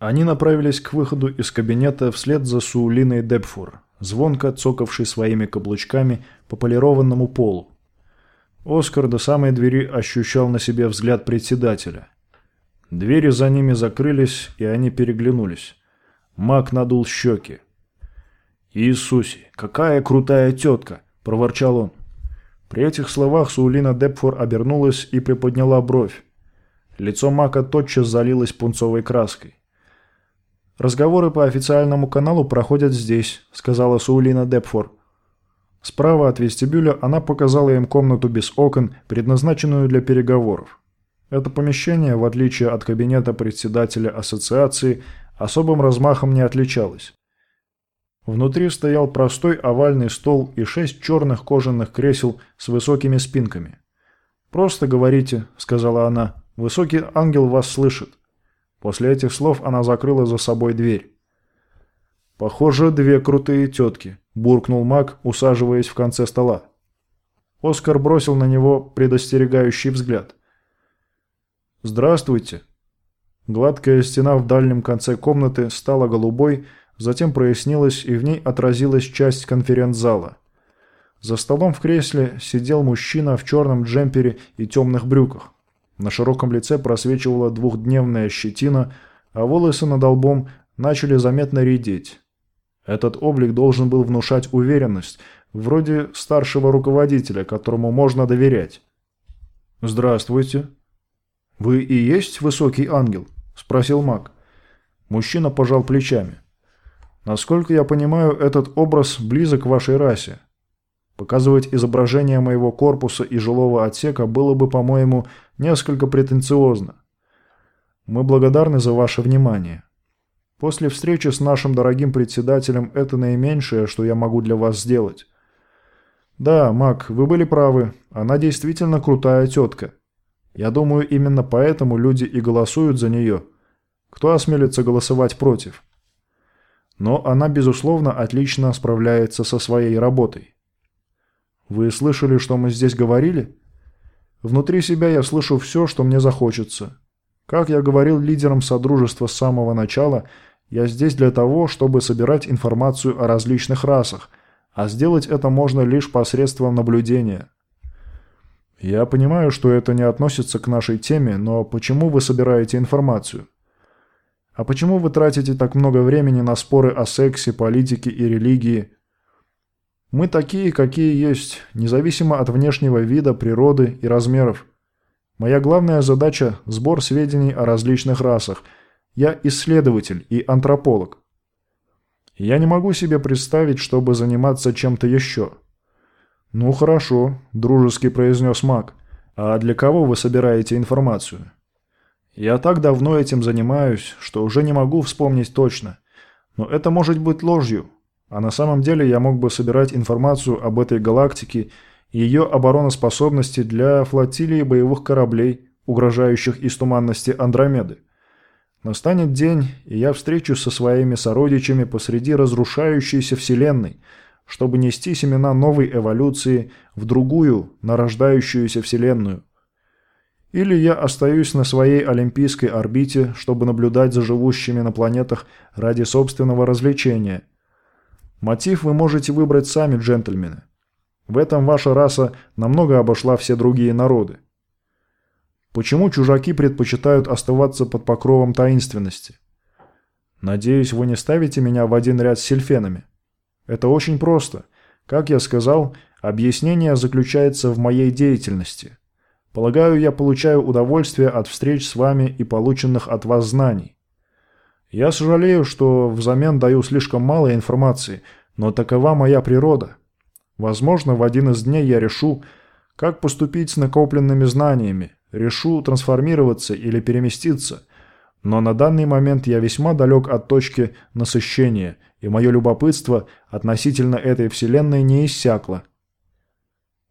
Они направились к выходу из кабинета вслед за Суулиной Депфур, звонко цокавшей своими каблучками по полированному полу. Оскар до самой двери ощущал на себе взгляд председателя. Двери за ними закрылись, и они переглянулись. Мак надул щеки. «Иисусе, какая крутая тетка!» – проворчал он. При этих словах Суулина Депфор обернулась и приподняла бровь. Лицо Мака тотчас залилось пунцовой краской. «Разговоры по официальному каналу проходят здесь», — сказала Саулина Депфор. Справа от вестибюля она показала им комнату без окон, предназначенную для переговоров. Это помещение, в отличие от кабинета председателя ассоциации, особым размахом не отличалось. Внутри стоял простой овальный стол и шесть черных кожаных кресел с высокими спинками. «Просто говорите», — сказала она, — «высокий ангел вас слышит». После этих слов она закрыла за собой дверь. «Похоже, две крутые тетки», – буркнул маг, усаживаясь в конце стола. Оскар бросил на него предостерегающий взгляд. «Здравствуйте». Гладкая стена в дальнем конце комнаты стала голубой, затем прояснилась, и в ней отразилась часть конференц-зала. За столом в кресле сидел мужчина в черном джемпере и темных брюках. На широком лице просвечивала двухдневная щетина, а волосы над лбом начали заметно редеть. Этот облик должен был внушать уверенность, вроде старшего руководителя, которому можно доверять. «Здравствуйте». «Вы и есть высокий ангел?» – спросил маг. Мужчина пожал плечами. «Насколько я понимаю, этот образ близок к вашей расе. Показывать изображение моего корпуса и жилого отсека было бы, по-моему, несколько претенциозно. Мы благодарны за ваше внимание. После встречи с нашим дорогим председателем это наименьшее, что я могу для вас сделать. Да, Мак, вы были правы. Она действительно крутая тетка. Я думаю, именно поэтому люди и голосуют за нее. Кто осмелится голосовать против? Но она, безусловно, отлично справляется со своей работой. Вы слышали, что мы здесь говорили? Внутри себя я слышу все, что мне захочется. Как я говорил лидерам Содружества с самого начала, я здесь для того, чтобы собирать информацию о различных расах, а сделать это можно лишь посредством наблюдения. Я понимаю, что это не относится к нашей теме, но почему вы собираете информацию? А почему вы тратите так много времени на споры о сексе, политике и религии, мы такие, какие есть, независимо от внешнего вида, природы и размеров. Моя главная задача – сбор сведений о различных расах. Я исследователь и антрополог. Я не могу себе представить, чтобы заниматься чем-то еще. «Ну хорошо», – дружески произнес маг. «А для кого вы собираете информацию?» «Я так давно этим занимаюсь, что уже не могу вспомнить точно. Но это может быть ложью. А на самом деле я мог бы собирать информацию об этой галактике ее обороноспособности для флотилии боевых кораблей, угрожающих из туманности Андромеды. Настанет день, и я встречусь со своими сородичами посреди разрушающейся Вселенной, чтобы нести семена новой эволюции в другую, нарождающуюся Вселенную. Или я остаюсь на своей олимпийской орбите, чтобы наблюдать за живущими на планетах ради собственного развлечения – Мотив вы можете выбрать сами, джентльмены. В этом ваша раса намного обошла все другие народы. Почему чужаки предпочитают оставаться под покровом таинственности? Надеюсь, вы не ставите меня в один ряд с сельфенами. Это очень просто. Как я сказал, объяснение заключается в моей деятельности. Полагаю, я получаю удовольствие от встреч с вами и полученных от вас знаний. Я сожалею, что взамен даю слишком мало информации, но такова моя природа. Возможно, в один из дней я решу, как поступить с накопленными знаниями, решу трансформироваться или переместиться. Но на данный момент я весьма далек от точки насыщения, и мое любопытство относительно этой вселенной не иссякло.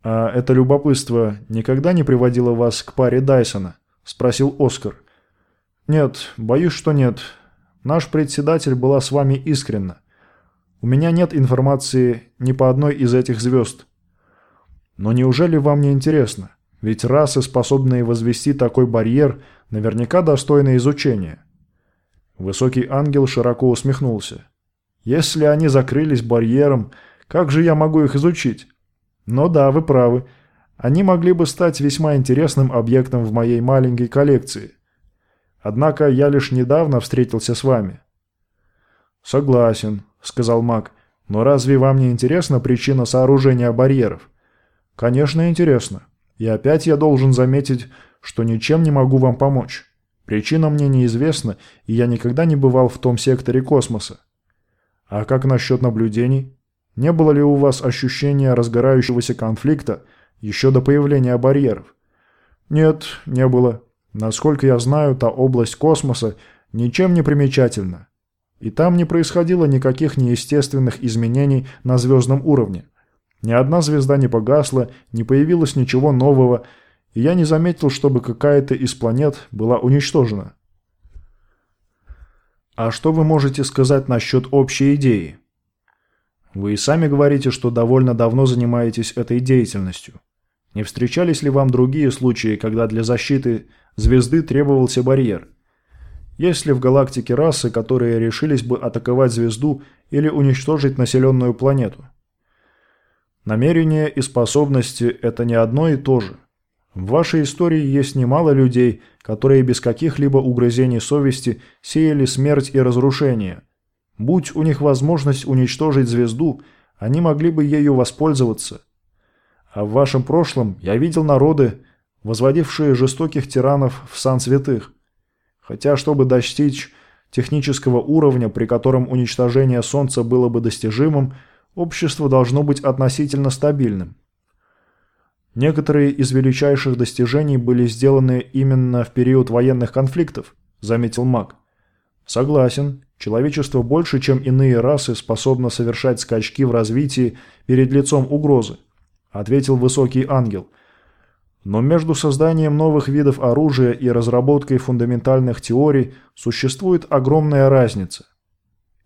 «А это любопытство никогда не приводило вас к паре Дайсона?» – спросил Оскар. «Нет, боюсь, что нет. Наш председатель была с вами искренна. У меня нет информации ни по одной из этих звезд. Но неужели вам не интересно? Ведь расы, способные возвести такой барьер, наверняка достойны изучения. Высокий ангел широко усмехнулся. «Если они закрылись барьером, как же я могу их изучить?» «Но да, вы правы. Они могли бы стать весьма интересным объектом в моей маленькой коллекции. Однако я лишь недавно встретился с вами». «Согласен», — сказал маг. «Но разве вам не интересна причина сооружения барьеров?» «Конечно, интересно. И опять я должен заметить, что ничем не могу вам помочь. Причина мне неизвестна, и я никогда не бывал в том секторе космоса. А как насчет наблюдений? Не было ли у вас ощущения разгорающегося конфликта еще до появления барьеров? Нет, не было. Насколько я знаю, та область космоса ничем не примечательна. И там не происходило никаких неестественных изменений на звездном уровне. Ни одна звезда не погасла, не появилось ничего нового, и я не заметил, чтобы какая-то из планет была уничтожена. А что вы можете сказать насчет общей идеи? Вы и сами говорите, что довольно давно занимаетесь этой деятельностью. Не встречались ли вам другие случаи, когда для защиты звезды требовался барьер? Есть ли в галактике расы, которые решились бы атаковать звезду или уничтожить населенную планету? Намерение и способности – это не одно и то же. В вашей истории есть немало людей, которые без каких-либо угрызений совести сеяли смерть и разрушение. Будь у них возможность уничтожить звезду, они могли бы ею воспользоваться. А в вашем прошлом я видел народы, возводившие жестоких тиранов в сан святых. Хотя, чтобы достичь технического уровня, при котором уничтожение Солнца было бы достижимым, общество должно быть относительно стабильным. Некоторые из величайших достижений были сделаны именно в период военных конфликтов, заметил Мак. Согласен, человечество больше, чем иные расы, способно совершать скачки в развитии перед лицом угрозы, ответил высокий ангел. Но между созданием новых видов оружия и разработкой фундаментальных теорий существует огромная разница.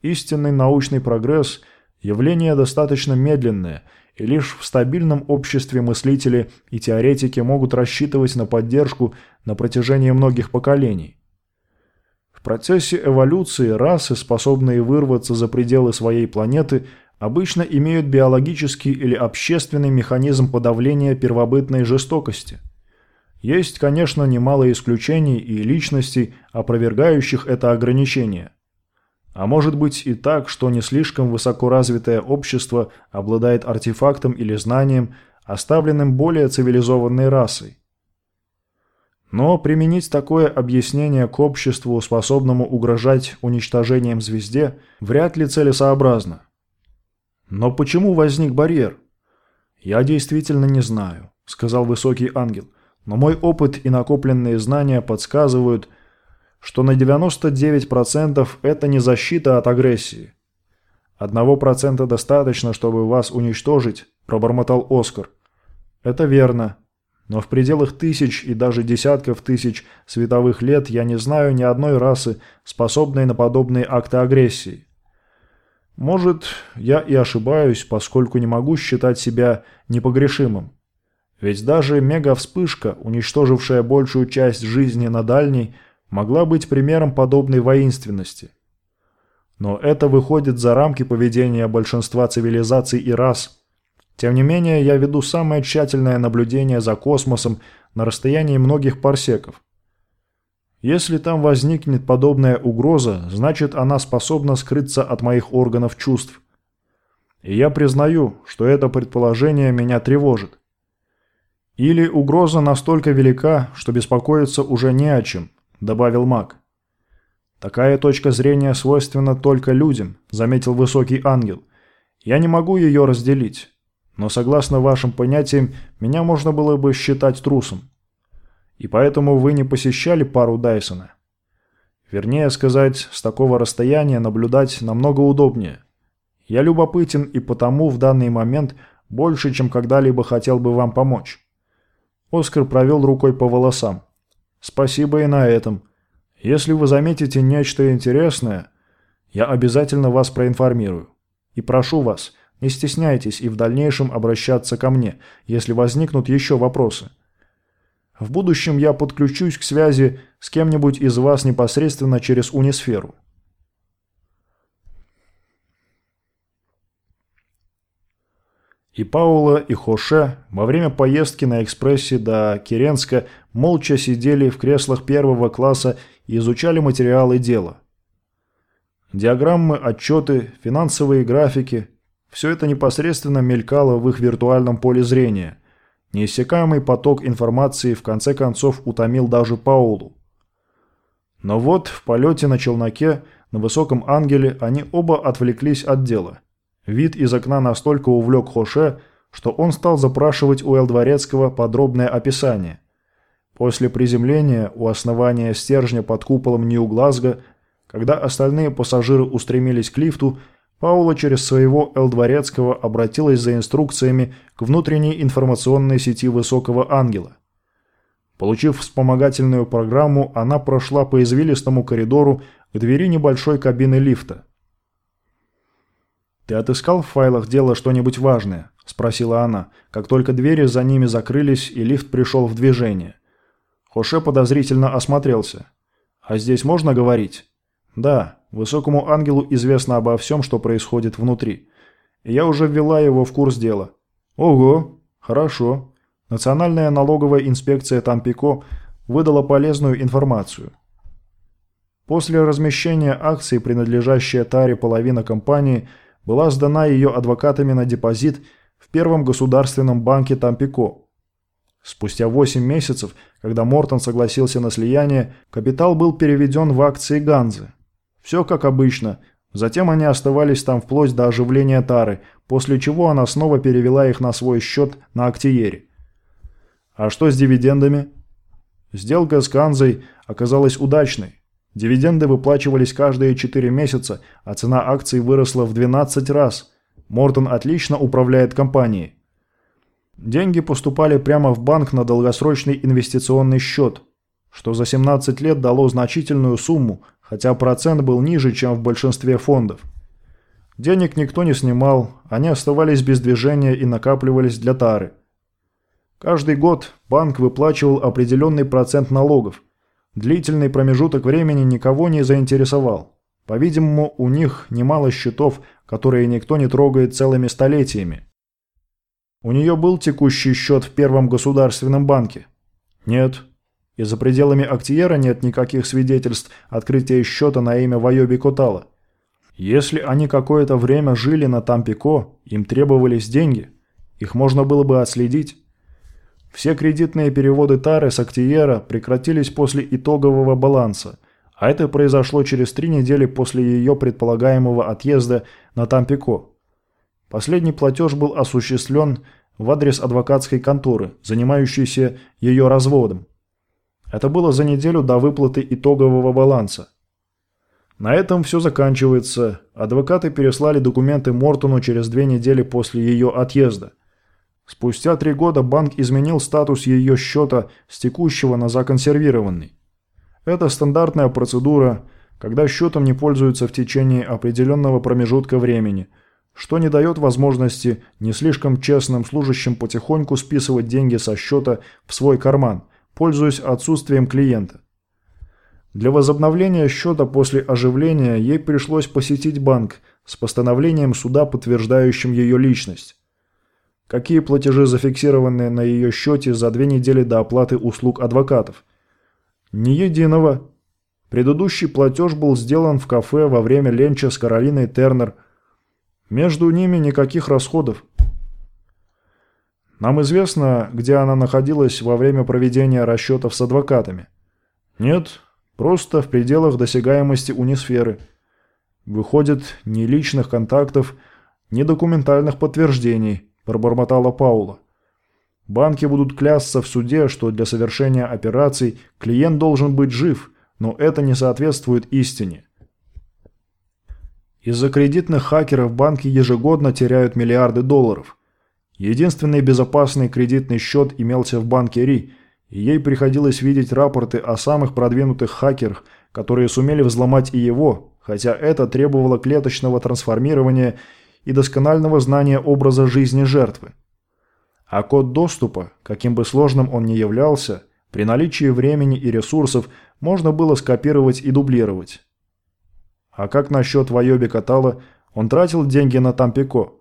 Истинный научный прогресс – Явление достаточно медленное, и лишь в стабильном обществе мыслители и теоретики могут рассчитывать на поддержку на протяжении многих поколений. В процессе эволюции расы, способные вырваться за пределы своей планеты, обычно имеют биологический или общественный механизм подавления первобытной жестокости. Есть, конечно, немало исключений и личностей, опровергающих это ограничение – а может быть и так, что не слишком высокоразвитое общество обладает артефактом или знанием, оставленным более цивилизованной расой. Но применить такое объяснение к обществу, способному угрожать уничтожением звезде, вряд ли целесообразно. Но почему возник барьер? Я действительно не знаю, сказал высокий ангел, но мой опыт и накопленные знания подсказывают, что на 99% это не защита от агрессии. «Одного процента достаточно, чтобы вас уничтожить», – пробормотал Оскар. «Это верно. Но в пределах тысяч и даже десятков тысяч световых лет я не знаю ни одной расы, способной на подобные акты агрессии. Может, я и ошибаюсь, поскольку не могу считать себя непогрешимым. Ведь даже мега-вспышка, уничтожившая большую часть жизни на дальней, могла быть примером подобной воинственности. Но это выходит за рамки поведения большинства цивилизаций и рас. Тем не менее, я веду самое тщательное наблюдение за космосом на расстоянии многих парсеков. Если там возникнет подобная угроза, значит она способна скрыться от моих органов чувств. И я признаю, что это предположение меня тревожит. Или угроза настолько велика, что беспокоиться уже не о чем – добавил маг. «Такая точка зрения свойственна только людям», – заметил высокий ангел. «Я не могу ее разделить, но согласно вашим понятиям, меня можно было бы считать трусом. И поэтому вы не посещали пару Дайсона. Вернее сказать, с такого расстояния наблюдать намного удобнее. Я любопытен и потому в данный момент больше, чем когда-либо хотел бы вам помочь». Оскар провел рукой по волосам. Спасибо и на этом. Если вы заметите нечто интересное, я обязательно вас проинформирую. И прошу вас, не стесняйтесь и в дальнейшем обращаться ко мне, если возникнут еще вопросы. В будущем я подключусь к связи с кем-нибудь из вас непосредственно через унисферу. И Паула, и Хоше во время поездки на экспрессе до Керенска молча сидели в креслах первого класса и изучали материалы дела. Диаграммы, отчеты, финансовые графики – все это непосредственно мелькало в их виртуальном поле зрения – Неиссякаемый поток информации в конце концов утомил даже Паулу. Но вот в полете на челноке на высоком ангеле они оба отвлеклись от дела. Вид из окна настолько увлек Хоше, что он стал запрашивать у Элдворецкого подробное описание. После приземления у основания стержня под куполом Нью-Глазго, когда остальные пассажиры устремились к лифту, Паула через своего Элдворецкого обратилась за инструкциями к внутренней информационной сети Высокого Ангела. Получив вспомогательную программу, она прошла по извилистому коридору к двери небольшой кабины лифта. «Ты отыскал в файлах дела что-нибудь важное?» – спросила она, как только двери за ними закрылись и лифт пришел в движение. Хоше подозрительно осмотрелся. «А здесь можно говорить?» «Да, высокому ангелу известно обо всем, что происходит внутри. я уже ввела его в курс дела». «Ого, хорошо. Национальная налоговая инспекция Тампико выдала полезную информацию». После размещения акций, принадлежащая Таре половина компании, была сдана ее адвокатами на депозит в Первом государственном банке Тампико. Спустя 8 месяцев, когда Мортон согласился на слияние, капитал был переведен в акции Ганзы. Все как обычно. Затем они оставались там вплоть до оживления Тары, после чего она снова перевела их на свой счет на Актиере. А что с дивидендами? Сделка с Ганзой оказалась удачной. Дивиденды выплачивались каждые 4 месяца, а цена акций выросла в 12 раз. Мортон отлично управляет компанией. Деньги поступали прямо в банк на долгосрочный инвестиционный счет, что за 17 лет дало значительную сумму, хотя процент был ниже, чем в большинстве фондов. Денег никто не снимал, они оставались без движения и накапливались для тары. Каждый год банк выплачивал определенный процент налогов. Длительный промежуток времени никого не заинтересовал. По-видимому, у них немало счетов, которые никто не трогает целыми столетиями. У нее был текущий счет в Первом государственном банке? Нет. И за пределами Актиера нет никаких свидетельств открытия счета на имя Вайоби Котала. Если они какое-то время жили на Тампико, им требовались деньги. Их можно было бы отследить. Все кредитные переводы Тары с Актиера прекратились после итогового баланса, а это произошло через три недели после ее предполагаемого отъезда на Тампико. Последний платеж был осуществлен в адрес адвокатской конторы, занимающейся ее разводом. Это было за неделю до выплаты итогового баланса. На этом все заканчивается. Адвокаты переслали документы Мортону через две недели после ее отъезда. Спустя три года банк изменил статус ее счета с текущего на законсервированный. Это стандартная процедура, когда счетом не пользуются в течение определенного промежутка времени – что не дает возможности не слишком честным служащим потихоньку списывать деньги со счета в свой карман, пользуясь отсутствием клиента. Для возобновления счета после оживления ей пришлось посетить банк с постановлением суда, подтверждающим ее личность. Какие платежи зафиксированы на ее счете за две недели до оплаты услуг адвокатов? Ни единого. Предыдущий платеж был сделан в кафе во время ленча с Каролиной Тернер – между ними никаких расходов. Нам известно, где она находилась во время проведения расчетов с адвокатами. Нет, просто в пределах досягаемости унисферы. Выходит, ни личных контактов, ни документальных подтверждений, пробормотала Паула. Банки будут клясться в суде, что для совершения операций клиент должен быть жив, но это не соответствует истине. Из-за кредитных хакеров банки ежегодно теряют миллиарды долларов. Единственный безопасный кредитный счет имелся в банке Ри, и ей приходилось видеть рапорты о самых продвинутых хакерах, которые сумели взломать и его, хотя это требовало клеточного трансформирования и досконального знания образа жизни жертвы. А код доступа, каким бы сложным он ни являлся, при наличии времени и ресурсов можно было скопировать и дублировать. А как насчет Вайоби Катала? Он тратил деньги на Тампико.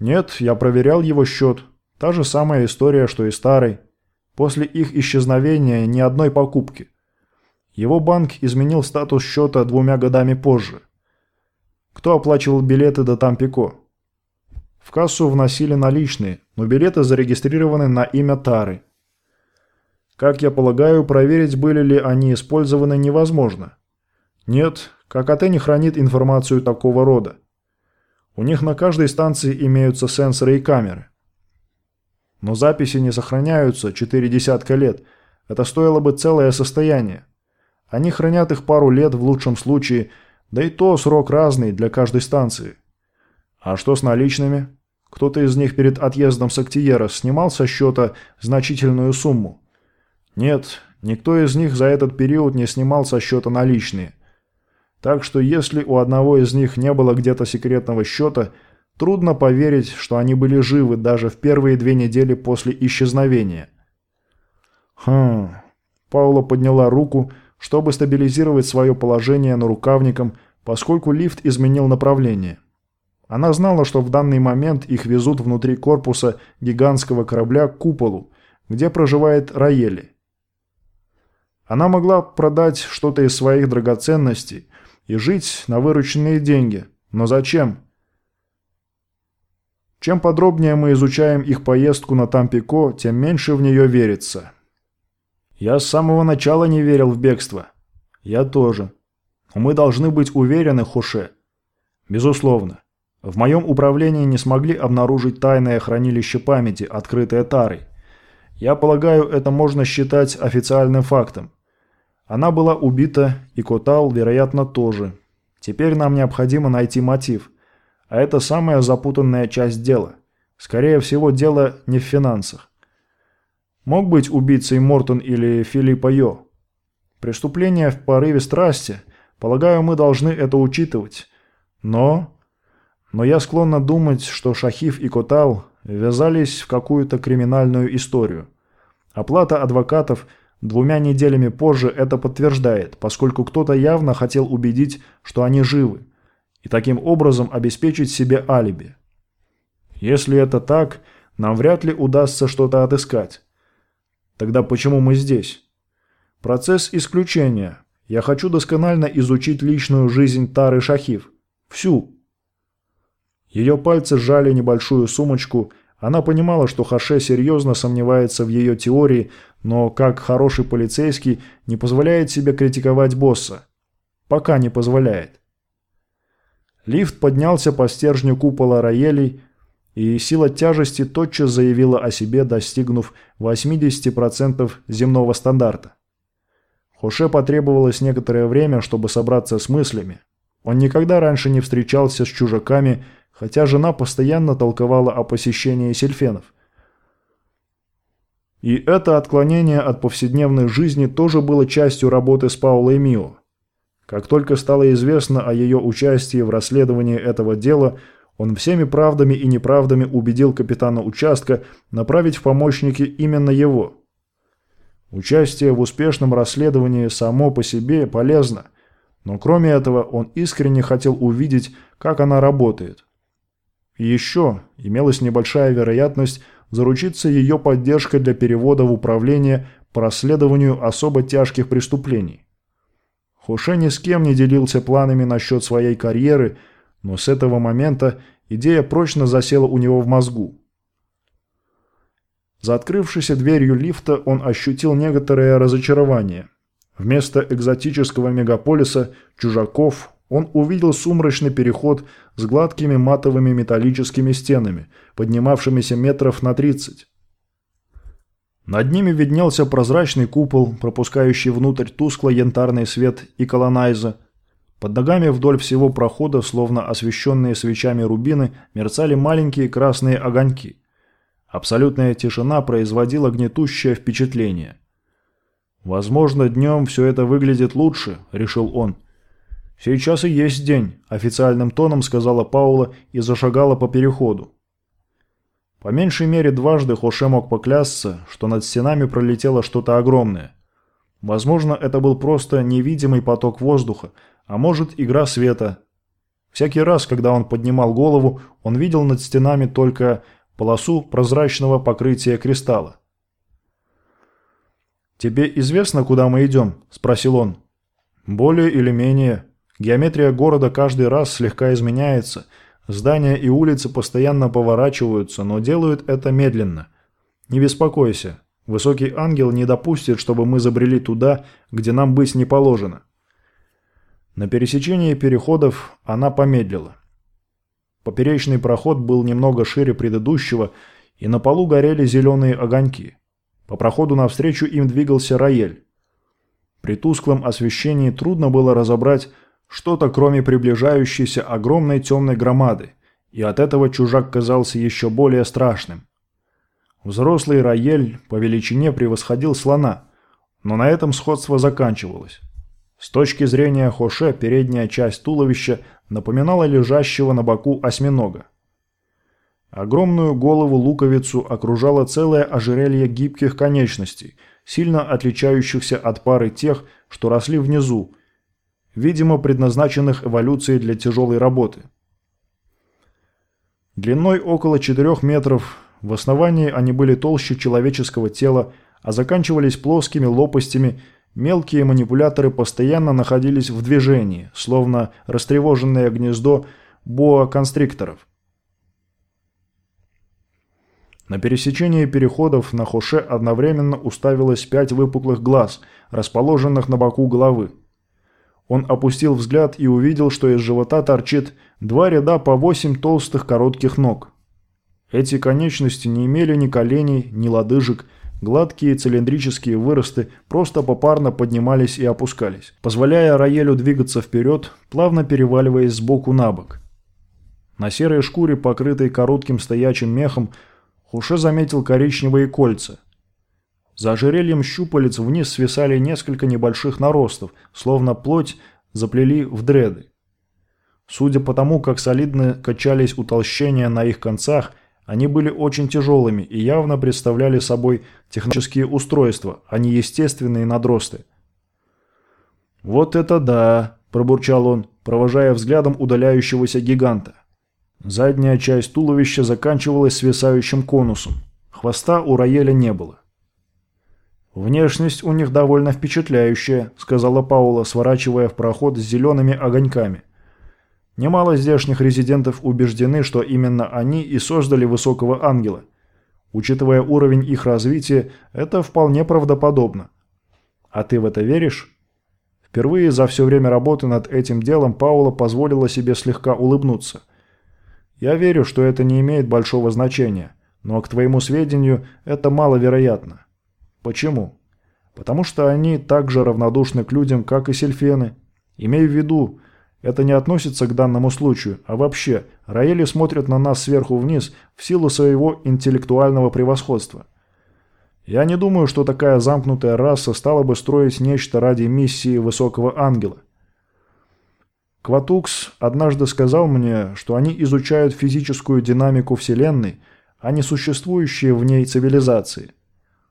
Нет, я проверял его счет. Та же самая история, что и старый. После их исчезновения ни одной покупки. Его банк изменил статус счета двумя годами позже. Кто оплачивал билеты до Тампико? В кассу вносили наличные, но билеты зарегистрированы на имя Тары. Как я полагаю, проверить, были ли они использованы, невозможно. Нет, ККТ не хранит информацию такого рода. У них на каждой станции имеются сенсоры и камеры. Но записи не сохраняются четыре десятка лет. Это стоило бы целое состояние. Они хранят их пару лет в лучшем случае, да и то срок разный для каждой станции. А что с наличными? Кто-то из них перед отъездом с Актиера снимал со счета значительную сумму. Нет, никто из них за этот период не снимал со счета наличные. Так что если у одного из них не было где-то секретного счета, трудно поверить, что они были живы даже в первые две недели после исчезновения. Хм. Паула подняла руку, чтобы стабилизировать свое положение на рукавником, поскольку лифт изменил направление. Она знала, что в данный момент их везут внутри корпуса гигантского корабля к куполу, где проживает Раели. Она могла продать что-то из своих драгоценностей и жить на вырученные деньги. Но зачем? Чем подробнее мы изучаем их поездку на Тампико, тем меньше в нее верится. Я с самого начала не верил в бегство. Я тоже. Мы должны быть уверены, Хуше. Безусловно. В моем управлении не смогли обнаружить тайное хранилище памяти, открытое Тарой. Я полагаю, это можно считать официальным фактом. Она была убита, и Котал, вероятно, тоже. Теперь нам необходимо найти мотив. А это самая запутанная часть дела. Скорее всего, дело не в финансах. Мог быть убийцей Мортон или Филиппа Йо. Преступление в порыве страсти. Полагаю, мы должны это учитывать. Но но я склонна думать, что Шахиф и Котал ввязались в какую-то криминальную историю. Оплата адвокатов двумя неделями позже это подтверждает, поскольку кто-то явно хотел убедить, что они живы, и таким образом обеспечить себе алиби. Если это так, нам вряд ли удастся что-то отыскать. Тогда почему мы здесь? Процесс исключения. Я хочу досконально изучить личную жизнь Тары Шахиф. Всю, ее пальцы сжали небольшую сумочку. Она понимала, что Хаше серьезно сомневается в ее теории, но, как хороший полицейский, не позволяет себе критиковать босса. Пока не позволяет. Лифт поднялся по стержню купола Раелей, и сила тяжести тотчас заявила о себе, достигнув 80% земного стандарта. Хоше потребовалось некоторое время, чтобы собраться с мыслями. Он никогда раньше не встречался с чужаками, хотя жена постоянно толковала о посещении сельфенов. И это отклонение от повседневной жизни тоже было частью работы с Паулой Мио. Как только стало известно о ее участии в расследовании этого дела, он всеми правдами и неправдами убедил капитана участка направить в помощники именно его. Участие в успешном расследовании само по себе полезно, но кроме этого он искренне хотел увидеть, как она работает. И еще имелась небольшая вероятность заручиться ее поддержкой для перевода в управление по расследованию особо тяжких преступлений. Хоше ни с кем не делился планами насчет своей карьеры, но с этого момента идея прочно засела у него в мозгу. За открывшейся дверью лифта он ощутил некоторое разочарование. Вместо экзотического мегаполиса, чужаков, он увидел сумрачный переход с гладкими матовыми металлическими стенами, поднимавшимися метров на 30. Над ними виднелся прозрачный купол, пропускающий внутрь тускло-янтарный свет и колонайза. Под ногами вдоль всего прохода, словно освещенные свечами рубины, мерцали маленькие красные огоньки. Абсолютная тишина производила гнетущее впечатление. «Возможно, днем все это выглядит лучше», – решил он – «Сейчас и есть день», – официальным тоном сказала Паула и зашагала по переходу. По меньшей мере дважды Хоше мог поклясться, что над стенами пролетело что-то огромное. Возможно, это был просто невидимый поток воздуха, а может игра света. Всякий раз, когда он поднимал голову, он видел над стенами только полосу прозрачного покрытия кристалла. «Тебе известно, куда мы идем?» – спросил он. «Более или менее. Геометрия города каждый раз слегка изменяется. Здания и улицы постоянно поворачиваются, но делают это медленно. Не беспокойся. Высокий ангел не допустит, чтобы мы забрели туда, где нам быть не положено». На пересечении переходов она помедлила. Поперечный проход был немного шире предыдущего, и на полу горели зеленые огоньки. По проходу навстречу им двигался Раэль. При тусклом освещении трудно было разобрать что-то, кроме приближающейся огромной темной громады, и от этого чужак казался еще более страшным. Взрослый Раэль по величине превосходил слона, но на этом сходство заканчивалось. С точки зрения Хоше передняя часть туловища напоминала лежащего на боку осьминога. Огромную голову-луковицу окружало целое ожерелье гибких конечностей, сильно отличающихся от пары тех, что росли внизу, видимо предназначенных эволюцией для тяжелой работы. Длиной около 4 метров, в основании они были толще человеческого тела, а заканчивались плоскими лопастями – Мелкие манипуляторы постоянно находились в движении, словно растревоженное гнездо боа-констрикторов. На пересечении переходов на Хоше одновременно уставилось пять выпуклых глаз, расположенных на боку головы. Он опустил взгляд и увидел, что из живота торчит два ряда по восемь толстых коротких ног. Эти конечности не имели ни коленей, ни лодыжек, Гладкие цилиндрические выросты просто попарно поднимались и опускались, позволяя Раелю двигаться вперед, плавно переваливаясь сбоку на бок. На серой шкуре, покрытой коротким стоячим мехом, Хуше заметил коричневые кольца. За ожерельем щупалец вниз свисали несколько небольших наростов, словно плоть заплели в дреды. Судя по тому, как солидно качались утолщения на их концах – они были очень тяжелыми и явно представляли собой технические устройства, а не естественные надросты. «Вот это да!» – пробурчал он, провожая взглядом удаляющегося гиганта. Задняя часть туловища заканчивалась свисающим конусом. Хвоста у Раеля не было. «Внешность у них довольно впечатляющая», – сказала Паула, сворачивая в проход с зелеными огоньками. Немало здешних резидентов убеждены, что именно они и создали высокого ангела. Учитывая уровень их развития, это вполне правдоподобно. А ты в это веришь? Впервые за все время работы над этим делом Паула позволила себе слегка улыбнуться. Я верю, что это не имеет большого значения, но, к твоему сведению, это маловероятно. Почему? Потому что они так же равнодушны к людям, как и сельфены. Имей в виду, это не относится к данному случаю, а вообще, Раэли смотрят на нас сверху вниз в силу своего интеллектуального превосходства. Я не думаю, что такая замкнутая раса стала бы строить нечто ради миссии высокого ангела. Кватукс однажды сказал мне, что они изучают физическую динамику Вселенной, а не существующие в ней цивилизации.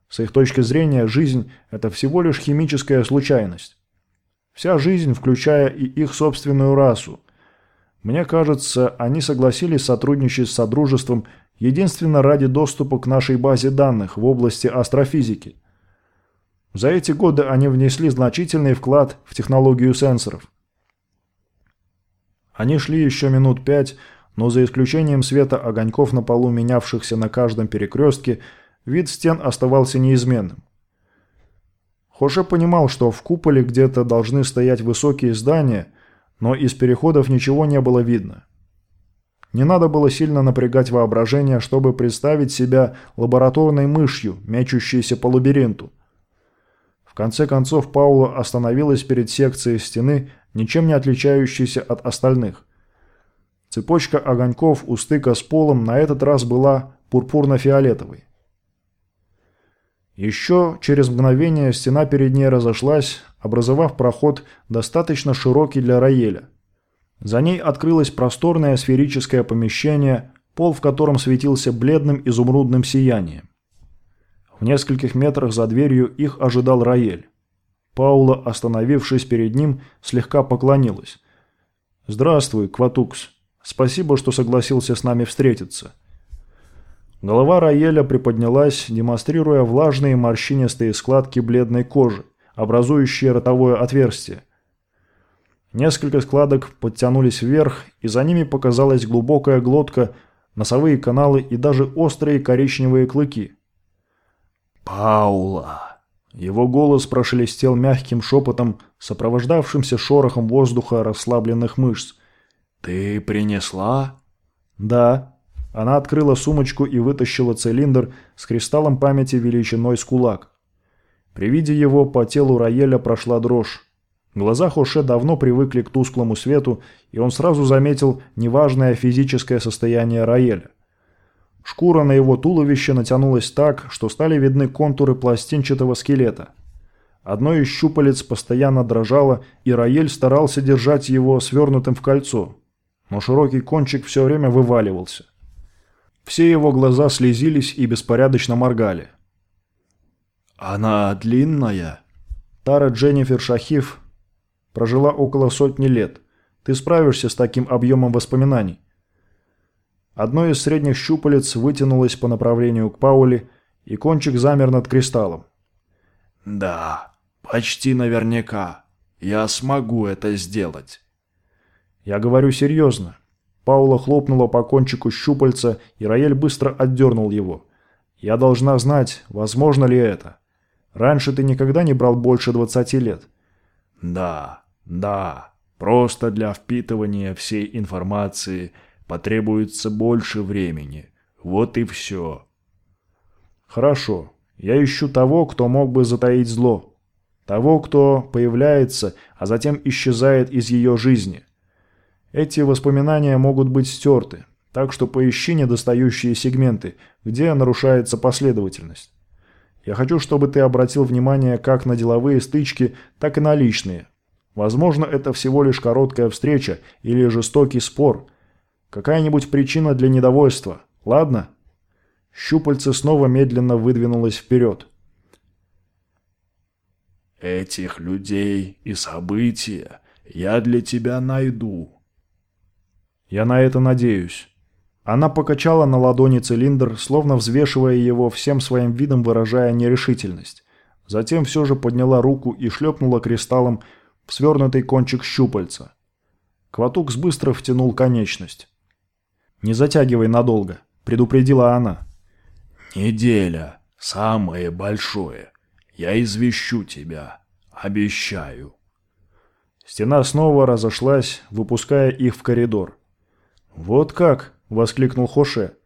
С их точки зрения, жизнь – это всего лишь химическая случайность. Вся жизнь, включая и их собственную расу. Мне кажется, они согласились сотрудничать с Содружеством единственно ради доступа к нашей базе данных в области астрофизики. За эти годы они внесли значительный вклад в технологию сенсоров. Они шли еще минут пять, но за исключением света огоньков на полу, менявшихся на каждом перекрестке, вид стен оставался неизменным. Хоше понимал, что в куполе где-то должны стоять высокие здания, но из переходов ничего не было видно. Не надо было сильно напрягать воображение, чтобы представить себя лабораторной мышью, мячущейся по лабиринту. В конце концов Паула остановилась перед секцией стены, ничем не отличающейся от остальных. Цепочка огоньков у стыка с полом на этот раз была пурпурно-фиолетовой. Еще через мгновение стена перед ней разошлась, образовав проход достаточно широкий для Раеля. За ней открылось просторное сферическое помещение, пол в котором светился бледным изумрудным сиянием. В нескольких метрах за дверью их ожидал Раэль. Паула, остановившись перед ним, слегка поклонилась. «Здравствуй, Кватукс. Спасибо, что согласился с нами встретиться». Голова Раеля приподнялась, демонстрируя влажные морщинистые складки бледной кожи, образующие ротовое отверстие. Несколько складок подтянулись вверх, и за ними показалась глубокая глотка, носовые каналы и даже острые коричневые клыки. «Паула!» Его голос прошелестел мягким шепотом, сопровождавшимся шорохом воздуха расслабленных мышц. «Ты принесла?» «Да». Она открыла сумочку и вытащила цилиндр с кристаллом памяти величиной с кулак. При виде его по телу Раеля прошла дрожь. Глаза Хоше давно привыкли к тусклому свету, и он сразу заметил неважное физическое состояние Раэля. Шкура на его туловище натянулась так, что стали видны контуры пластинчатого скелета. Одно из щупалец постоянно дрожало, и Раэль старался держать его свернутым в кольцо, но широкий кончик все время вываливался. Все его глаза слезились и беспорядочно моргали. «Она длинная?» Тара Дженнифер Шахиф прожила около сотни лет. Ты справишься с таким объемом воспоминаний. Одно из средних щупалец вытянулось по направлению к Пауле, и кончик замер над кристаллом. «Да, почти наверняка. Я смогу это сделать». «Я говорю серьезно». Паула хлопнула по кончику щупальца, и Раэль быстро отдернул его. «Я должна знать, возможно ли это. Раньше ты никогда не брал больше двадцати лет». «Да, да, просто для впитывания всей информации потребуется больше времени. Вот и все. Хорошо. Я ищу того, кто мог бы затаить зло. Того, кто появляется, а затем исчезает из ее жизни. Эти воспоминания могут быть стерты, так что поищи недостающие сегменты, где нарушается последовательность. Я хочу, чтобы ты обратил внимание как на деловые стычки, так и на личные. Возможно, это всего лишь короткая встреча или жестокий спор. Какая-нибудь причина для недовольства. Ладно? Щупальце снова медленно выдвинулось вперед. «Этих людей и события я для тебя найду». «Я на это надеюсь». Она покачала на ладони цилиндр, словно взвешивая его всем своим видом, выражая нерешительность. Затем все же подняла руку и шлепнула кристаллом в свернутый кончик щупальца. Кватукс быстро втянул конечность. «Не затягивай надолго», — предупредила она. «Неделя. Самое большое. Я извещу тебя. Обещаю». Стена снова разошлась, выпуская их в коридор. «Вот как!» — воскликнул Хоше.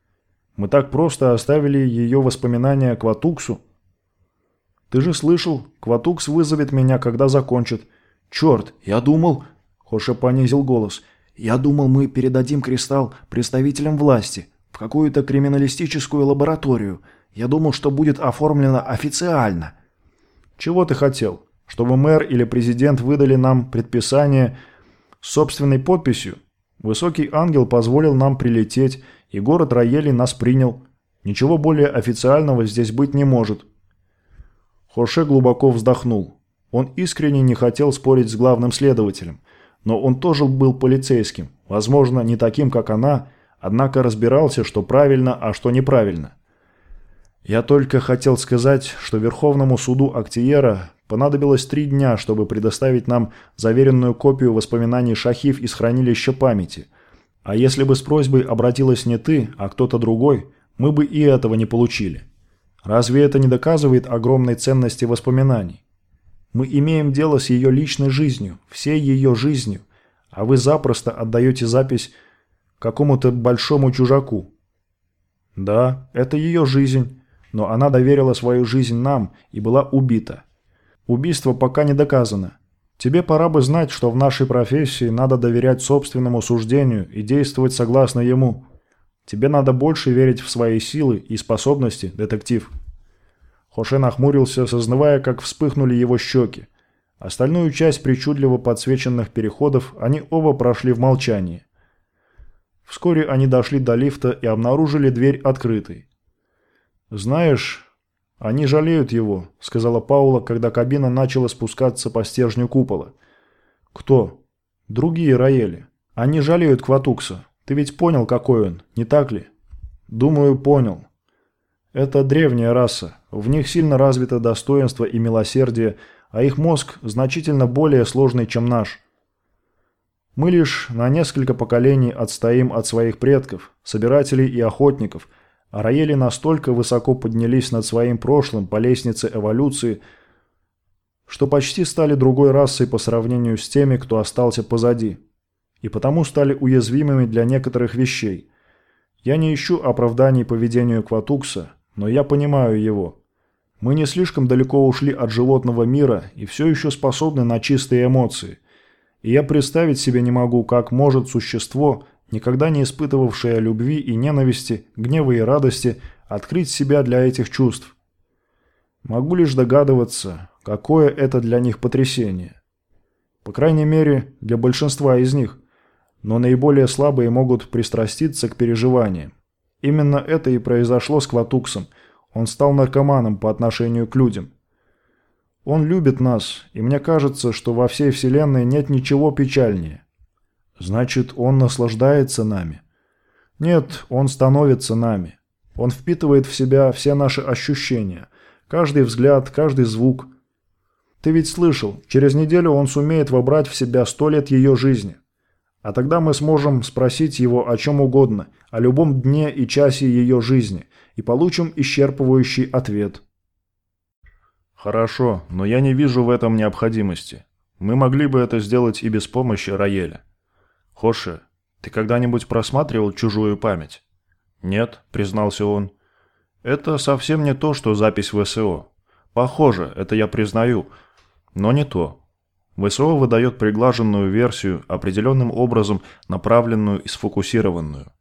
«Мы так просто оставили ее воспоминания Кватуксу?» «Ты же слышал, Кватукс вызовет меня, когда закончит. «Черт, я думал...» Хоша понизил голос. «Я думал, мы передадим кристалл представителям власти, в какую-то криминалистическую лабораторию. Я думал, что будет оформлено официально». «Чего ты хотел? Чтобы мэр или президент выдали нам предписание с собственной подписью? Высокий ангел позволил нам прилететь, и город Раели нас принял. Ничего более официального здесь быть не может». Хоше глубоко вздохнул. Он искренне не хотел спорить с главным следователем, но он тоже был полицейским, возможно, не таким, как она, однако разбирался, что правильно, а что неправильно. Я только хотел сказать, что Верховному суду Актиера понадобилось три дня, чтобы предоставить нам заверенную копию воспоминаний Шахив из хранилища памяти. А если бы с просьбой обратилась не ты, а кто-то другой, мы бы и этого не получили. Разве это не доказывает огромной ценности воспоминаний? Мы имеем дело с ее личной жизнью, всей ее жизнью, а вы запросто отдаете запись какому-то большому чужаку. Да, это ее жизнь, но она доверила свою жизнь нам и была убита. Убийство пока не доказано. Тебе пора бы знать, что в нашей профессии надо доверять собственному суждению и действовать согласно ему. Тебе надо больше верить в свои силы и способности, детектив. Хоше нахмурился, сознавая, как вспыхнули его щеки. Остальную часть причудливо подсвеченных переходов они оба прошли в молчании. Вскоре они дошли до лифта и обнаружили дверь открытой. «Знаешь, они жалеют его», — сказала Паула, когда кабина начала спускаться по стержню купола. «Кто?» «Другие Раели. Они жалеют Кватукса. Ты ведь понял, какой он, не так ли? Думаю, понял. Это древняя раса. В них сильно развито достоинство и милосердие, а их мозг значительно более сложный, чем наш. Мы лишь на несколько поколений отстоим от своих предков, собирателей и охотников, а Раели настолько высоко поднялись над своим прошлым по лестнице эволюции, что почти стали другой расой по сравнению с теми, кто остался позади, и потому стали уязвимыми для некоторых вещей. Я не ищу оправданий поведению Кватукса, но я понимаю его. Мы не слишком далеко ушли от животного мира и все еще способны на чистые эмоции. И я представить себе не могу, как может существо, никогда не испытывавшее любви и ненависти, гнева и радости, открыть себя для этих чувств. Могу лишь догадываться, какое это для них потрясение. По крайней мере, для большинства из них. Но наиболее слабые могут пристраститься к переживаниям. Именно это и произошло с Кватуксом. Он стал наркоманом по отношению к людям. Он любит нас, и мне кажется, что во всей Вселенной нет ничего печальнее. Значит, он наслаждается нами. Нет, он становится нами. Он впитывает в себя все наши ощущения. Каждый взгляд, каждый звук. Ты ведь слышал, через неделю он сумеет вобрать в себя сто лет ее жизни. А тогда мы сможем спросить его о чем угодно, о любом дне и часе ее жизни, и получим исчерпывающий ответ. Хорошо, но я не вижу в этом необходимости. Мы могли бы это сделать и без помощи Раеля. Хоши, ты когда-нибудь просматривал чужую память? Нет, признался он. Это совсем не то, что запись в СО. Похоже, это я признаю, но не то. ВСО выдает приглаженную версию, определенным образом направленную и сфокусированную.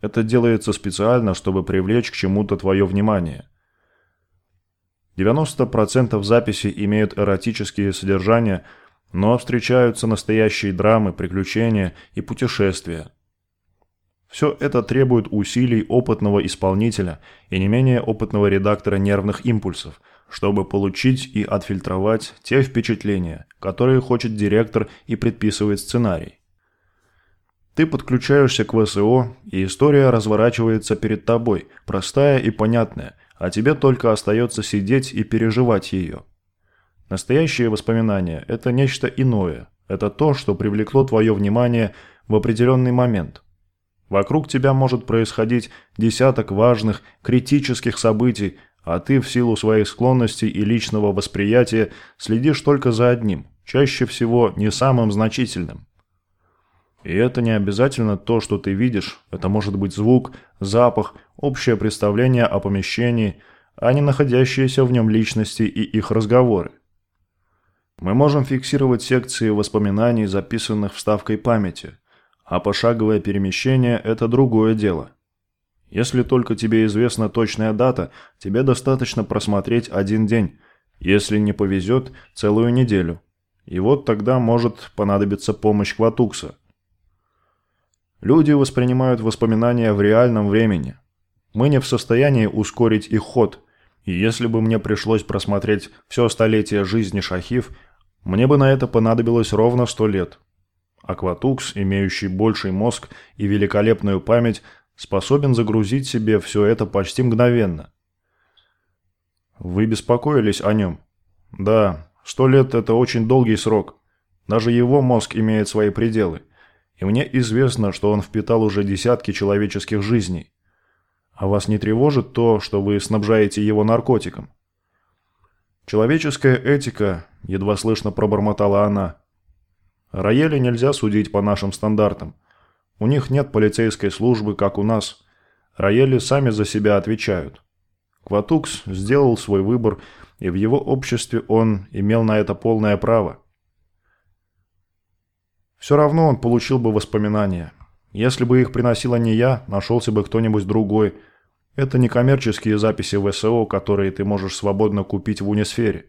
Это делается специально, чтобы привлечь к чему-то твое внимание. 90% записей имеют эротические содержания, но встречаются настоящие драмы, приключения и путешествия. Все это требует усилий опытного исполнителя и не менее опытного редактора нервных импульсов – чтобы получить и отфильтровать те впечатления, которые хочет директор и предписывает сценарий. Ты подключаешься к ВСО, и история разворачивается перед тобой, простая и понятная, а тебе только остается сидеть и переживать ее. Настоящие воспоминания – это нечто иное, это то, что привлекло твое внимание в определенный момент. Вокруг тебя может происходить десяток важных, критических событий, а ты в силу своих склонностей и личного восприятия следишь только за одним, чаще всего не самым значительным. И это не обязательно то, что ты видишь, это может быть звук, запах, общее представление о помещении, а не находящиеся в нем личности и их разговоры. Мы можем фиксировать секции воспоминаний, записанных вставкой памяти, а пошаговое перемещение – это другое дело. Если только тебе известна точная дата, тебе достаточно просмотреть один день. Если не повезет, целую неделю. И вот тогда может понадобиться помощь Кватукса. Люди воспринимают воспоминания в реальном времени. Мы не в состоянии ускорить их ход. И если бы мне пришлось просмотреть все столетие жизни Шахив, мне бы на это понадобилось ровно сто лет. Акватукс, имеющий больший мозг и великолепную память, способен загрузить себе все это почти мгновенно. Вы беспокоились о нем? Да, сто лет – это очень долгий срок. Даже его мозг имеет свои пределы. И мне известно, что он впитал уже десятки человеческих жизней. А вас не тревожит то, что вы снабжаете его наркотиком? Человеческая этика, едва слышно пробормотала она. Раеля нельзя судить по нашим стандартам. У них нет полицейской службы, как у нас. Раели сами за себя отвечают. Кватукс сделал свой выбор, и в его обществе он имел на это полное право. Все равно он получил бы воспоминания. Если бы их приносила не я, нашелся бы кто-нибудь другой. Это не коммерческие записи в СО, которые ты можешь свободно купить в унисфере.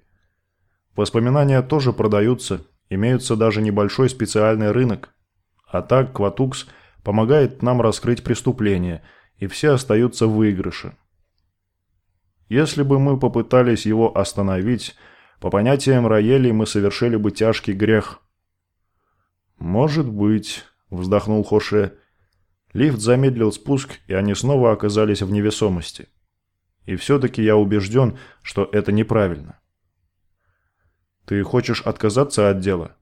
Воспоминания тоже продаются, имеются даже небольшой специальный рынок. А так Кватукс помогает нам раскрыть преступление, и все остаются в выигрыше. Если бы мы попытались его остановить, по понятиям Раели мы совершили бы тяжкий грех. Может быть, – вздохнул Хоше. Лифт замедлил спуск, и они снова оказались в невесомости. И все-таки я убежден, что это неправильно. Ты хочешь отказаться от дела?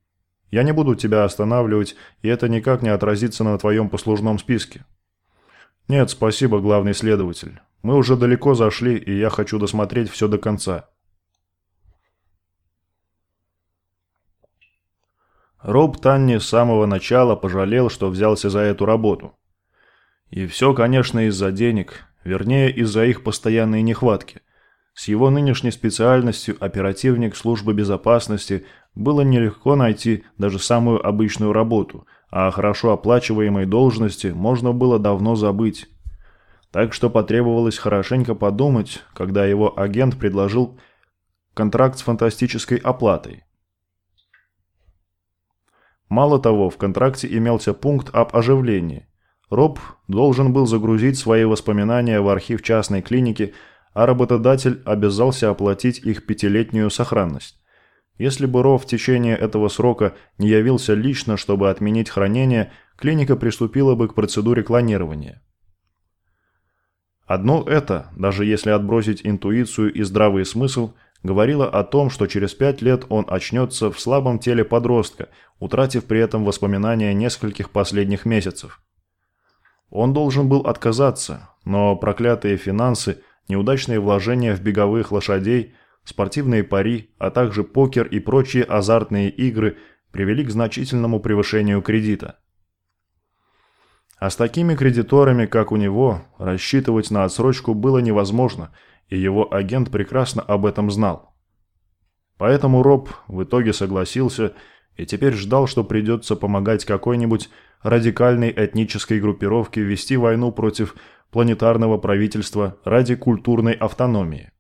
Я не буду тебя останавливать, и это никак не отразится на твоем послужном списке. Нет, спасибо, главный следователь. Мы уже далеко зашли, и я хочу досмотреть все до конца. Роб Танни с самого начала пожалел, что взялся за эту работу. И все, конечно, из-за денег, вернее, из-за их постоянной нехватки. С его нынешней специальностью оперативник службы безопасности было нелегко найти даже самую обычную работу, а о хорошо оплачиваемой должности можно было давно забыть. Так что потребовалось хорошенько подумать, когда его агент предложил контракт с фантастической оплатой. Мало того, в контракте имелся пункт об оживлении. Роб должен был загрузить свои воспоминания в архив частной клиники – а работодатель обязался оплатить их пятилетнюю сохранность. Если бы Ро в течение этого срока не явился лично, чтобы отменить хранение, клиника приступила бы к процедуре клонирования. Одно это, даже если отбросить интуицию и здравый смысл, говорило о том, что через пять лет он очнется в слабом теле подростка, утратив при этом воспоминания нескольких последних месяцев. Он должен был отказаться, но проклятые финансы – неудачные вложения в беговых лошадей, спортивные пари, а также покер и прочие азартные игры привели к значительному превышению кредита. А с такими кредиторами, как у него, рассчитывать на отсрочку было невозможно, и его агент прекрасно об этом знал. Поэтому Роб в итоге согласился и теперь ждал, что придется помогать какой-нибудь радикальной этнической группировке вести войну против планетарного правительства ради культурной автономии.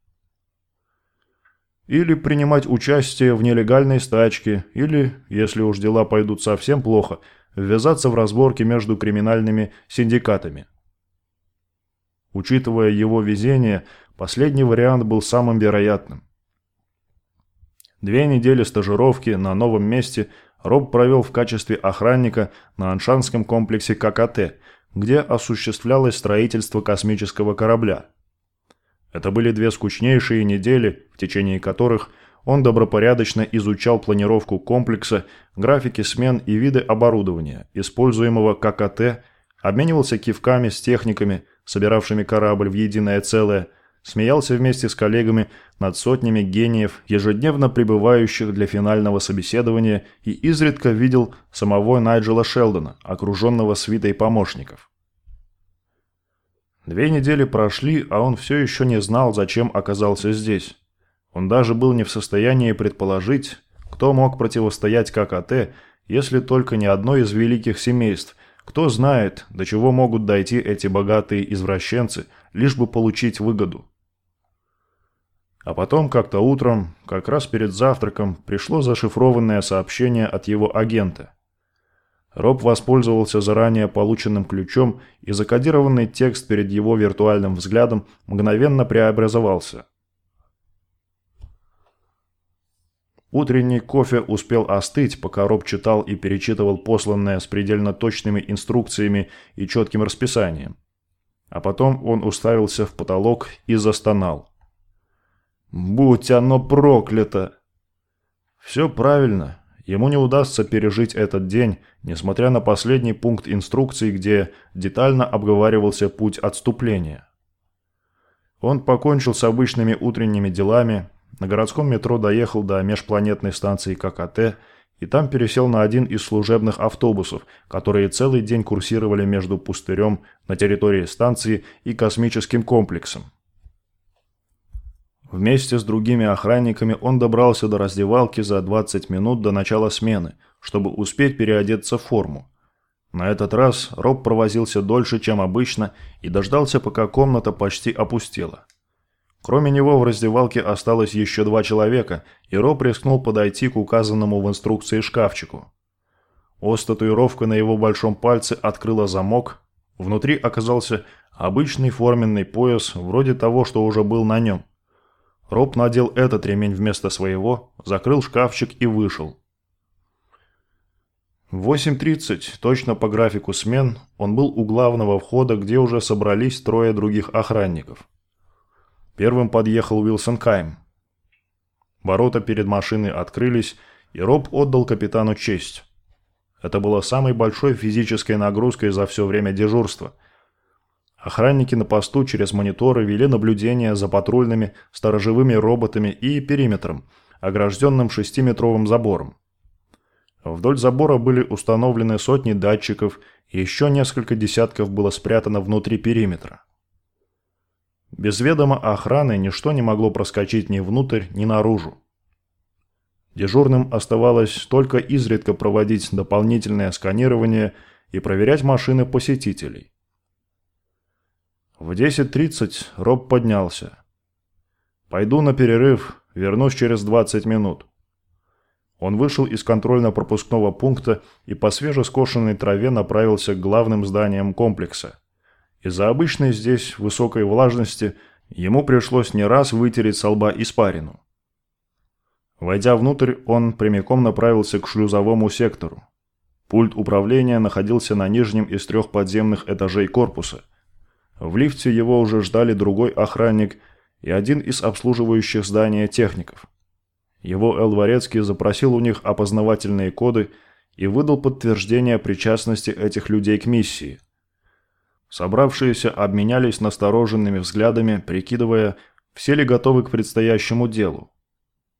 Или принимать участие в нелегальной стачке, или, если уж дела пойдут совсем плохо, ввязаться в разборки между криминальными синдикатами. Учитывая его везение, последний вариант был самым вероятным. Две недели стажировки на новом месте Роб провел в качестве охранника на Аншанском комплексе ККТ, где осуществлялось строительство космического корабля. Это были две скучнейшие недели, в течение которых он добропорядочно изучал планировку комплекса, графики смен и виды оборудования, используемого ККТ, обменивался кивками с техниками, собиравшими корабль в единое целое, смеялся вместе с коллегами над сотнями гениев, ежедневно прибывающих для финального собеседования, и изредка видел самого Найджела Шелдона, окруженного свитой помощников. Две недели прошли, а он все еще не знал, зачем оказался здесь. Он даже был не в состоянии предположить, кто мог противостоять ККТ, если только не одно из великих семейств. Кто знает, до чего могут дойти эти богатые извращенцы, лишь бы получить выгоду. А потом как-то утром, как раз перед завтраком, пришло зашифрованное сообщение от его агента. Роб воспользовался заранее полученным ключом, и закодированный текст перед его виртуальным взглядом мгновенно преобразовался. Утренний кофе успел остыть, пока Роб читал и перечитывал посланное с предельно точными инструкциями и четким расписанием. А потом он уставился в потолок и застонал. Будь оно проклято! Все правильно. Ему не удастся пережить этот день, несмотря на последний пункт инструкции, где детально обговаривался путь отступления. Он покончил с обычными утренними делами, на городском метро доехал до межпланетной станции ККТ и там пересел на один из служебных автобусов, которые целый день курсировали между пустырем на территории станции и космическим комплексом. Вместе с другими охранниками он добрался до раздевалки за 20 минут до начала смены, чтобы успеть переодеться в форму. На этот раз Роб провозился дольше, чем обычно, и дождался, пока комната почти опустела. Кроме него в раздевалке осталось еще два человека, и Роб рискнул подойти к указанному в инструкции шкафчику. Ос татуировка на его большом пальце открыла замок. Внутри оказался обычный форменный пояс, вроде того, что уже был на нем. Роб надел этот ремень вместо своего, закрыл шкафчик и вышел. В 8.30, точно по графику смен, он был у главного входа, где уже собрались трое других охранников. Первым подъехал Уилсон Кайм. Ворота перед машиной открылись, и Роб отдал капитану честь. Это было самой большой физической нагрузкой за все время дежурства. Охранники на посту через мониторы вели наблюдение за патрульными сторожевыми роботами и периметром, огражденным шестиметровым забором. Вдоль забора были установлены сотни датчиков, и еще несколько десятков было спрятано внутри периметра. Без ведома охраны ничто не могло проскочить ни внутрь, ни наружу. Дежурным оставалось только изредка проводить дополнительное сканирование и проверять машины посетителей. В 10.30 Роб поднялся. «Пойду на перерыв, вернусь через 20 минут». Он вышел из контрольно-пропускного пункта и по свежескошенной траве направился к главным зданиям комплекса. Из-за обычной здесь высокой влажности ему пришлось не раз вытереть со лба испарину. Войдя внутрь, он прямиком направился к шлюзовому сектору. Пульт управления находился на нижнем из трех подземных этажей корпуса. В лифте его уже ждали другой охранник и один из обслуживающих здания техников. Его Элдворецкий запросил у них опознавательные коды и выдал подтверждение причастности этих людей к миссии. Собравшиеся обменялись настороженными взглядами, прикидывая, все ли готовы к предстоящему делу.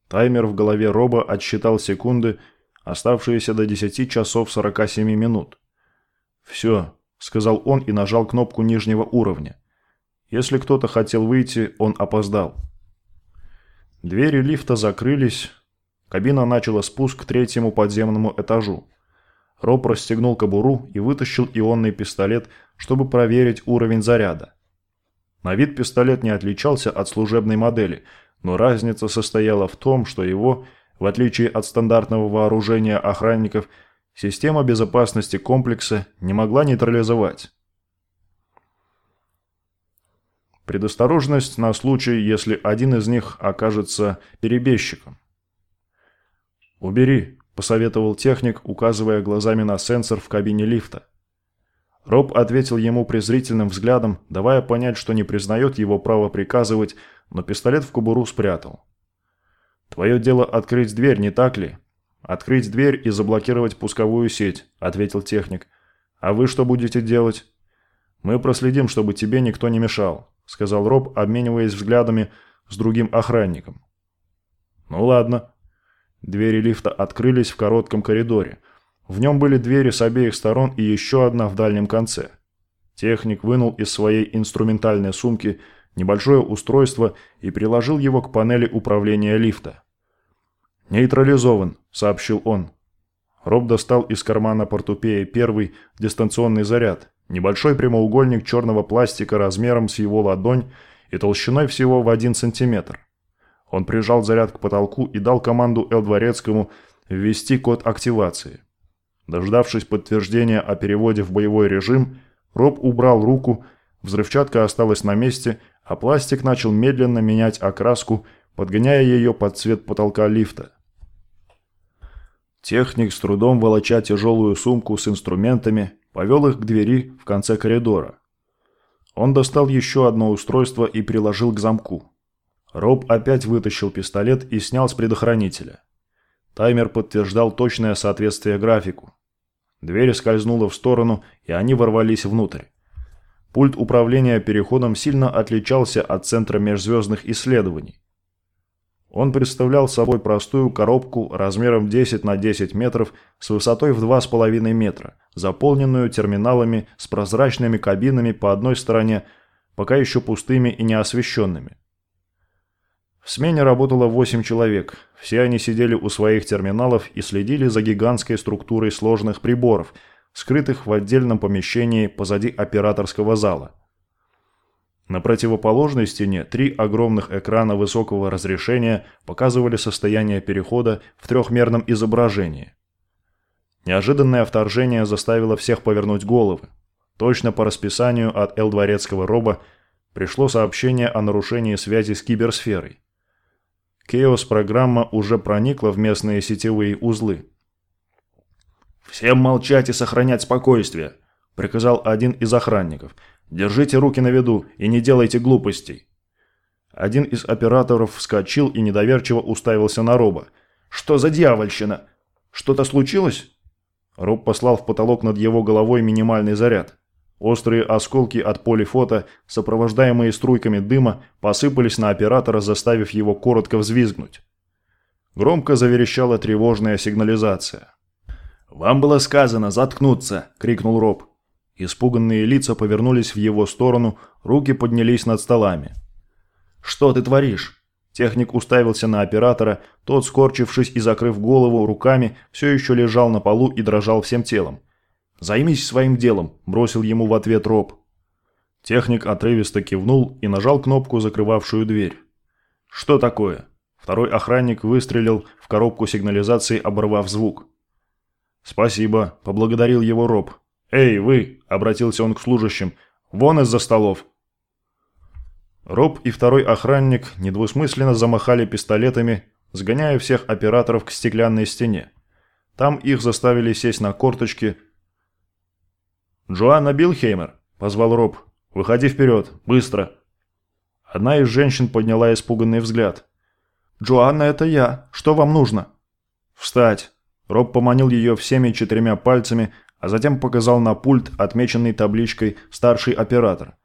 Таймер в голове Роба отсчитал секунды, оставшиеся до 10 часов 47 минут. «Все», — сказал он и нажал кнопку нижнего уровня. Если кто-то хотел выйти, он опоздал. Двери лифта закрылись. Кабина начала спуск к третьему подземному этажу. Роб расстегнул кобуру и вытащил ионный пистолет, чтобы проверить уровень заряда. На вид пистолет не отличался от служебной модели, но разница состояла в том, что его, в отличие от стандартного вооружения охранников, система безопасности комплекса не могла нейтрализовать. Предосторожность на случай, если один из них окажется перебежчиком. «Убери», – посоветовал техник, указывая глазами на сенсор в кабине лифта. Роб ответил ему презрительным взглядом, давая понять, что не признает его право приказывать, но пистолет в кобуру спрятал. «Твое дело открыть дверь, не так ли?» «Открыть дверь и заблокировать пусковую сеть», – ответил техник. «А вы что будете делать?» «Мы проследим, чтобы тебе никто не мешал», – сказал Роб, обмениваясь взглядами с другим охранником. «Ну ладно». Двери лифта открылись в коротком коридоре. В нем были двери с обеих сторон и еще одна в дальнем конце. Техник вынул из своей инструментальной сумки небольшое устройство и приложил его к панели управления лифта. «Нейтрализован», – сообщил он. Роб достал из кармана портупея первый дистанционный заряд Небольшой прямоугольник черного пластика размером с его ладонь и толщиной всего в один сантиметр. Он прижал заряд к потолку и дал команду Эл ввести код активации. Дождавшись подтверждения о переводе в боевой режим, Роб убрал руку, взрывчатка осталась на месте, а пластик начал медленно менять окраску, подгоняя ее под цвет потолка лифта. Техник, с трудом волоча тяжелую сумку с инструментами, повел их к двери в конце коридора. Он достал еще одно устройство и приложил к замку. Роб опять вытащил пистолет и снял с предохранителя. Таймер подтверждал точное соответствие графику. Дверь скользнула в сторону, и они ворвались внутрь. Пульт управления переходом сильно отличался от центра межзвездных исследований. Он представлял собой простую коробку размером 10 на 10 метров с высотой в 2,5 метра, заполненную терминалами с прозрачными кабинами по одной стороне, пока еще пустыми и неосвещенными. В смене работало 8 человек. Все они сидели у своих терминалов и следили за гигантской структурой сложных приборов, скрытых в отдельном помещении позади операторского зала. На противоположной стене три огромных экрана высокого разрешения показывали состояние перехода в трехмерном изображении. Неожиданное вторжение заставило всех повернуть головы. Точно по расписанию от Эл-Дворецкого Роба пришло сообщение о нарушении связи с киберсферой. Кеос-программа уже проникла в местные сетевые узлы. «Всем молчать и сохранять спокойствие», – приказал один из охранников. «Держите руки на виду и не делайте глупостей». Один из операторов вскочил и недоверчиво уставился на Роба. «Что за дьявольщина? Что-то случилось?» Роб послал в потолок над его головой минимальный заряд. Острые осколки от полифота, сопровождаемые струйками дыма, посыпались на оператора, заставив его коротко взвизгнуть. Громко заверещала тревожная сигнализация. «Вам было сказано заткнуться!» – крикнул Роб. Испуганные лица повернулись в его сторону, руки поднялись над столами. «Что ты творишь?» Техник уставился на оператора, тот, скорчившись и закрыв голову руками, все еще лежал на полу и дрожал всем телом. «Займись своим делом», – бросил ему в ответ Роб. Техник отрывисто кивнул и нажал кнопку, закрывавшую дверь. «Что такое?» Второй охранник выстрелил в коробку сигнализации, оборвав звук. «Спасибо», – поблагодарил его Роб. «Эй, вы!» – обратился он к служащим. «Вон из-за столов!» Роб и второй охранник недвусмысленно замахали пистолетами, сгоняя всех операторов к стеклянной стене. Там их заставили сесть на корточки. «Джоанна Билхеймер!» – позвал Роб. «Выходи вперед! Быстро!» Одна из женщин подняла испуганный взгляд. «Джоанна, это я. Что вам нужно?» «Встать!» Роб поманил ее всеми четырьмя пальцами, а затем показал на пульт, отмеченный табличкой «Старший оператор».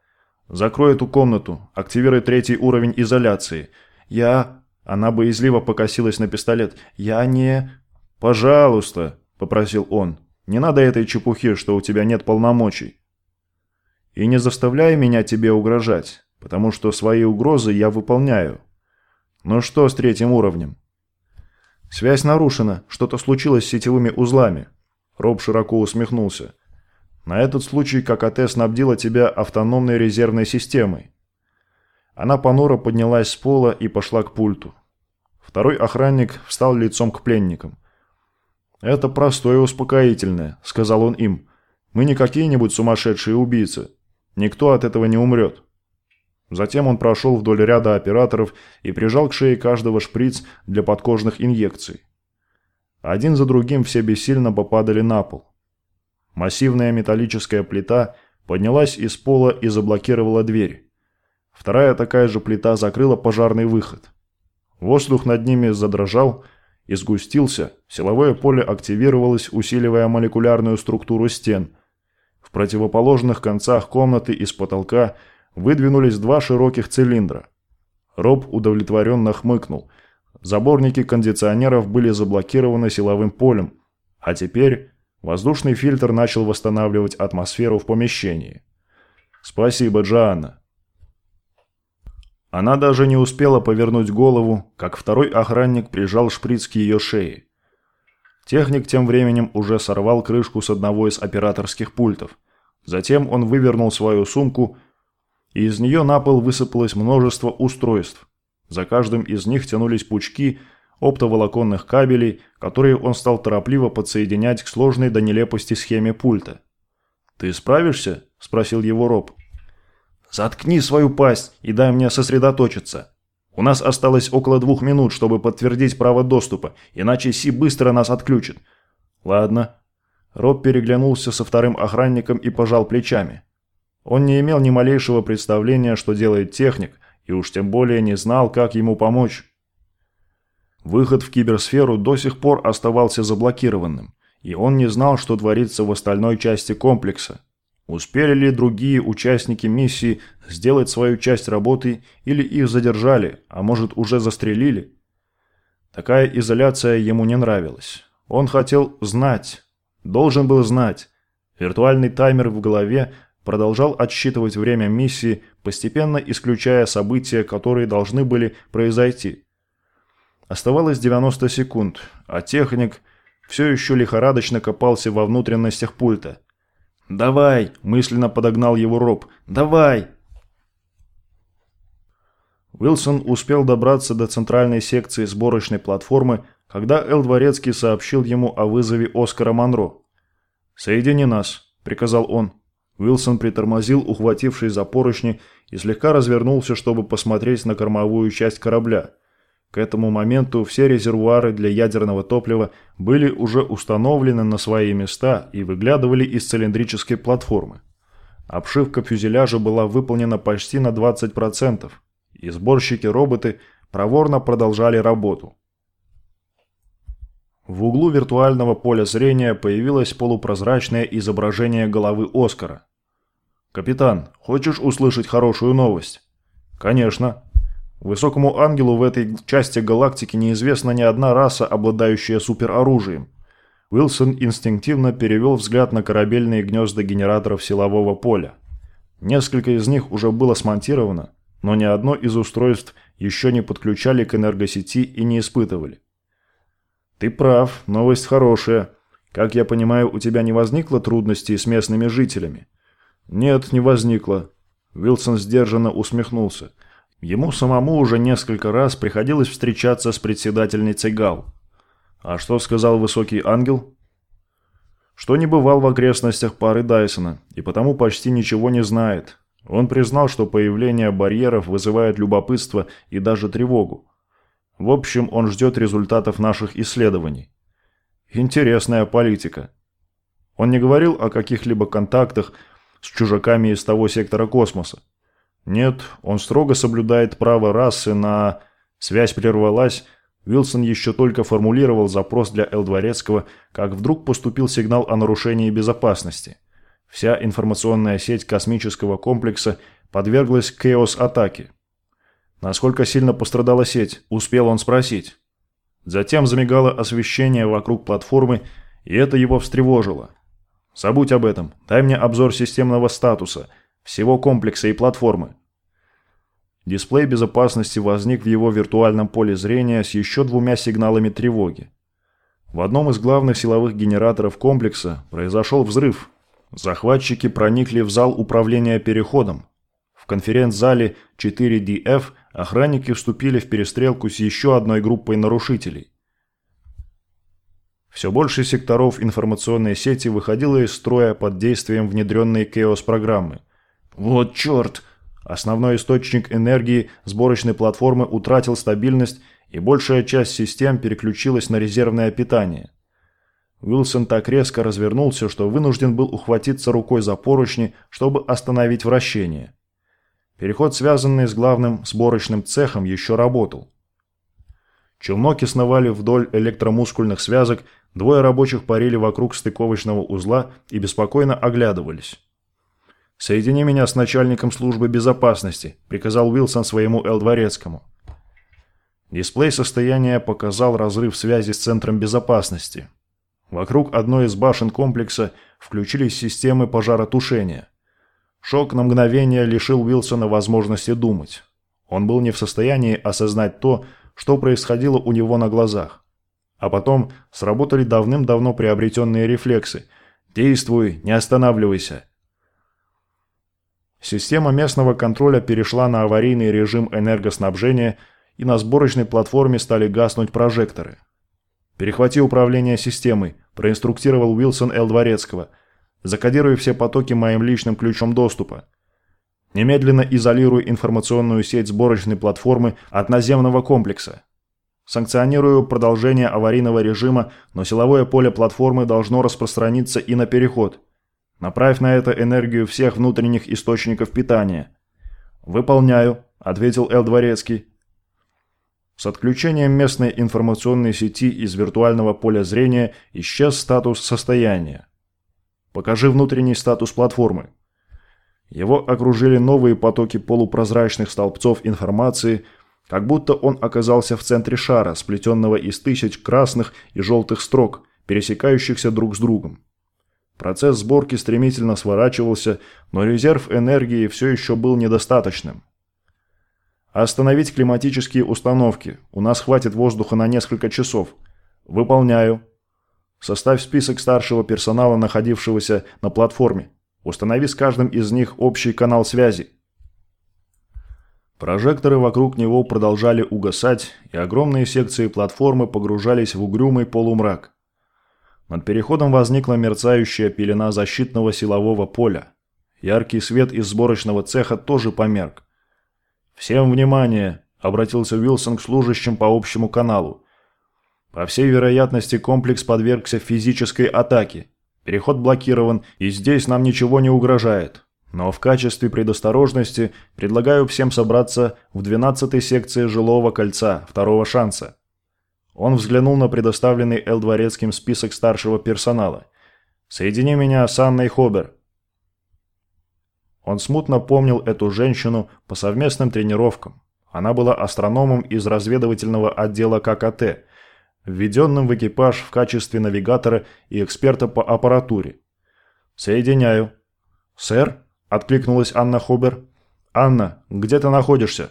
Закрой эту комнату. Активируй третий уровень изоляции. Я...» Она боязливо покосилась на пистолет. «Я не...» «Пожалуйста», — попросил он. «Не надо этой чепухи, что у тебя нет полномочий. И не заставляй меня тебе угрожать, потому что свои угрозы я выполняю. Ну что с третьим уровнем?» «Связь нарушена. Что-то случилось с сетевыми узлами». Роб широко усмехнулся. На этот случай ККТ снабдила тебя автономной резервной системой. Она понуро поднялась с пола и пошла к пульту. Второй охранник встал лицом к пленникам. «Это простое успокоительное», — сказал он им. «Мы не какие-нибудь сумасшедшие убийцы. Никто от этого не умрет». Затем он прошел вдоль ряда операторов и прижал к шее каждого шприц для подкожных инъекций. Один за другим все бессильно попадали на пол. Массивная металлическая плита поднялась из пола и заблокировала дверь. Вторая такая же плита закрыла пожарный выход. Воздух над ними задрожал и сгустился, силовое поле активировалось, усиливая молекулярную структуру стен. В противоположных концах комнаты из потолка выдвинулись два широких цилиндра. Роб удовлетворенно хмыкнул. Заборники кондиционеров были заблокированы силовым полем, а теперь Воздушный фильтр начал восстанавливать атмосферу в помещении. «Спасибо, Джоанна». Она даже не успела повернуть голову, как второй охранник прижал шприц к ее шее. Техник тем временем уже сорвал крышку с одного из операторских пультов. Затем он вывернул свою сумку, и из нее на пол высыпалось множество устройств. За каждым из них тянулись пучки – оптоволоконных кабелей, которые он стал торопливо подсоединять к сложной до нелепости схеме пульта. «Ты справишься?» – спросил его Роб. «Заткни свою пасть и дай мне сосредоточиться. У нас осталось около двух минут, чтобы подтвердить право доступа, иначе Си быстро нас отключит». «Ладно». Роб переглянулся со вторым охранником и пожал плечами. Он не имел ни малейшего представления, что делает техник, и уж тем более не знал, как ему помочь. Выход в киберсферу до сих пор оставался заблокированным, и он не знал, что творится в остальной части комплекса. Успели ли другие участники миссии сделать свою часть работы или их задержали, а может уже застрелили? Такая изоляция ему не нравилась. Он хотел знать, должен был знать. Виртуальный таймер в голове продолжал отсчитывать время миссии, постепенно исключая события, которые должны были произойти. Оставалось 90 секунд, а техник все еще лихорадочно копался во внутренностях пульта. «Давай!» – мысленно подогнал его Роб. «Давай!» Уилсон успел добраться до центральной секции сборочной платформы, когда Эл Дворецкий сообщил ему о вызове Оскара Монро. «Соедини нас», – приказал он. Уилсон притормозил, ухватившись за поручни, и слегка развернулся, чтобы посмотреть на кормовую часть корабля – К этому моменту все резервуары для ядерного топлива были уже установлены на свои места и выглядывали из цилиндрической платформы. Обшивка фюзеляжа была выполнена почти на 20%, и сборщики-роботы проворно продолжали работу. В углу виртуального поля зрения появилось полупрозрачное изображение головы Оскара. «Капитан, хочешь услышать хорошую новость?» «Конечно», Высокому ангелу в этой части галактики неизвестна ни одна раса, обладающая супероружием. Уилсон инстинктивно перевел взгляд на корабельные гнезда генераторов силового поля. Несколько из них уже было смонтировано, но ни одно из устройств еще не подключали к энергосети и не испытывали. «Ты прав, новость хорошая. Как я понимаю, у тебя не возникло трудностей с местными жителями?» «Нет, не возникло». Уилсон сдержанно усмехнулся. Ему самому уже несколько раз приходилось встречаться с председательницей ГАЛ. А что сказал высокий ангел? Что не бывал в окрестностях пары Дайсона, и потому почти ничего не знает. Он признал, что появление барьеров вызывает любопытство и даже тревогу. В общем, он ждет результатов наших исследований. Интересная политика. Он не говорил о каких-либо контактах с чужаками из того сектора космоса. Нет, он строго соблюдает право расы на... Связь прервалась. Вилсон еще только формулировал запрос для Элдворецкого, как вдруг поступил сигнал о нарушении безопасности. Вся информационная сеть космического комплекса подверглась кейос-атаке. Насколько сильно пострадала сеть, успел он спросить. Затем замигало освещение вокруг платформы, и это его встревожило. «Забудь об этом. Дай мне обзор системного статуса, всего комплекса и платформы». Дисплей безопасности возник в его виртуальном поле зрения с еще двумя сигналами тревоги. В одном из главных силовых генераторов комплекса произошел взрыв. Захватчики проникли в зал управления переходом. В конференц-зале 4DF охранники вступили в перестрелку с еще одной группой нарушителей. Все больше секторов информационной сети выходило из строя под действием внедренной Chaos-программы. «Вот черт!» Основной источник энергии сборочной платформы утратил стабильность, и большая часть систем переключилась на резервное питание. Уилсон так резко развернулся, что вынужден был ухватиться рукой за поручни, чтобы остановить вращение. Переход, связанный с главным сборочным цехом, еще работал. Челноки сновали вдоль электромускульных связок, двое рабочих парили вокруг стыковочного узла и беспокойно оглядывались. «Соедини меня с начальником службы безопасности», – приказал Уилсон своему Эл-Дворецкому. Дисплей состояния показал разрыв связи с Центром безопасности. Вокруг одной из башен комплекса включились системы пожаротушения. Шок на мгновение лишил Уилсона возможности думать. Он был не в состоянии осознать то, что происходило у него на глазах. А потом сработали давным-давно приобретенные рефлексы. «Действуй, не останавливайся. Система местного контроля перешла на аварийный режим энергоснабжения, и на сборочной платформе стали гаснуть прожекторы. «Перехвати управление системой», – проинструктировал Уилсон Л. Дворецкого. «Закодируй все потоки моим личным ключом доступа. Немедленно изолируй информационную сеть сборочной платформы от наземного комплекса. Санкционирую продолжение аварийного режима, но силовое поле платформы должно распространиться и на переход». Направь на это энергию всех внутренних источников питания». «Выполняю», — ответил Эл Дворецкий. С отключением местной информационной сети из виртуального поля зрения исчез статус состояния. «Покажи внутренний статус платформы». Его окружили новые потоки полупрозрачных столбцов информации, как будто он оказался в центре шара, сплетенного из тысяч красных и желтых строк, пересекающихся друг с другом. Процесс сборки стремительно сворачивался, но резерв энергии все еще был недостаточным. «Остановить климатические установки. У нас хватит воздуха на несколько часов. Выполняю. Составь список старшего персонала, находившегося на платформе. Установи с каждым из них общий канал связи». Прожекторы вокруг него продолжали угасать, и огромные секции платформы погружались в угрюмый полумрак. Над переходом возникла мерцающая пелена защитного силового поля. Яркий свет из сборочного цеха тоже померк. «Всем внимание!» – обратился Уилсон к служащим по общему каналу. «По всей вероятности, комплекс подвергся физической атаке. Переход блокирован, и здесь нам ничего не угрожает. Но в качестве предосторожности предлагаю всем собраться в 12-й секции жилого кольца, второго шанса. Он взглянул на предоставленный Эл Дворецким список старшего персонала. «Соедини меня с Анной Хобер». Он смутно помнил эту женщину по совместным тренировкам. Она была астрономом из разведывательного отдела ККТ, введенным в экипаж в качестве навигатора и эксперта по аппаратуре. «Соединяю». «Сэр?» – откликнулась Анна Хобер. «Анна, где ты находишься?»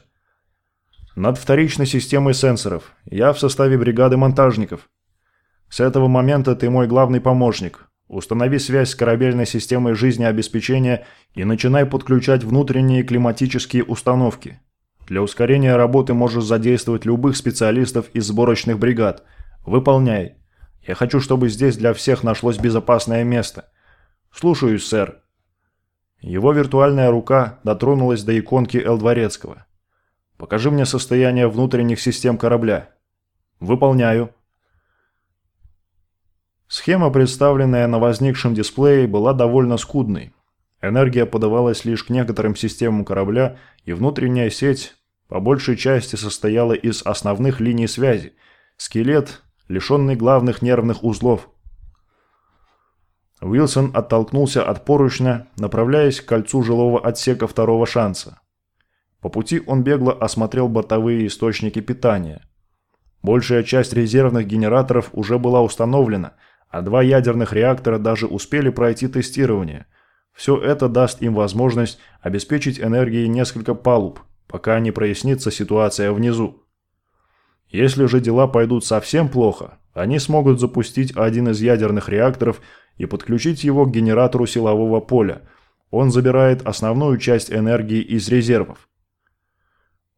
«Над вторичной системой сенсоров. Я в составе бригады монтажников. С этого момента ты мой главный помощник. Установи связь с корабельной системой жизнеобеспечения и начинай подключать внутренние климатические установки. Для ускорения работы можешь задействовать любых специалистов из сборочных бригад. Выполняй. Я хочу, чтобы здесь для всех нашлось безопасное место. Слушаюсь, сэр. Его виртуальная рука дотронулась до иконки Эл. «Покажи мне состояние внутренних систем корабля». «Выполняю». Схема, представленная на возникшем дисплее, была довольно скудной. Энергия подавалась лишь к некоторым системам корабля, и внутренняя сеть по большей части состояла из основных линий связи, скелет, лишенный главных нервных узлов – Уилсон оттолкнулся от поручня, направляясь к кольцу жилого отсека второго шанса. По пути он бегло осмотрел бортовые источники питания. Большая часть резервных генераторов уже была установлена, а два ядерных реактора даже успели пройти тестирование. Все это даст им возможность обеспечить энергией несколько палуб, пока не прояснится ситуация внизу. Если же дела пойдут совсем плохо, они смогут запустить один из ядерных реакторов и подключить его к генератору силового поля. Он забирает основную часть энергии из резервов.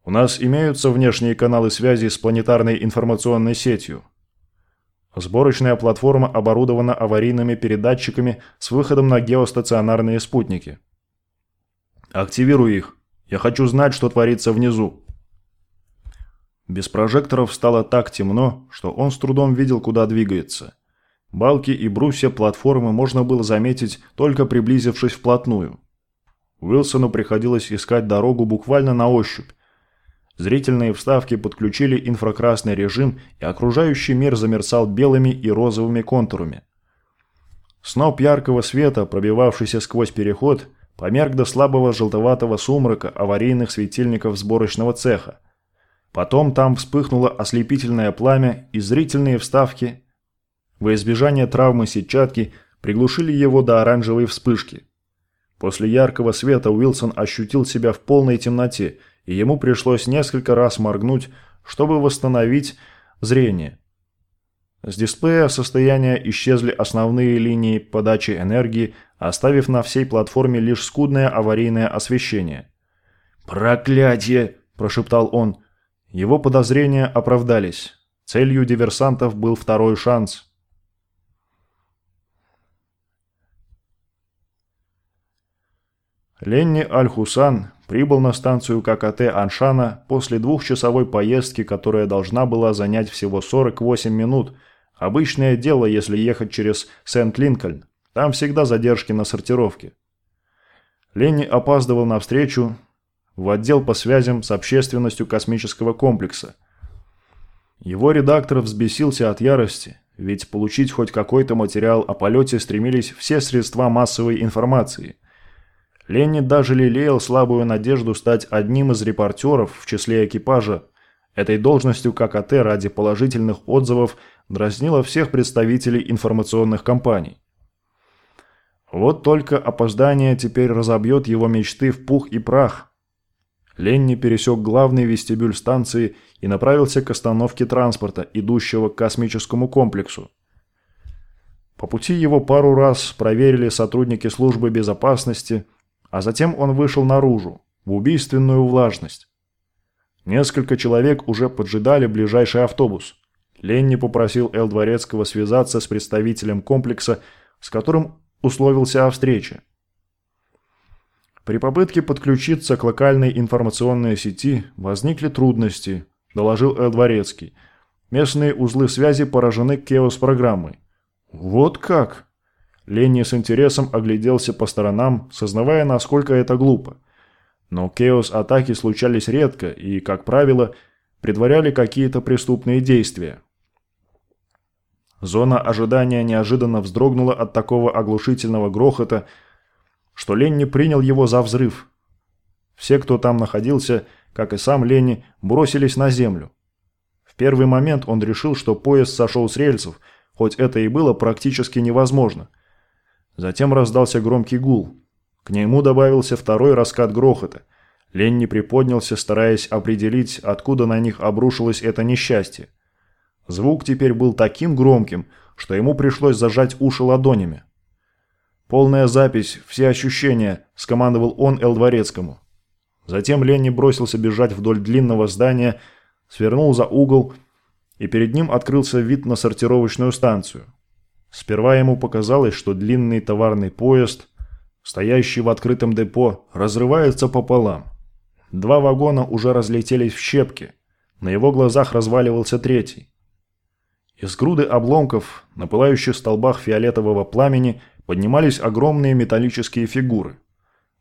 У нас имеются внешние каналы связи с планетарной информационной сетью. Сборочная платформа оборудована аварийными передатчиками с выходом на геостационарные спутники. Активируй их. Я хочу знать, что творится внизу. Без прожекторов стало так темно, что он с трудом видел, куда двигается. Балки и брусья платформы можно было заметить, только приблизившись вплотную. Уилсону приходилось искать дорогу буквально на ощупь. Зрительные вставки подключили инфракрасный режим, и окружающий мир замерцал белыми и розовыми контурами. Сноп яркого света, пробивавшийся сквозь переход, померк до слабого желтоватого сумрака аварийных светильников сборочного цеха. Потом там вспыхнуло ослепительное пламя, и зрительные вставки во избежание травмы сетчатки приглушили его до оранжевой вспышки. После яркого света Уилсон ощутил себя в полной темноте, и ему пришлось несколько раз моргнуть, чтобы восстановить зрение. С дисплея состояния исчезли основные линии подачи энергии, оставив на всей платформе лишь скудное аварийное освещение. «Проклятие!» – прошептал он. Его подозрения оправдались. Целью диверсантов был второй шанс – Ленни Аль-Хусан прибыл на станцию ККТ Аншана после двухчасовой поездки, которая должна была занять всего 48 минут. Обычное дело, если ехать через Сент-Линкольн. Там всегда задержки на сортировке. Ленни опаздывал на встречу в отдел по связям с общественностью космического комплекса. Его редактор взбесился от ярости, ведь получить хоть какой-то материал о полете стремились все средства массовой информации – Ленни даже лелеял слабую надежду стать одним из репортеров в числе экипажа. Этой должностью ККТ ради положительных отзывов дразнила всех представителей информационных компаний. Вот только опоздание теперь разобьет его мечты в пух и прах. Ленни пересек главный вестибюль станции и направился к остановке транспорта, идущего к космическому комплексу. По пути его пару раз проверили сотрудники службы безопасности – а затем он вышел наружу, в убийственную влажность. Несколько человек уже поджидали ближайший автобус. Ленни попросил Эл Дворецкого связаться с представителем комплекса, с которым условился о встрече. При попытке подключиться к локальной информационной сети возникли трудности, доложил Эл Дворецкий. Местные узлы связи поражены Кеос-программой. Вот как? Ленни с интересом огляделся по сторонам, сознавая, насколько это глупо. Но Кеос-атаки случались редко и, как правило, предваряли какие-то преступные действия. Зона ожидания неожиданно вздрогнула от такого оглушительного грохота, что Ленни принял его за взрыв. Все, кто там находился, как и сам Ленни, бросились на землю. В первый момент он решил, что поезд сошел с рельсов, хоть это и было практически невозможно. Затем раздался громкий гул. К нему добавился второй раскат грохота. Ленни приподнялся, стараясь определить, откуда на них обрушилось это несчастье. Звук теперь был таким громким, что ему пришлось зажать уши ладонями. «Полная запись, все ощущения», – скомандовал он Эл. Затем Ленни бросился бежать вдоль длинного здания, свернул за угол, и перед ним открылся вид на сортировочную станцию. Сперва ему показалось, что длинный товарный поезд, стоящий в открытом депо, разрывается пополам. Два вагона уже разлетелись в щепки. На его глазах разваливался третий. Из груды обломков на пылающих столбах фиолетового пламени поднимались огромные металлические фигуры.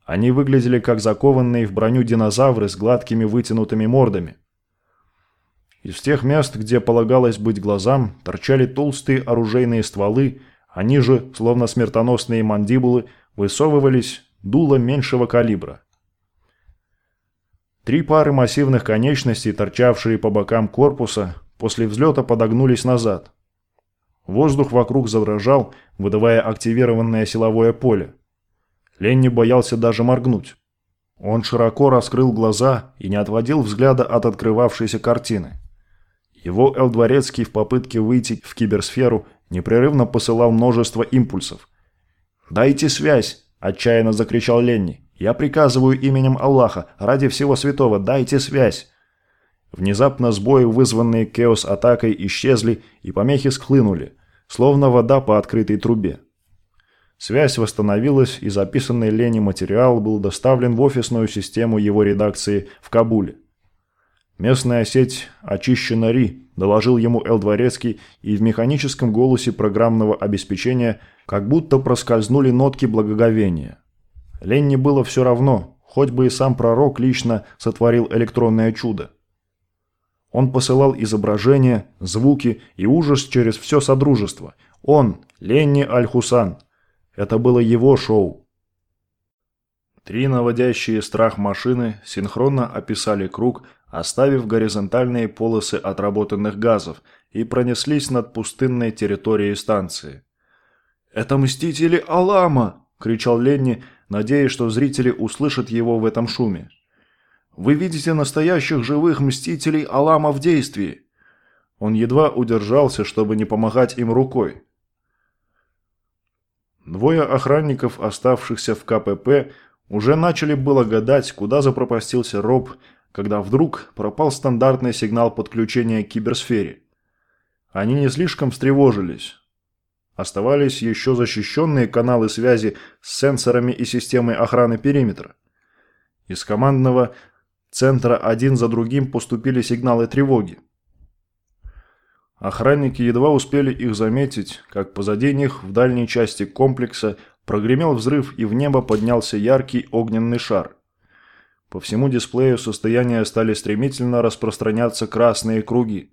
Они выглядели как закованные в броню динозавры с гладкими вытянутыми мордами. Из тех мест, где полагалось быть глазам, торчали толстые оружейные стволы, они же, словно смертоносные мандибулы, высовывались дуло меньшего калибра. Три пары массивных конечностей, торчавшие по бокам корпуса, после взлета подогнулись назад. Воздух вокруг задрожал, выдавая активированное силовое поле. Ленни боялся даже моргнуть. Он широко раскрыл глаза и не отводил взгляда от открывавшейся картины. Его Элдворецкий в попытке выйти в киберсферу непрерывно посылал множество импульсов. «Дайте связь!» – отчаянно закричал Ленни. «Я приказываю именем Аллаха, ради всего святого, дайте связь!» Внезапно сбои, вызванные Кеос-атакой, исчезли и помехи схлынули, словно вода по открытой трубе. Связь восстановилась, и записанный Лене материал был доставлен в офисную систему его редакции в Кабуле. «Местная сеть очищена Ри», – доложил ему Эл Дворецкий, и в механическом голосе программного обеспечения как будто проскользнули нотки благоговения. Ленне было все равно, хоть бы и сам пророк лично сотворил электронное чудо. Он посылал изображения, звуки и ужас через все Содружество. Он, Ленни Аль-Хусан. Это было его шоу. Три наводящие страх машины синхронно описали круг, оставив горизонтальные полосы отработанных газов, и пронеслись над пустынной территорией станции. «Это мстители Алама!» – кричал Ленни, надеясь, что зрители услышат его в этом шуме. Вы видите настоящих живых мстителей Алама в действии!» Он едва удержался, чтобы не помогать им рукой. Двое охранников, оставшихся в КПП, уже начали было гадать, куда запропастился Роб, когда вдруг пропал стандартный сигнал подключения к киберсфере. Они не слишком встревожились. Оставались еще защищенные каналы связи с сенсорами и системой охраны периметра. Из командного центра один за другим поступили сигналы тревоги. Охранники едва успели их заметить, как позади них в дальней части комплекса прогремел взрыв и в небо поднялся яркий огненный шар. По всему дисплею состояния стали стремительно распространяться красные круги.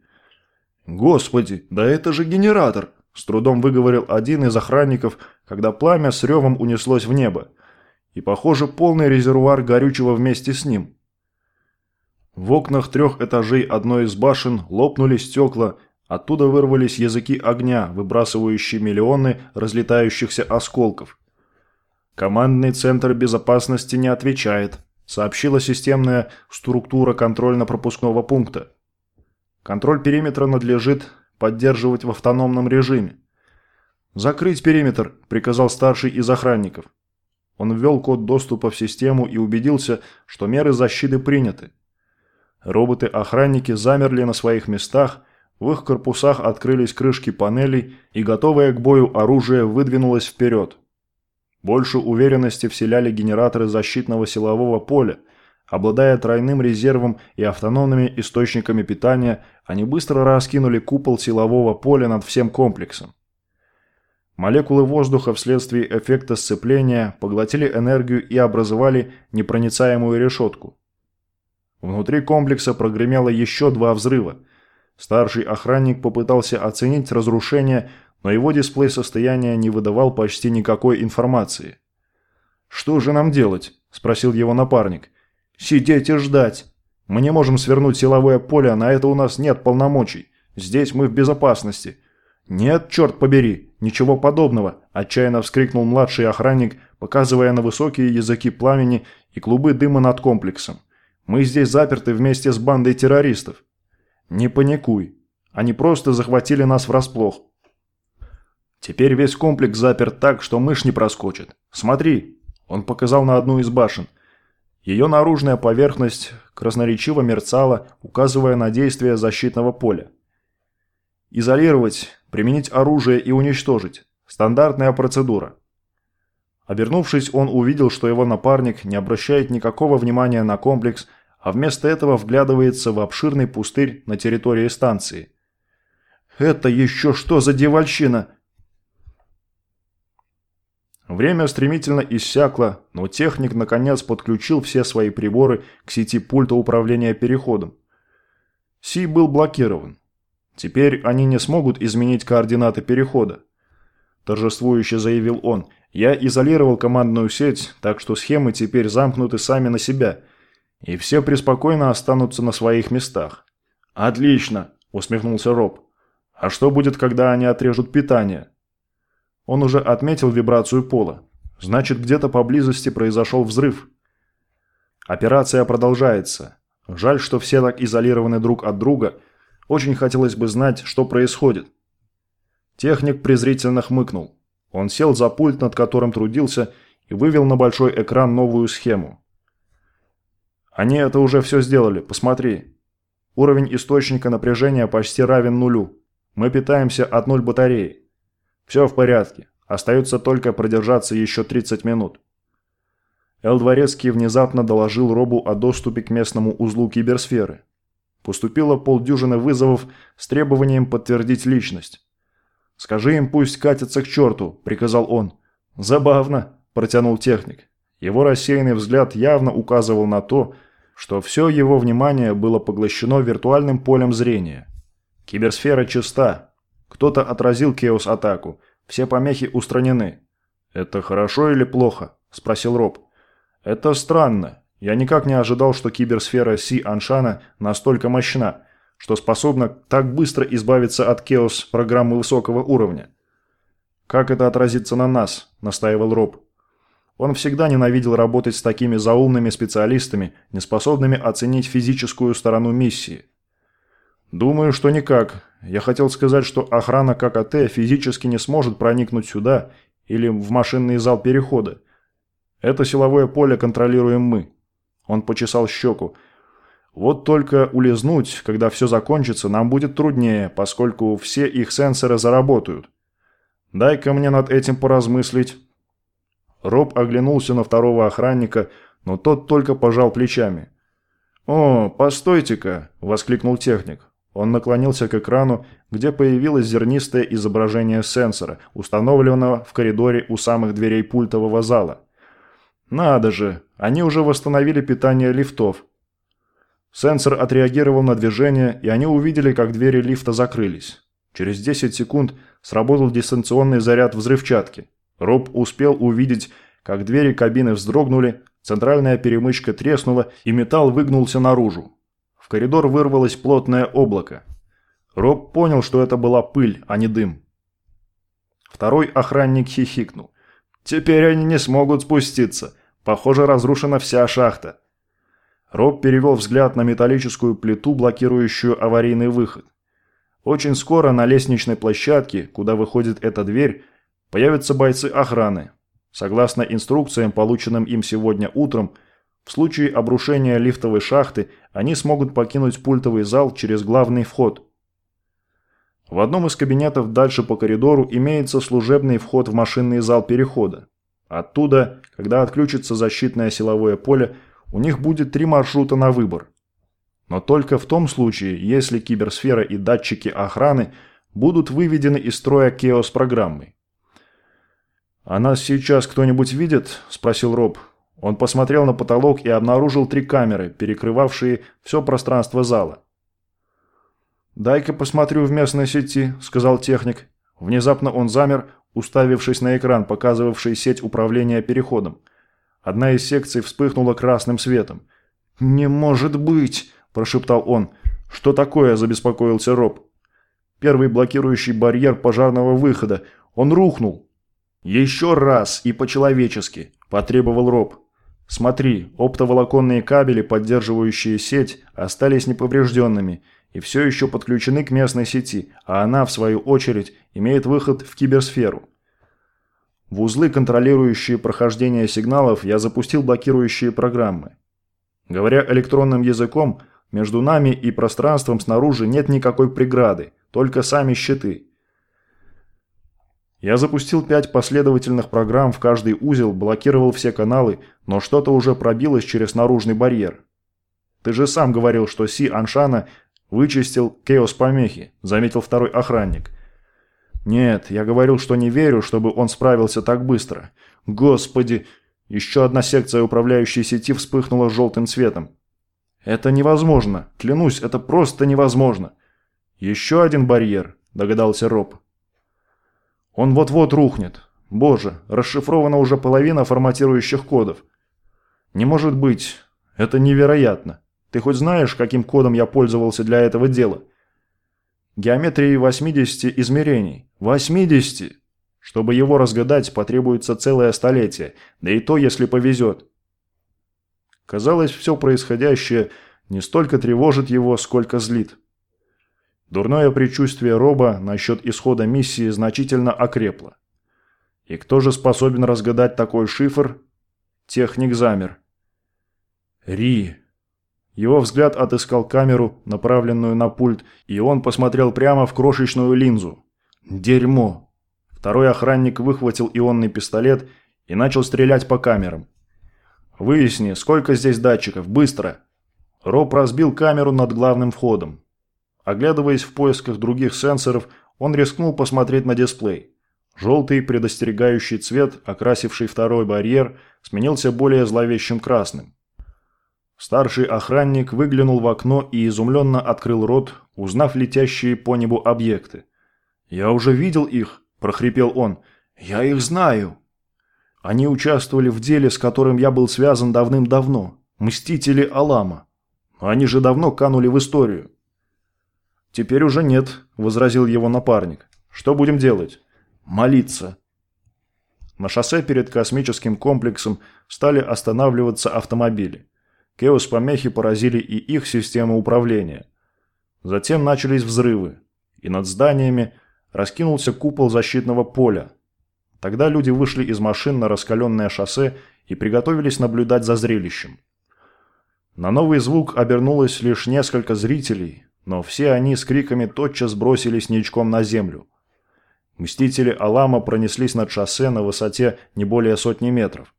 «Господи, да это же генератор!» – с трудом выговорил один из охранников, когда пламя с ревом унеслось в небо. И, похоже, полный резервуар горючего вместе с ним. В окнах трех этажей одной из башен лопнули стекла, оттуда вырвались языки огня, выбрасывающие миллионы разлетающихся осколков. «Командный центр безопасности не отвечает», сообщила системная структура контрольно-пропускного пункта. Контроль периметра надлежит поддерживать в автономном режиме. «Закрыть периметр», – приказал старший из охранников. Он ввел код доступа в систему и убедился, что меры защиты приняты. Роботы-охранники замерли на своих местах, в их корпусах открылись крышки панелей, и готовое к бою оружие выдвинулось вперед. Больше уверенности вселяли генераторы защитного силового поля. Обладая тройным резервом и автономными источниками питания, они быстро раскинули купол силового поля над всем комплексом. Молекулы воздуха вследствие эффекта сцепления поглотили энергию и образовали непроницаемую решетку. Внутри комплекса прогремело еще два взрыва. Старший охранник попытался оценить разрушение, но его дисплей состояния не выдавал почти никакой информации. «Что же нам делать?» – спросил его напарник. «Сидеть и ждать. Мы не можем свернуть силовое поле, на это у нас нет полномочий. Здесь мы в безопасности». «Нет, черт побери, ничего подобного!» – отчаянно вскрикнул младший охранник, показывая на высокие языки пламени и клубы дыма над комплексом. «Мы здесь заперты вместе с бандой террористов». «Не паникуй. Они просто захватили нас врасплох. Теперь весь комплекс заперт так, что мышь не проскочит. Смотри!» Он показал на одну из башен. Ее наружная поверхность красноречиво мерцала, указывая на действие защитного поля. Изолировать, применить оружие и уничтожить. Стандартная процедура. Обернувшись, он увидел, что его напарник не обращает никакого внимания на комплекс, а вместо этого вглядывается в обширный пустырь на территории станции. «Это еще что за девальщина?» Время стремительно иссякло, но техник наконец подключил все свои приборы к сети пульта управления переходом. Си был блокирован. Теперь они не смогут изменить координаты перехода. Торжествующе заявил он. Я изолировал командную сеть, так что схемы теперь замкнуты сами на себя. И все преспокойно останутся на своих местах. Отлично, усмехнулся Роб. А что будет, когда они отрежут питание? Он уже отметил вибрацию пола. Значит, где-то поблизости произошел взрыв. Операция продолжается. Жаль, что все так изолированы друг от друга – очень хотелось бы знать, что происходит. Техник презрительно хмыкнул. Он сел за пульт, над которым трудился, и вывел на большой экран новую схему. «Они это уже все сделали, посмотри. Уровень источника напряжения почти равен нулю. Мы питаемся от нуль батареи. Все в порядке. Остается только продержаться еще 30 минут». Эл внезапно доложил Робу о доступе к местному узлу киберсферы. Поступило полдюжины вызовов с требованием подтвердить личность. «Скажи им, пусть катятся к черту», – приказал он. «Забавно», – протянул техник. Его рассеянный взгляд явно указывал на то, что все его внимание было поглощено виртуальным полем зрения. Киберсфера чиста. Кто-то отразил Кеос-атаку. Все помехи устранены. «Это хорошо или плохо?» – спросил Роб. «Это странно. Я никак не ожидал, что киберсфера Си Аншана настолько мощна, что способна так быстро избавиться от Кеос программы высокого уровня. «Как это отразится на нас?» – настаивал Роб. Он всегда ненавидел работать с такими заумными специалистами, неспособными оценить физическую сторону миссии. «Думаю, что никак. Я хотел сказать, что охрана ККТ физически не сможет проникнуть сюда или в машинный зал перехода. Это силовое поле контролируем мы. Он почесал щеку. Вот только улизнуть, когда все закончится, нам будет труднее, поскольку все их сенсоры заработают. Дай-ка мне над этим поразмыслить. Роб оглянулся на второго охранника, но тот только пожал плечами. «О, постойте-ка!» – воскликнул техник. Он наклонился к экрану, где появилось зернистое изображение сенсора, установленного в коридоре у самых дверей пультового зала. «Надо же! Они уже восстановили питание лифтов. Сенсор отреагировал на движение, и они увидели, как двери лифта закрылись. Через 10 секунд сработал дистанционный заряд взрывчатки. Роб успел увидеть, как двери кабины вздрогнули, центральная перемычка треснула, и металл выгнулся наружу. В коридор вырвалось плотное облако. Роб понял, что это была пыль, а не дым. Второй охранник хихикнул. «Теперь они не смогут спуститься. Похоже, разрушена вся шахта. Роб перевел взгляд на металлическую плиту, блокирующую аварийный выход. Очень скоро на лестничной площадке, куда выходит эта дверь, появятся бойцы охраны. Согласно инструкциям, полученным им сегодня утром, в случае обрушения лифтовой шахты они смогут покинуть пультовый зал через главный вход. В одном из кабинетов дальше по коридору имеется служебный вход в машинный зал перехода. Оттуда, когда отключится защитное силовое поле, у них будет три маршрута на выбор. Но только в том случае, если киберсфера и датчики охраны будут выведены из строя Кеос-программой. «А нас сейчас кто-нибудь видит?» – спросил Роб. Он посмотрел на потолок и обнаружил три камеры, перекрывавшие все пространство зала. «Дай-ка посмотрю в местной сети», – сказал техник. Внезапно он замер, уставившись на экран, показывавший сеть управления переходом. Одна из секций вспыхнула красным светом. «Не может быть!» – прошептал он. «Что такое?» – забеспокоился Роб. «Первый блокирующий барьер пожарного выхода. Он рухнул». «Еще раз и по-человечески», – потребовал Роб. «Смотри, оптоволоконные кабели, поддерживающие сеть, остались неповрежденными и все еще подключены к местной сети, а она, в свою очередь, имеет выход в киберсферу. В узлы, контролирующие прохождение сигналов, я запустил блокирующие программы. Говоря электронным языком, между нами и пространством снаружи нет никакой преграды, только сами щиты. Я запустил пять последовательных программ в каждый узел, блокировал все каналы, но что-то уже пробилось через наружный барьер. Ты же сам говорил, что Си Аншана вычистил Кеос-помехи, заметил второй охранник. «Нет, я говорил, что не верю, чтобы он справился так быстро. Господи!» Еще одна секция управляющей сети вспыхнула желтым цветом. «Это невозможно. Клянусь, это просто невозможно». «Еще один барьер», – догадался Роб. «Он вот-вот рухнет. Боже, расшифрована уже половина форматирующих кодов. Не может быть. Это невероятно. Ты хоть знаешь, каким кодом я пользовался для этого дела?» Геометрии 80 измерений. 80! Чтобы его разгадать, потребуется целое столетие, да и то, если повезет. Казалось, все происходящее не столько тревожит его, сколько злит. Дурное предчувствие Роба насчет исхода миссии значительно окрепло. И кто же способен разгадать такой шифр? Техник замер. «Ри», его взгляд отыскал камеру, направленную на пульт, и он посмотрел прямо в крошечную линзу. Дерьмо. Второй охранник выхватил ионный пистолет и начал стрелять по камерам. «Выясни, сколько здесь датчиков, быстро!» Роб разбил камеру над главным входом. Оглядываясь в поисках других сенсоров, он рискнул посмотреть на дисплей. Желтый предостерегающий цвет, окрасивший второй барьер, сменился более зловещим красным. Старший охранник выглянул в окно и изумленно открыл рот, узнав летящие по небу объекты. «Я уже видел их», – прохрипел он. «Я их знаю». Они участвовали в деле, с которым я был связан давным-давно. Мстители Алама. Они же давно канули в историю. «Теперь уже нет», – возразил его напарник. «Что будем делать?» «Молиться». На шоссе перед космическим комплексом стали останавливаться автомобили. Кеос-помехи поразили и их систему управления. Затем начались взрывы, и над зданиями раскинулся купол защитного поля. Тогда люди вышли из машин на раскаленное шоссе и приготовились наблюдать за зрелищем. На новый звук обернулось лишь несколько зрителей, но все они с криками тотчас бросились ничком на землю. Мстители Алама пронеслись над шоссе на высоте не более сотни метров.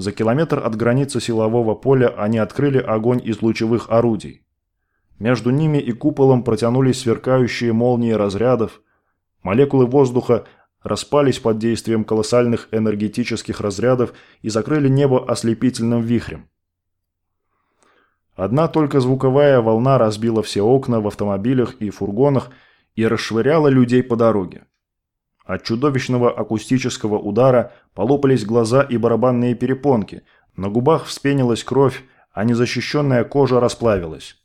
За километр от границы силового поля они открыли огонь из лучевых орудий. Между ними и куполом протянулись сверкающие молнии разрядов. Молекулы воздуха распались под действием колоссальных энергетических разрядов и закрыли небо ослепительным вихрем. Одна только звуковая волна разбила все окна в автомобилях и фургонах и расшвыряла людей по дороге. От чудовищного акустического удара полопались глаза и барабанные перепонки, на губах вспенилась кровь, а незащищенная кожа расплавилась.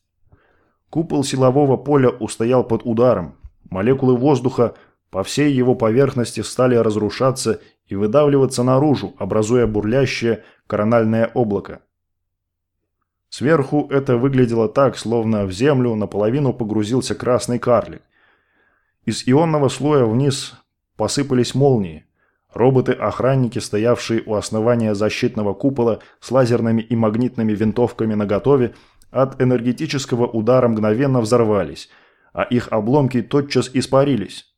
Купол силового поля устоял под ударом. Молекулы воздуха по всей его поверхности стали разрушаться и выдавливаться наружу, образуя бурлящее корональное облако. Сверху это выглядело так, словно в землю наполовину погрузился красный карлик. Из ионного слоя вниз Посыпались молнии. Роботы-охранники, стоявшие у основания защитного купола с лазерными и магнитными винтовками наготове, от энергетического удара мгновенно взорвались, а их обломки тотчас испарились.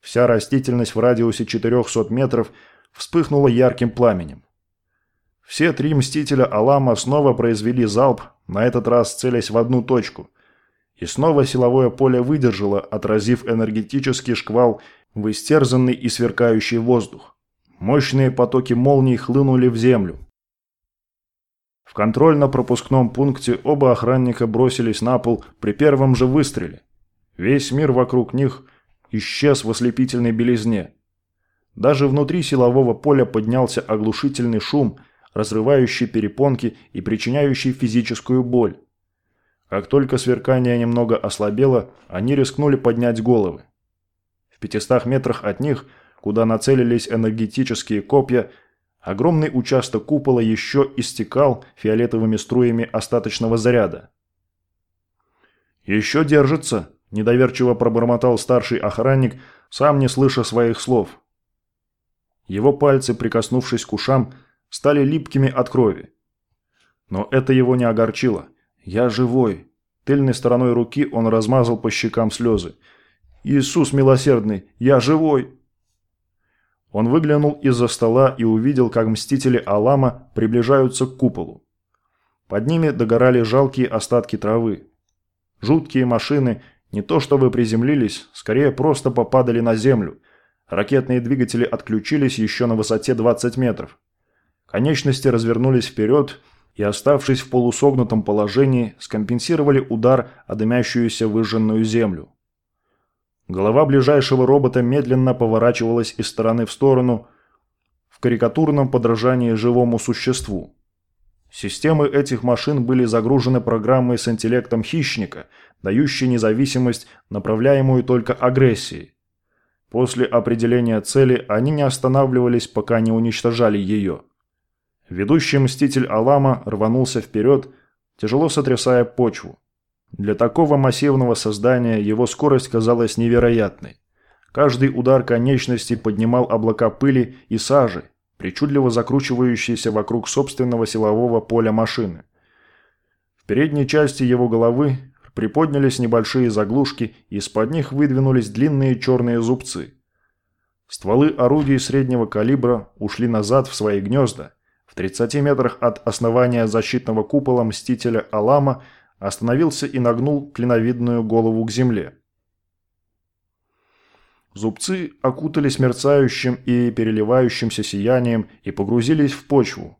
Вся растительность в радиусе 400 метров вспыхнуло ярким пламенем. Все три мстителя Алама снова произвели залп, на этот раз целясь в одну точку. И снова силовое поле выдержало, отразив энергетический шквал в истерзанный и сверкающий воздух. Мощные потоки молний хлынули в землю. В контрольно-пропускном пункте оба охранника бросились на пол при первом же выстреле. Весь мир вокруг них исчез в ослепительной белизне. Даже внутри силового поля поднялся оглушительный шум, разрывающий перепонки и причиняющий физическую боль. Как только сверкание немного ослабело, они рискнули поднять головы. В пятистах метрах от них, куда нацелились энергетические копья, огромный участок купола еще истекал фиолетовыми струями остаточного заряда. «Еще держится», – недоверчиво пробормотал старший охранник, сам не слыша своих слов. Его пальцы, прикоснувшись к ушам, стали липкими от крови. Но это его не огорчило. «Я живой». Тыльной стороной руки он размазал по щекам слезы. «Иисус милосердный, я живой!» Он выглянул из-за стола и увидел, как мстители Алама приближаются к куполу. Под ними догорали жалкие остатки травы. Жуткие машины не то чтобы приземлились, скорее просто попадали на землю. Ракетные двигатели отключились еще на высоте 20 метров. Конечности развернулись вперед и, оставшись в полусогнутом положении, скомпенсировали удар о дымящуюся выжженную землю. Голова ближайшего робота медленно поворачивалась из стороны в сторону в карикатурном подражании живому существу. Системы этих машин были загружены программой с интеллектом хищника, дающей независимость, направляемую только агрессией. После определения цели они не останавливались, пока не уничтожали ее. Ведущий мститель Алама рванулся вперед, тяжело сотрясая почву. Для такого массивного создания его скорость казалась невероятной. Каждый удар конечности поднимал облака пыли и сажи, причудливо закручивающиеся вокруг собственного силового поля машины. В передней части его головы приподнялись небольшие заглушки, и из-под них выдвинулись длинные черные зубцы. Стволы орудий среднего калибра ушли назад в свои гнезда, 30 метрах от основания защитного купола Мстителя Алама остановился и нагнул клиновидную голову к земле. Зубцы окутались мерцающим и переливающимся сиянием и погрузились в почву.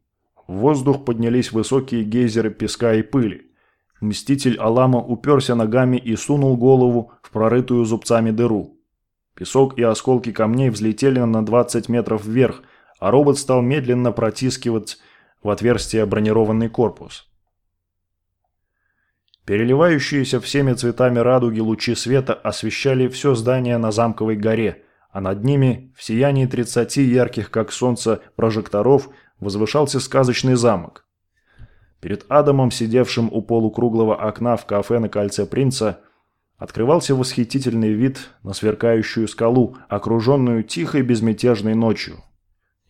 В воздух поднялись высокие гейзеры песка и пыли. Мститель Алама уперся ногами и сунул голову в прорытую зубцами дыру. Песок и осколки камней взлетели на 20 метров вверх – а робот стал медленно протискивать в отверстие бронированный корпус. Переливающиеся всеми цветами радуги лучи света освещали все здание на замковой горе, а над ними, в сиянии 30 ярких, как солнце, прожекторов, возвышался сказочный замок. Перед Адамом, сидевшим у полукруглого окна в кафе на кольце принца, открывался восхитительный вид на сверкающую скалу, окруженную тихой безмятежной ночью.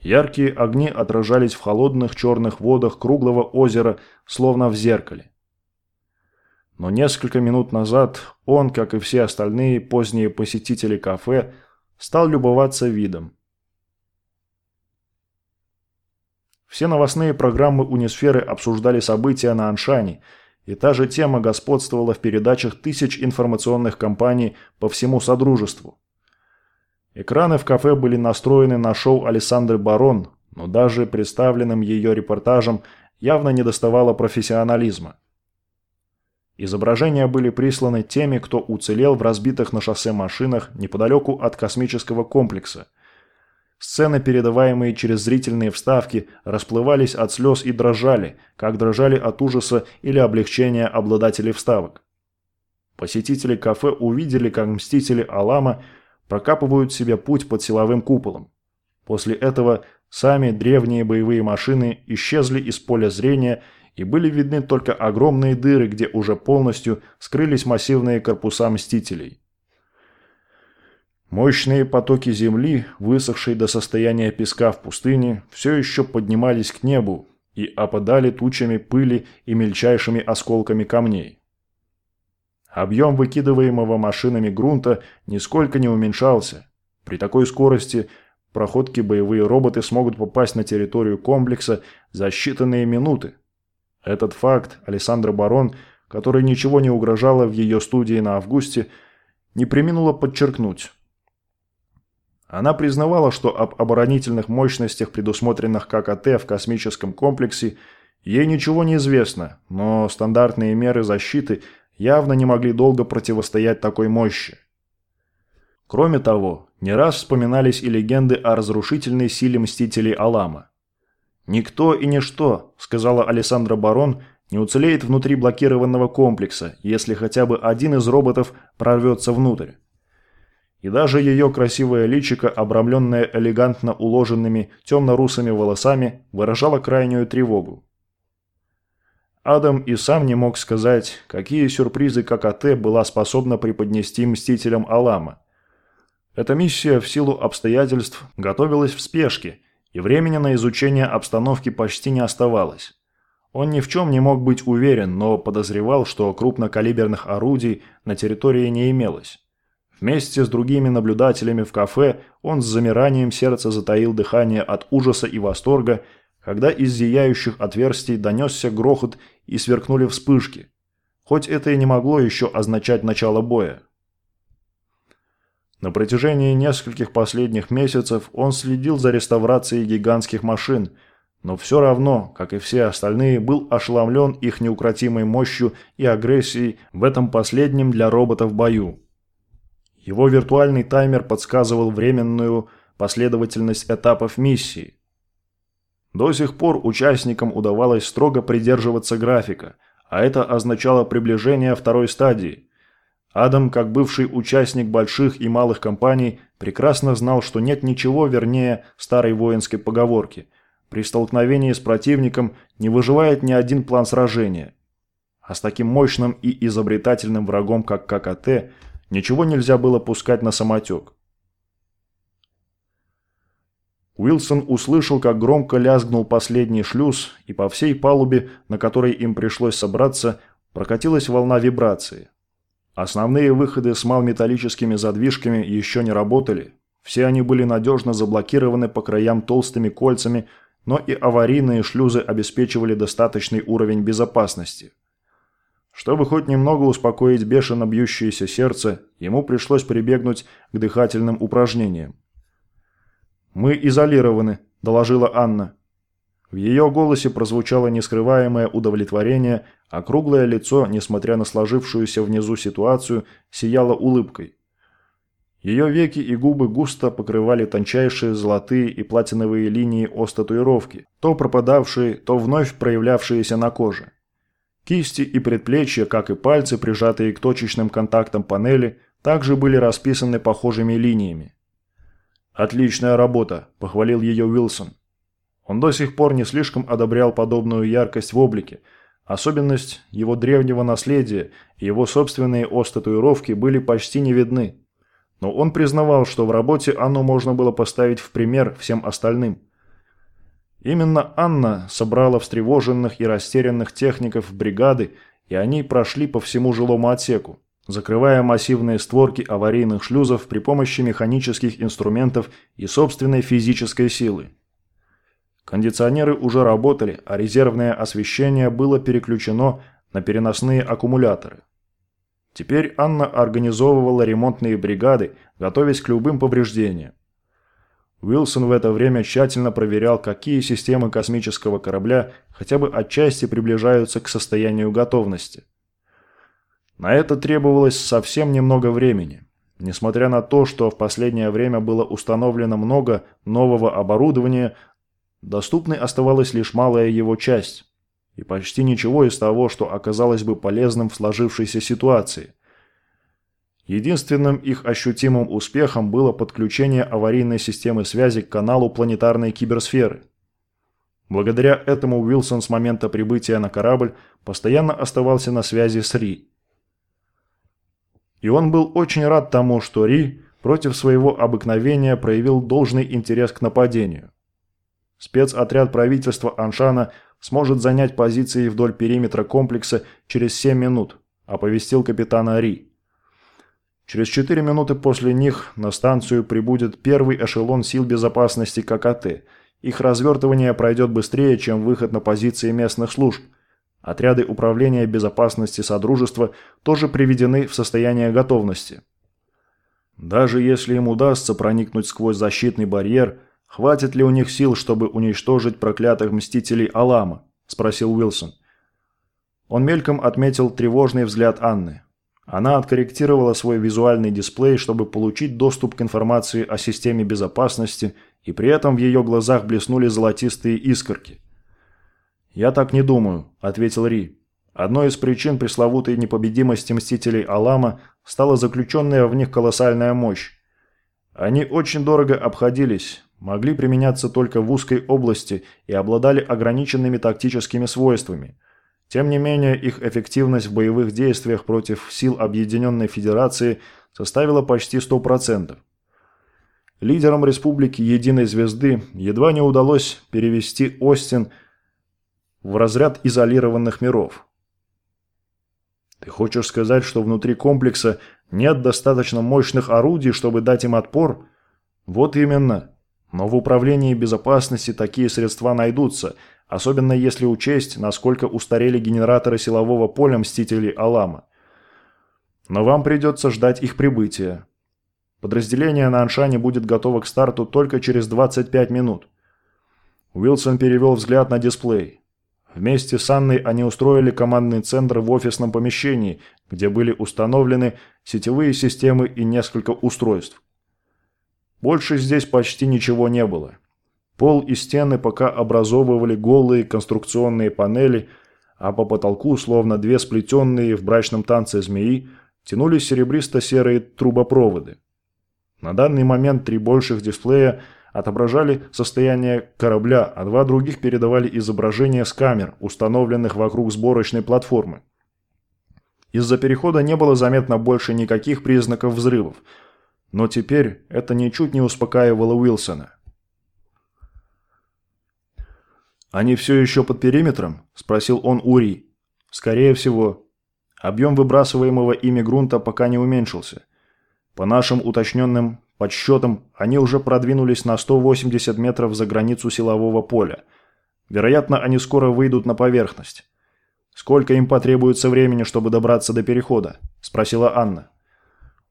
Яркие огни отражались в холодных черных водах круглого озера, словно в зеркале. Но несколько минут назад он, как и все остальные поздние посетители кафе, стал любоваться видом. Все новостные программы Унисферы обсуждали события на Аншане, и та же тема господствовала в передачах тысяч информационных компаний по всему Содружеству. Экраны в кафе были настроены на шоу Александры Барон, но даже представленным ее репортажем явно не доставало профессионализма. Изображения были присланы теми, кто уцелел в разбитых на шоссе машинах неподалеку от космического комплекса. Сцены, передаваемые через зрительные вставки, расплывались от слез и дрожали, как дрожали от ужаса или облегчения обладателей вставок. Посетители кафе увидели, как мстители Алама – прокапывают себе путь под силовым куполом. После этого сами древние боевые машины исчезли из поля зрения и были видны только огромные дыры, где уже полностью скрылись массивные корпуса Мстителей. Мощные потоки земли, высохшие до состояния песка в пустыне, все еще поднимались к небу и опадали тучами пыли и мельчайшими осколками камней. Объем выкидываемого машинами грунта нисколько не уменьшался. При такой скорости проходки боевые роботы смогут попасть на территорию комплекса за считанные минуты. Этот факт Александра Барон, который ничего не угрожало в ее студии на августе, не приминула подчеркнуть. Она признавала, что об оборонительных мощностях, предусмотренных ККТ в космическом комплексе, ей ничего не известно, но стандартные меры защиты явно не могли долго противостоять такой мощи. Кроме того, не раз вспоминались и легенды о разрушительной силе Мстителей Алама. «Никто и ничто», — сказала Александра Барон, — «не уцелеет внутри блокированного комплекса, если хотя бы один из роботов прорвется внутрь». И даже ее красивое личико, обрамленное элегантно уложенными темно-русыми волосами, выражало крайнюю тревогу. Адам и сам не мог сказать, какие сюрпризы ККТ была способна преподнести мстителям Алама. Эта миссия в силу обстоятельств готовилась в спешке, и времени на изучение обстановки почти не оставалось. Он ни в чем не мог быть уверен, но подозревал, что крупнокалиберных орудий на территории не имелось. Вместе с другими наблюдателями в кафе он с замиранием сердца затаил дыхание от ужаса и восторга, когда из зияющих отверстий донесся грохот и сверкнули вспышки. Хоть это и не могло еще означать начало боя. На протяжении нескольких последних месяцев он следил за реставрацией гигантских машин, но все равно, как и все остальные, был ошеломлен их неукротимой мощью и агрессией в этом последнем для роботов бою. Его виртуальный таймер подсказывал временную последовательность этапов миссии. До сих пор участникам удавалось строго придерживаться графика, а это означало приближение второй стадии – Адам, как бывший участник больших и малых компаний, прекрасно знал, что нет ничего вернее старой воинской поговорки. При столкновении с противником не выживает ни один план сражения. А с таким мощным и изобретательным врагом, как ККТ, ничего нельзя было пускать на самотек. Уилсон услышал, как громко лязгнул последний шлюз, и по всей палубе, на которой им пришлось собраться, прокатилась волна вибрации. Основные выходы с малметаллическими задвижками еще не работали. Все они были надежно заблокированы по краям толстыми кольцами, но и аварийные шлюзы обеспечивали достаточный уровень безопасности. Чтобы хоть немного успокоить бешено бьющееся сердце, ему пришлось прибегнуть к дыхательным упражнениям. «Мы изолированы», – доложила Анна. В ее голосе прозвучало нескрываемое удовлетворение, а круглое лицо, несмотря на сложившуюся внизу ситуацию, сияло улыбкой. Ее веки и губы густо покрывали тончайшие золотые и платиновые линии остатуировки, то пропадавшие, то вновь проявлявшиеся на коже. Кисти и предплечья, как и пальцы, прижатые к точечным контактам панели, также были расписаны похожими линиями. «Отличная работа», – похвалил ее Уилсон. Он до сих пор не слишком одобрял подобную яркость в облике. Особенность его древнего наследия и его собственные остатуировки были почти не видны. Но он признавал, что в работе Анну можно было поставить в пример всем остальным. Именно Анна собрала встревоженных и растерянных техников бригады, и они прошли по всему жилому отсеку, закрывая массивные створки аварийных шлюзов при помощи механических инструментов и собственной физической силы. Кондиционеры уже работали, а резервное освещение было переключено на переносные аккумуляторы. Теперь Анна организовывала ремонтные бригады, готовясь к любым повреждениям. Уилсон в это время тщательно проверял, какие системы космического корабля хотя бы отчасти приближаются к состоянию готовности. На это требовалось совсем немного времени. Несмотря на то, что в последнее время было установлено много нового оборудования, Доступной оставалась лишь малая его часть, и почти ничего из того, что оказалось бы полезным в сложившейся ситуации. Единственным их ощутимым успехом было подключение аварийной системы связи к каналу планетарной киберсферы. Благодаря этому Уилсон с момента прибытия на корабль постоянно оставался на связи с Ри. И он был очень рад тому, что Ри против своего обыкновения проявил должный интерес к нападению. Спецотряд правительства Аншана сможет занять позиции вдоль периметра комплекса через 7 минут, оповестил капитан Ари. Через 4 минуты после них на станцию прибудет первый эшелон сил безопасности ККТ. Их развертывание пройдет быстрее, чем выход на позиции местных служб. Отряды управления безопасности Содружества тоже приведены в состояние готовности. Даже если им удастся проникнуть сквозь защитный барьер, хватит ли у них сил, чтобы уничтожить проклятых мстителей Алама? – спросил Уилсон. Он мельком отметил тревожный взгляд Анны. Она откорректировала свой визуальный дисплей, чтобы получить доступ к информации о системе безопасности, и при этом в ее глазах блеснули золотистые искорки. «Я так не думаю», – ответил Ри. Одной из причин пресловутой непобедимости Мстителей Алама стала заключенная в них колоссальная мощь. Они очень дорого обходились, могли применяться только в узкой области и обладали ограниченными тактическими свойствами – тем не менее, их эффективность в боевых действиях против сил Объединенной Федерации составила почти 100%. Лидерам Республики Единой Звезды едва не удалось перевести Остин в разряд изолированных миров. Ты хочешь сказать, что внутри комплекса нет достаточно мощных орудий, чтобы дать им отпор? Вот именно. Но в управлении безопасности такие средства найдутся – особенно если учесть, насколько устарели генераторы силового поля Мстителей Алама. Но вам придется ждать их прибытия. Подразделение на Аншане будет готово к старту только через 25 минут. Уилсон перевел взгляд на дисплей. Вместе с Анной они устроили командный центр в офисном помещении, где были установлены сетевые системы и несколько устройств. Больше здесь почти ничего не было. Пол и стены пока образовывали голые конструкционные панели, а по потолку, словно две сплетенные в брачном танце змеи, тянулись серебристо-серые трубопроводы. На данный момент три больших дисплея отображали состояние корабля, а два других передавали изображения с камер, установленных вокруг сборочной платформы. Из-за перехода не было заметно больше никаких признаков взрывов, но теперь это ничуть не успокаивало Уилсона. «Они все еще под периметром?» – спросил он Ури. «Скорее всего. Объем выбрасываемого ими грунта пока не уменьшился. По нашим уточненным подсчетам, они уже продвинулись на 180 метров за границу силового поля. Вероятно, они скоро выйдут на поверхность. Сколько им потребуется времени, чтобы добраться до перехода?» – спросила Анна.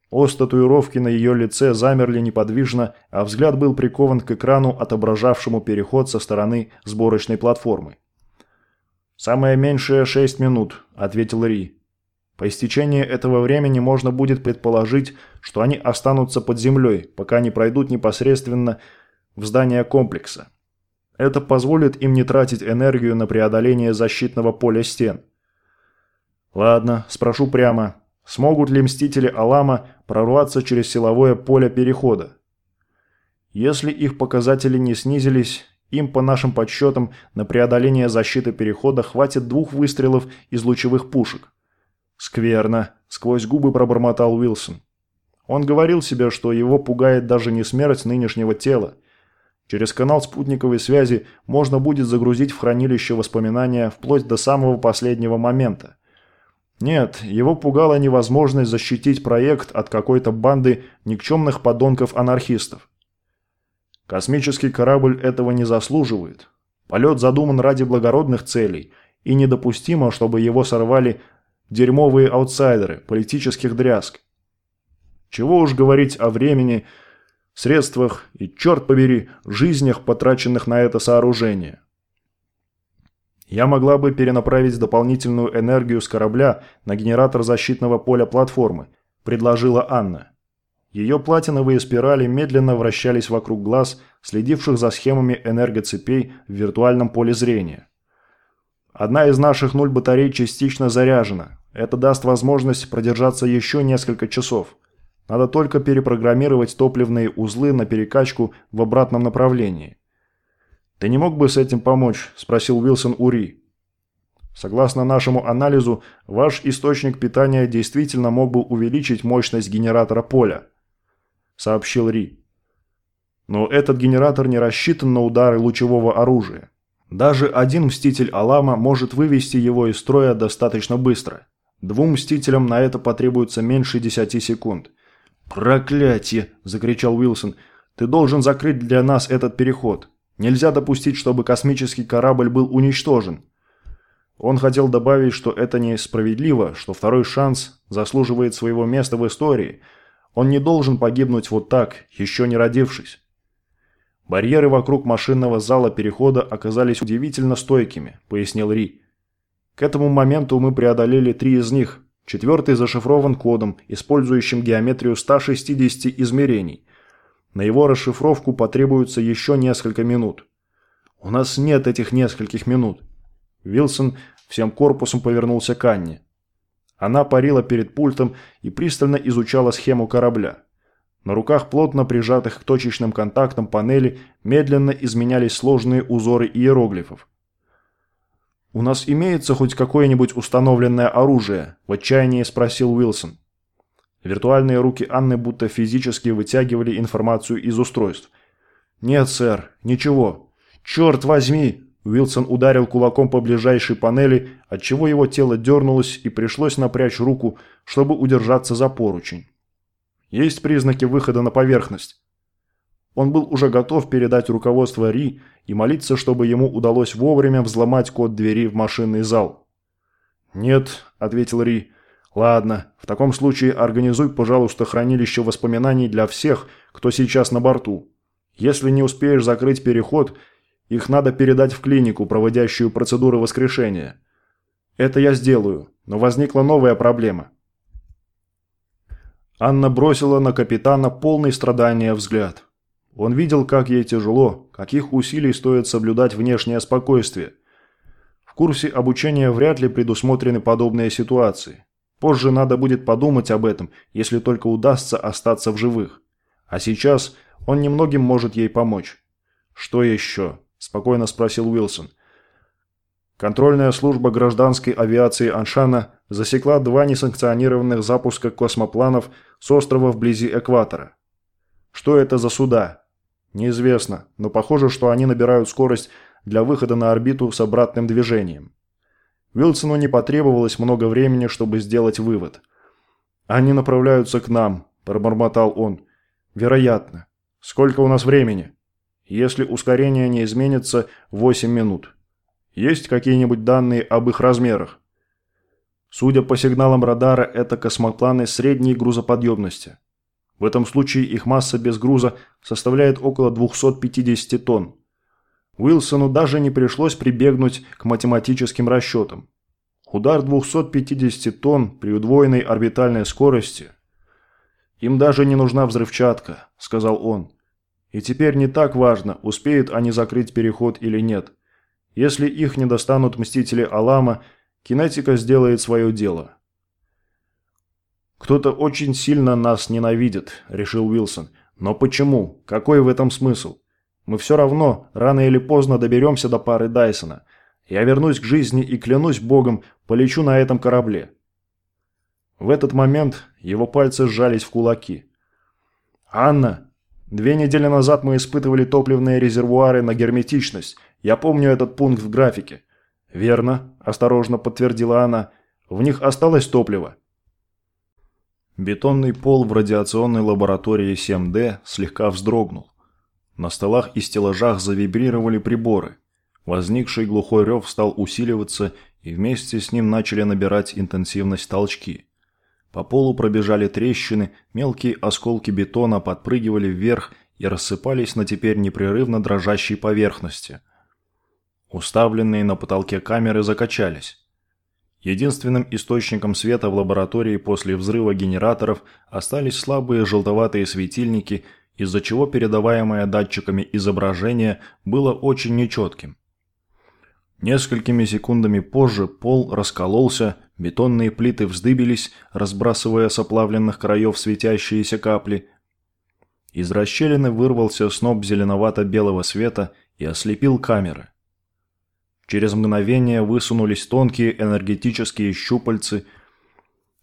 Ос татуировки на ее лице замерли неподвижно, а взгляд был прикован к экрану, отображавшему переход со стороны сборочной платформы. «Самое меньшее шесть минут», – ответил Ри. «По истечении этого времени можно будет предположить, что они останутся под землей, пока не пройдут непосредственно в здание комплекса. Это позволит им не тратить энергию на преодоление защитного поля стен». «Ладно, спрошу прямо. Смогут ли Мстители Алама прорваться через силовое поле перехода? Если их показатели не снизились, им, по нашим подсчетам, на преодоление защиты перехода хватит двух выстрелов из лучевых пушек. «Скверно», – сквозь губы пробормотал Уилсон. Он говорил себе, что его пугает даже не смерть нынешнего тела. Через канал спутниковой связи можно будет загрузить в хранилище воспоминания вплоть до самого последнего момента. Нет, его пугала невозможность защитить проект от какой-то банды никчемных подонков-анархистов. Космический корабль этого не заслуживает. Полет задуман ради благородных целей, и недопустимо, чтобы его сорвали дерьмовые аутсайдеры, политических дрязг. Чего уж говорить о времени, средствах и, черт побери, жизнях, потраченных на это сооружение. Я могла бы перенаправить дополнительную энергию с корабля на генератор защитного поля платформы, предложила Анна. Ее платиновые спирали медленно вращались вокруг глаз, следивших за схемами энергоцепей в виртуальном поле зрения. Одна из наших нуль батарей частично заряжена. Это даст возможность продержаться еще несколько часов. Надо только перепрограммировать топливные узлы на перекачку в обратном направлении. «Ты не мог бы с этим помочь?» – спросил Уилсон Ури. Согласно нашему анализу, ваш источник питания действительно мог бы увеличить мощность генератора поля, сообщил Ри. Но этот генератор не рассчитан на удары лучевого оружия. Даже один Мститель Алама может вывести его из строя достаточно быстро. Двум Мстителям на это потребуется меньше 10 секунд. «Проклятие!» – закричал Уилсон. «Ты должен закрыть для нас этот переход. Нельзя допустить, чтобы космический корабль был уничтожен». Он хотел добавить, что это несправедливо, что второй шанс заслуживает своего места в истории. Он не должен погибнуть вот так, еще не родившись. Барьеры вокруг машинного зала перехода оказались удивительно стойкими, пояснил Ри. К этому моменту мы преодолели три из них. Четвертый зашифрован кодом, использующим геометрию 160 измерений. На его расшифровку потребуется еще несколько минут. У нас нет этих нескольких минут. Вилсон всем корпусом повернулся к Анне. Она парила перед пультом и пристально изучала схему корабля. На руках плотно прижатых к точечным контактам панели медленно изменялись сложные узоры иероглифов. «У нас имеется хоть какое-нибудь установленное оружие?» – в отчаянии спросил Уилсон. Виртуальные руки Анны будто физически вытягивали информацию из устройств. «Нет, сэр, ничего. Черт возьми!» Уилсон ударил кулаком по ближайшей панели, отчего его тело дернулось и пришлось напрячь руку, чтобы удержаться за поручень. Есть признаки выхода на поверхность. Он был уже готов передать руководство Ри и молиться, чтобы ему удалось вовремя взломать код двери в машинный зал. «Нет», — ответил Ри. «Ладно, в таком случае организуй, пожалуйста, хранилище воспоминаний для всех, кто сейчас на борту. Если не успеешь закрыть переход, их надо передать в клинику, проводящую процедуры воскрешения. Это я сделаю, но возникла новая проблема». Анна бросила на капитана полный страдания взгляд. Он видел, как ей тяжело, каких усилий стоит соблюдать внешнее спокойствие. В курсе обучения вряд ли предусмотрены подобные ситуации. Позже надо будет подумать об этом, если только удастся остаться в живых. А сейчас он немногим может ей помочь. «Что еще?» – спокойно спросил Уилсон. Контрольная служба гражданской авиации Аншана засекла два несанкционированных запуска космопланов с острова вблизи экватора. Что это за суда? Неизвестно, но похоже, что они набирают скорость для выхода на орбиту с обратным движением. Вилсону не потребовалось много времени, чтобы сделать вывод. «Они направляются к нам», – пробормотал он. «Вероятно. Сколько у нас времени?» «Если ускорение не изменится, 8 минут». Есть какие-нибудь данные об их размерах? Судя по сигналам радара, это космопланы средней грузоподъемности. В этом случае их масса без груза составляет около 250 тонн. Уилсону даже не пришлось прибегнуть к математическим расчетам. Удар 250 тонн при удвоенной орбитальной скорости. «Им даже не нужна взрывчатка», – сказал он. «И теперь не так важно, успеют они закрыть переход или нет. Если их не достанут мстители Алама, кинетика сделает свое дело. «Кто-то очень сильно нас ненавидит», – решил Уилсон. «Но почему? Какой в этом смысл? Мы все равно, рано или поздно доберемся до пары Дайсона. Я вернусь к жизни и, клянусь богом, полечу на этом корабле». В этот момент его пальцы сжались в кулаки. «Анна, две недели назад мы испытывали топливные резервуары на герметичность, я помню этот пункт в графике». «Верно», – осторожно подтвердила она. «В них осталось топливо». Бетонный пол в радиационной лаборатории 7D слегка вздрогнул. На столах и стеллажах завибрировали приборы. Возникший глухой рев стал усиливаться, и вместе с ним начали набирать интенсивность толчки. По полу пробежали трещины, мелкие осколки бетона подпрыгивали вверх и рассыпались на теперь непрерывно дрожащей поверхности – Уставленные на потолке камеры закачались. Единственным источником света в лаборатории после взрыва генераторов остались слабые желтоватые светильники, из-за чего передаваемое датчиками изображение было очень нечетким. Несколькими секундами позже пол раскололся, бетонные плиты вздыбились, разбрасывая с оплавленных краев светящиеся капли. Из расщелины вырвался сноп зеленовато-белого света и ослепил камеры. Через мгновение высунулись тонкие энергетические щупальцы.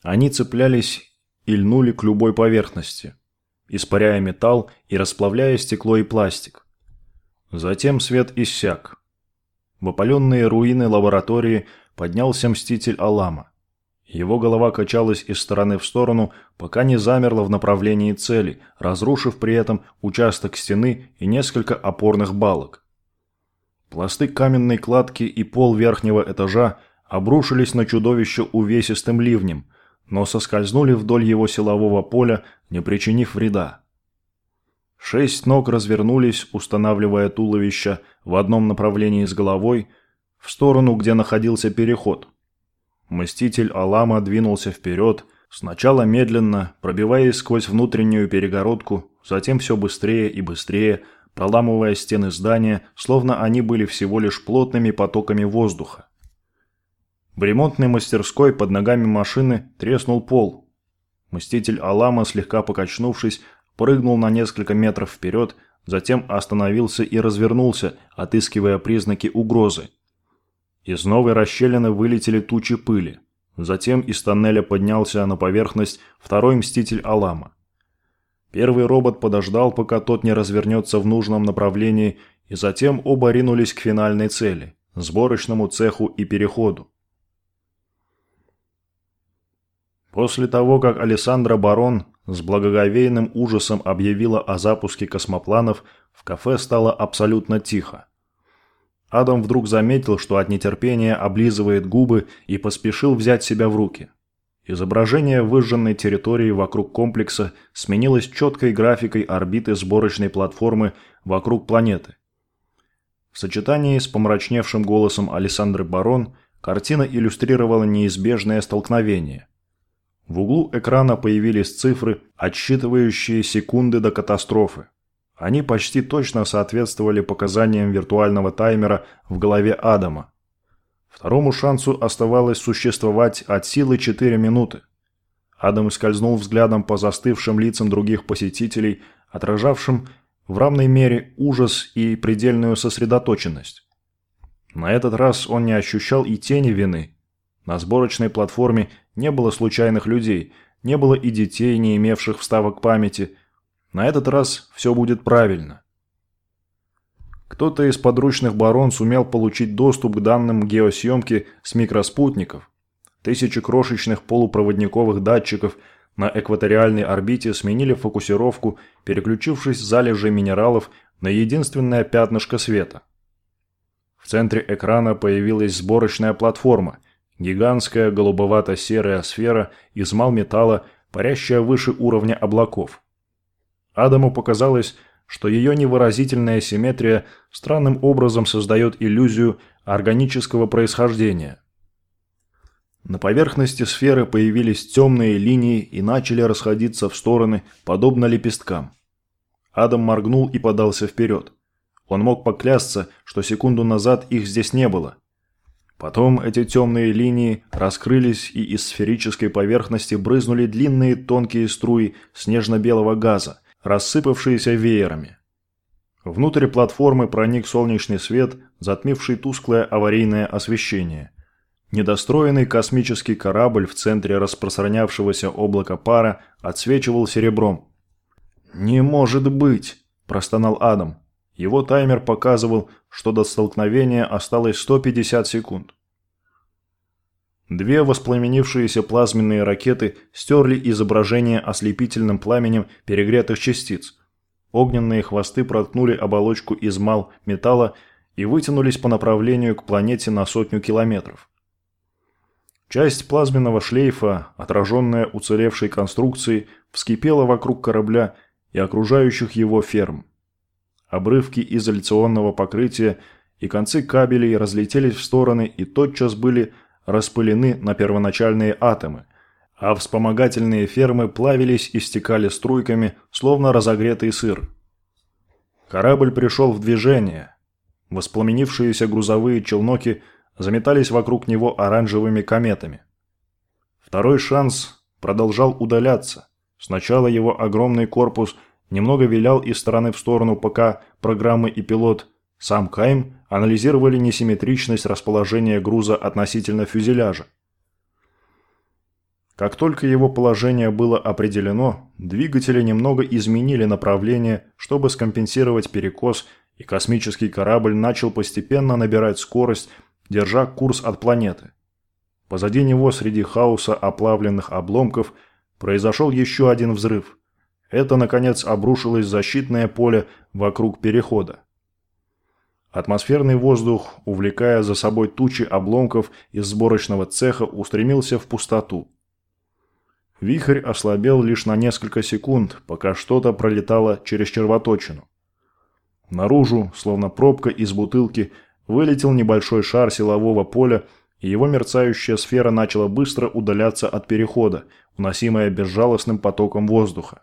Они цеплялись и льнули к любой поверхности, испаряя металл и расплавляя стекло и пластик. Затем свет иссяк. В опаленные руины лаборатории поднялся мститель Алама. Его голова качалась из стороны в сторону, пока не замерла в направлении цели, разрушив при этом участок стены и несколько опорных балок. Пласты каменной кладки и пол верхнего этажа обрушились на чудовище увесистым ливнем, но соскользнули вдоль его силового поля, не причинив вреда. Шесть ног развернулись, устанавливая туловище в одном направлении с головой, в сторону, где находился переход – Мститель Алама двинулся вперед, сначала медленно, пробиваясь сквозь внутреннюю перегородку, затем все быстрее и быстрее, проламывая стены здания, словно они были всего лишь плотными потоками воздуха. В ремонтной мастерской под ногами машины треснул пол. Мститель Алама, слегка покачнувшись, прыгнул на несколько метров вперед, затем остановился и развернулся, отыскивая признаки угрозы. Из новой расщелины вылетели тучи пыли. Затем из тоннеля поднялся на поверхность второй мститель Алама. Первый робот подождал, пока тот не развернется в нужном направлении, и затем оба ринулись к финальной цели – сборочному цеху и переходу. После того, как Александра Барон с благоговейным ужасом объявила о запуске космопланов, в кафе стало абсолютно тихо. Адам вдруг заметил, что от нетерпения облизывает губы и поспешил взять себя в руки. Изображение выжженной территории вокруг комплекса сменилось четкой графикой орбиты сборочной платформы вокруг планеты. В сочетании с помрачневшим голосом Александры Барон картина иллюстрировала неизбежное столкновение. В углу экрана появились цифры, отсчитывающие секунды до катастрофы. Они почти точно соответствовали показаниям виртуального таймера в голове Адама. Второму шансу оставалось существовать от силы 4 минуты. Адам скользнул взглядом по застывшим лицам других посетителей, отражавшим в равной мере ужас и предельную сосредоточенность. На этот раз он не ощущал и тени вины. На сборочной платформе не было случайных людей, не было и детей, не имевших вставок памяти – на этот раз все будет правильно. Кто-то из подручных барон сумел получить доступ к данным геосъемки с микроспутников. Тысячи крошечных полупроводниковых датчиков на экваториальной орбите сменили фокусировку, переключившись с залежей минералов на единственное пятнышко света. В центре экрана появилась сборочная платформа, гигантская голубовато-серая сфера из мал-металла, парящая выше уровня облаков. Адаму показалось, что ее невыразительная симметрия странным образом создает иллюзию органического происхождения. На поверхности сферы появились темные линии и начали расходиться в стороны, подобно лепесткам. Адам моргнул и подался вперед. Он мог поклясться, что секунду назад их здесь не было. Потом эти темные линии раскрылись, и из сферической поверхности брызнули длинные тонкие струи снежно-белого газа, рассыпавшиеся веерами. Внутрь платформы проник солнечный свет, затмивший тусклое аварийное освещение. Недостроенный космический корабль в центре распространявшегося облака пара отсвечивал серебром. «Не может быть!» – простонал Адам. Его таймер показывал, что до столкновения осталось 150 секунд. Две воспламенившиеся плазменные ракеты стерли изображение ослепительным пламенем перегретых частиц. Огненные хвосты проткнули оболочку из мал металла и вытянулись по направлению к планете на сотню километров. Часть плазменного шлейфа, отраженная уцелевшей конструкцией, вскипела вокруг корабля и окружающих его ферм. Обрывки изоляционного покрытия и концы кабелей разлетелись в стороны и тотчас были распылены на первоначальные атомы, а вспомогательные фермы плавились и стекали струйками, словно разогретый сыр. Корабль пришел в движение. Воспламенившиеся грузовые челноки заметались вокруг него оранжевыми кометами. Второй шанс продолжал удаляться. Сначала его огромный корпус немного вилял из стороны в сторону, пока программы и пилот сам Кайм анализировали несимметричность расположения груза относительно фюзеляжа. Как только его положение было определено, двигатели немного изменили направление, чтобы скомпенсировать перекос, и космический корабль начал постепенно набирать скорость, держа курс от планеты. Позади него среди хаоса оплавленных обломков произошел еще один взрыв. Это, наконец, обрушилось защитное поле вокруг перехода. Атмосферный воздух, увлекая за собой тучи обломков из сборочного цеха, устремился в пустоту. Вихрь ослабел лишь на несколько секунд, пока что-то пролетало через червоточину. Наружу, словно пробка из бутылки, вылетел небольшой шар силового поля, и его мерцающая сфера начала быстро удаляться от перехода, уносимая безжалостным потоком воздуха.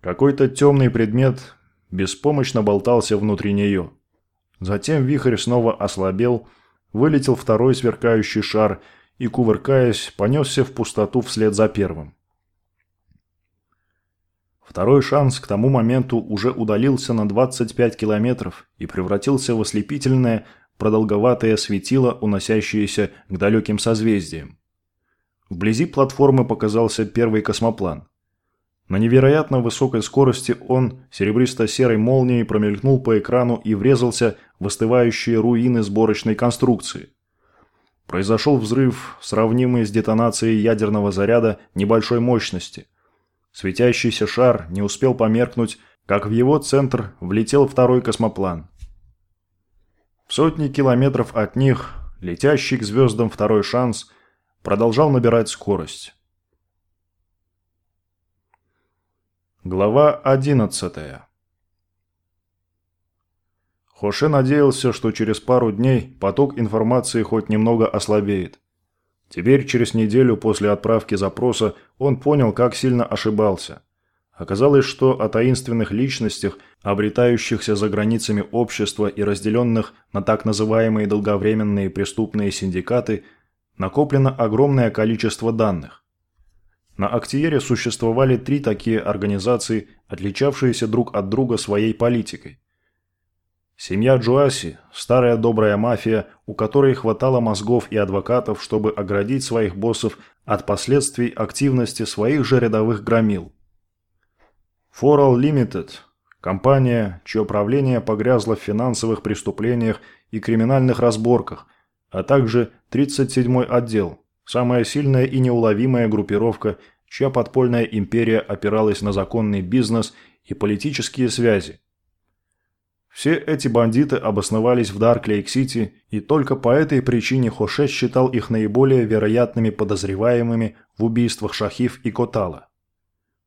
Какой-то темный предмет беспомощно болтался внутри нее. Затем вихрь снова ослабел, вылетел второй сверкающий шар и, кувыркаясь, понесся в пустоту вслед за первым. Второй шанс к тому моменту уже удалился на 25 километров и превратился в ослепительное, продолговатое светило, уносящееся к далеким созвездиям. Вблизи платформы показался первый космоплан. На невероятно высокой скорости он серебристо-серой молнией промелькнул по экрану и врезался в остывающие руины сборочной конструкции. Произошел взрыв, сравнимый с детонацией ядерного заряда небольшой мощности. Светящийся шар не успел померкнуть, как в его центр влетел второй космоплан. В сотни километров от них, летящий к звездам второй шанс, продолжал набирать скорость. Глава одиннадцатая Хоше надеялся, что через пару дней поток информации хоть немного ослабеет. Теперь, через неделю после отправки запроса, он понял, как сильно ошибался. Оказалось, что о таинственных личностях, обретающихся за границами общества и разделенных на так называемые долговременные преступные синдикаты, накоплено огромное количество данных. На Актиере существовали три такие организации, отличавшиеся друг от друга своей политикой. Семья Джоаси – старая добрая мафия, у которой хватало мозгов и адвокатов, чтобы оградить своих боссов от последствий активности своих же рядовых громил. Foral Limited – компания, чье правление погрязло в финансовых преступлениях и криминальных разборках, а также 37-й отдел – самая сильная и неуловимая группировка, чья подпольная империя опиралась на законный бизнес и политические связи, все эти бандиты обосновались в Дарк-Лейк-Сити, и только по этой причине Хоше считал их наиболее вероятными подозреваемыми в убийствах Шахиф и Котала.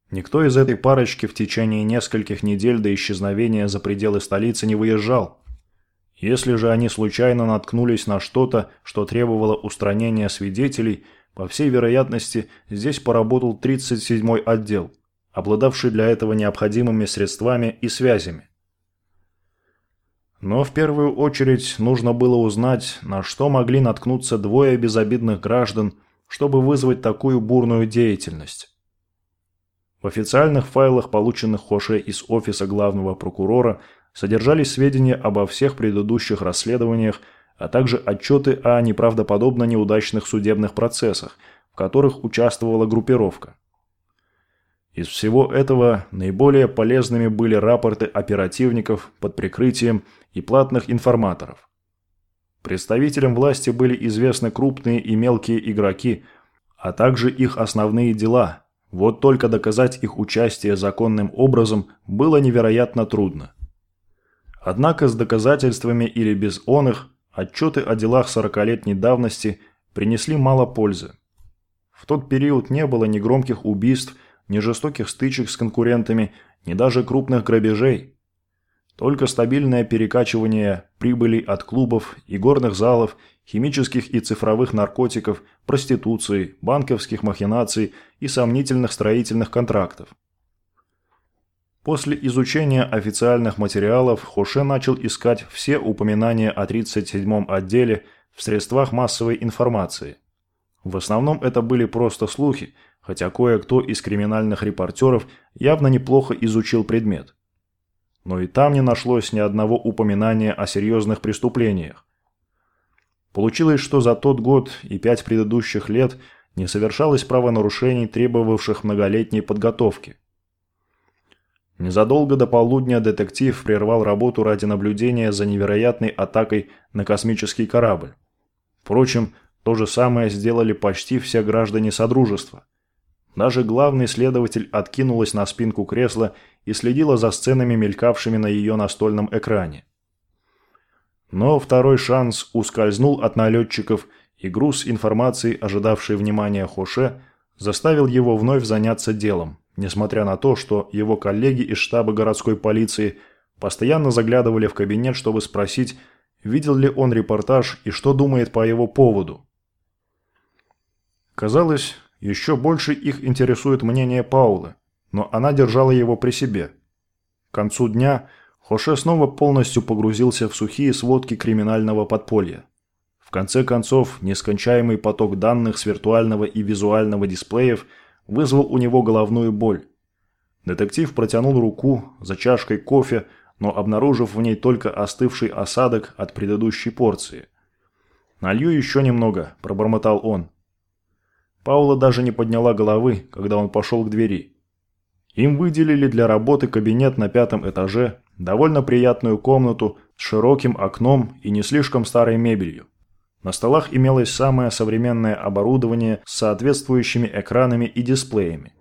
Никто из этой парочки в течение нескольких недель до исчезновения за пределы столицы не выезжал. Если же они случайно наткнулись на что-то, что требовало устранения свидетелей, по всей вероятности, здесь поработал 37-й отдел, обладавший для этого необходимыми средствами и связями. Но в первую очередь нужно было узнать, на что могли наткнуться двое безобидных граждан, чтобы вызвать такую бурную деятельность. В официальных файлах, полученных Хоше из офиса главного прокурора, содержались сведения обо всех предыдущих расследованиях, а также отчеты о неправдоподобно неудачных судебных процессах, в которых участвовала группировка. Из всего этого наиболее полезными были рапорты оперативников под прикрытием и платных информаторов. Представителям власти были известны крупные и мелкие игроки, а также их основные дела. Вот только доказать их участие законным образом было невероятно трудно. Однако с доказательствами или без он их отчеты о делах 40-летней давности принесли мало пользы. В тот период не было ни громких убийств, ни жестоких стычек с конкурентами, ни даже крупных грабежей. Только стабильное перекачивание прибыли от клубов и горных залов, химических и цифровых наркотиков, проституции, банковских махинаций и сомнительных строительных контрактов. После изучения официальных материалов Хоше начал искать все упоминания о 37-м отделе в средствах массовой информации. В основном это были просто слухи, хотя кое-кто из криминальных репортеров явно неплохо изучил предмет но и там не нашлось ни одного упоминания о серьезных преступлениях. Получилось, что за тот год и пять предыдущих лет не совершалось правонарушений, требовавших многолетней подготовки. Незадолго до полудня детектив прервал работу ради наблюдения за невероятной атакой на космический корабль. Впрочем, То же самое сделали почти все граждане Содружества. Даже главный следователь откинулась на спинку кресла и следила за сценами, мелькавшими на ее настольном экране. Но второй шанс ускользнул от налетчиков, и груз информации, ожидавший внимания Хоше, заставил его вновь заняться делом, несмотря на то, что его коллеги из штаба городской полиции постоянно заглядывали в кабинет, чтобы спросить, видел ли он репортаж и что думает по его поводу. Казалось, еще больше их интересует мнение Паулы, но она держала его при себе. К концу дня Хоше снова полностью погрузился в сухие сводки криминального подполья. В конце концов, нескончаемый поток данных с виртуального и визуального дисплеев вызвал у него головную боль. Детектив протянул руку за чашкой кофе, но обнаружив в ней только остывший осадок от предыдущей порции. «Налью еще немного», – пробормотал он. Паула даже не подняла головы, когда он пошел к двери. Им выделили для работы кабинет на пятом этаже, довольно приятную комнату с широким окном и не слишком старой мебелью. На столах имелось самое современное оборудование с соответствующими экранами и дисплеями.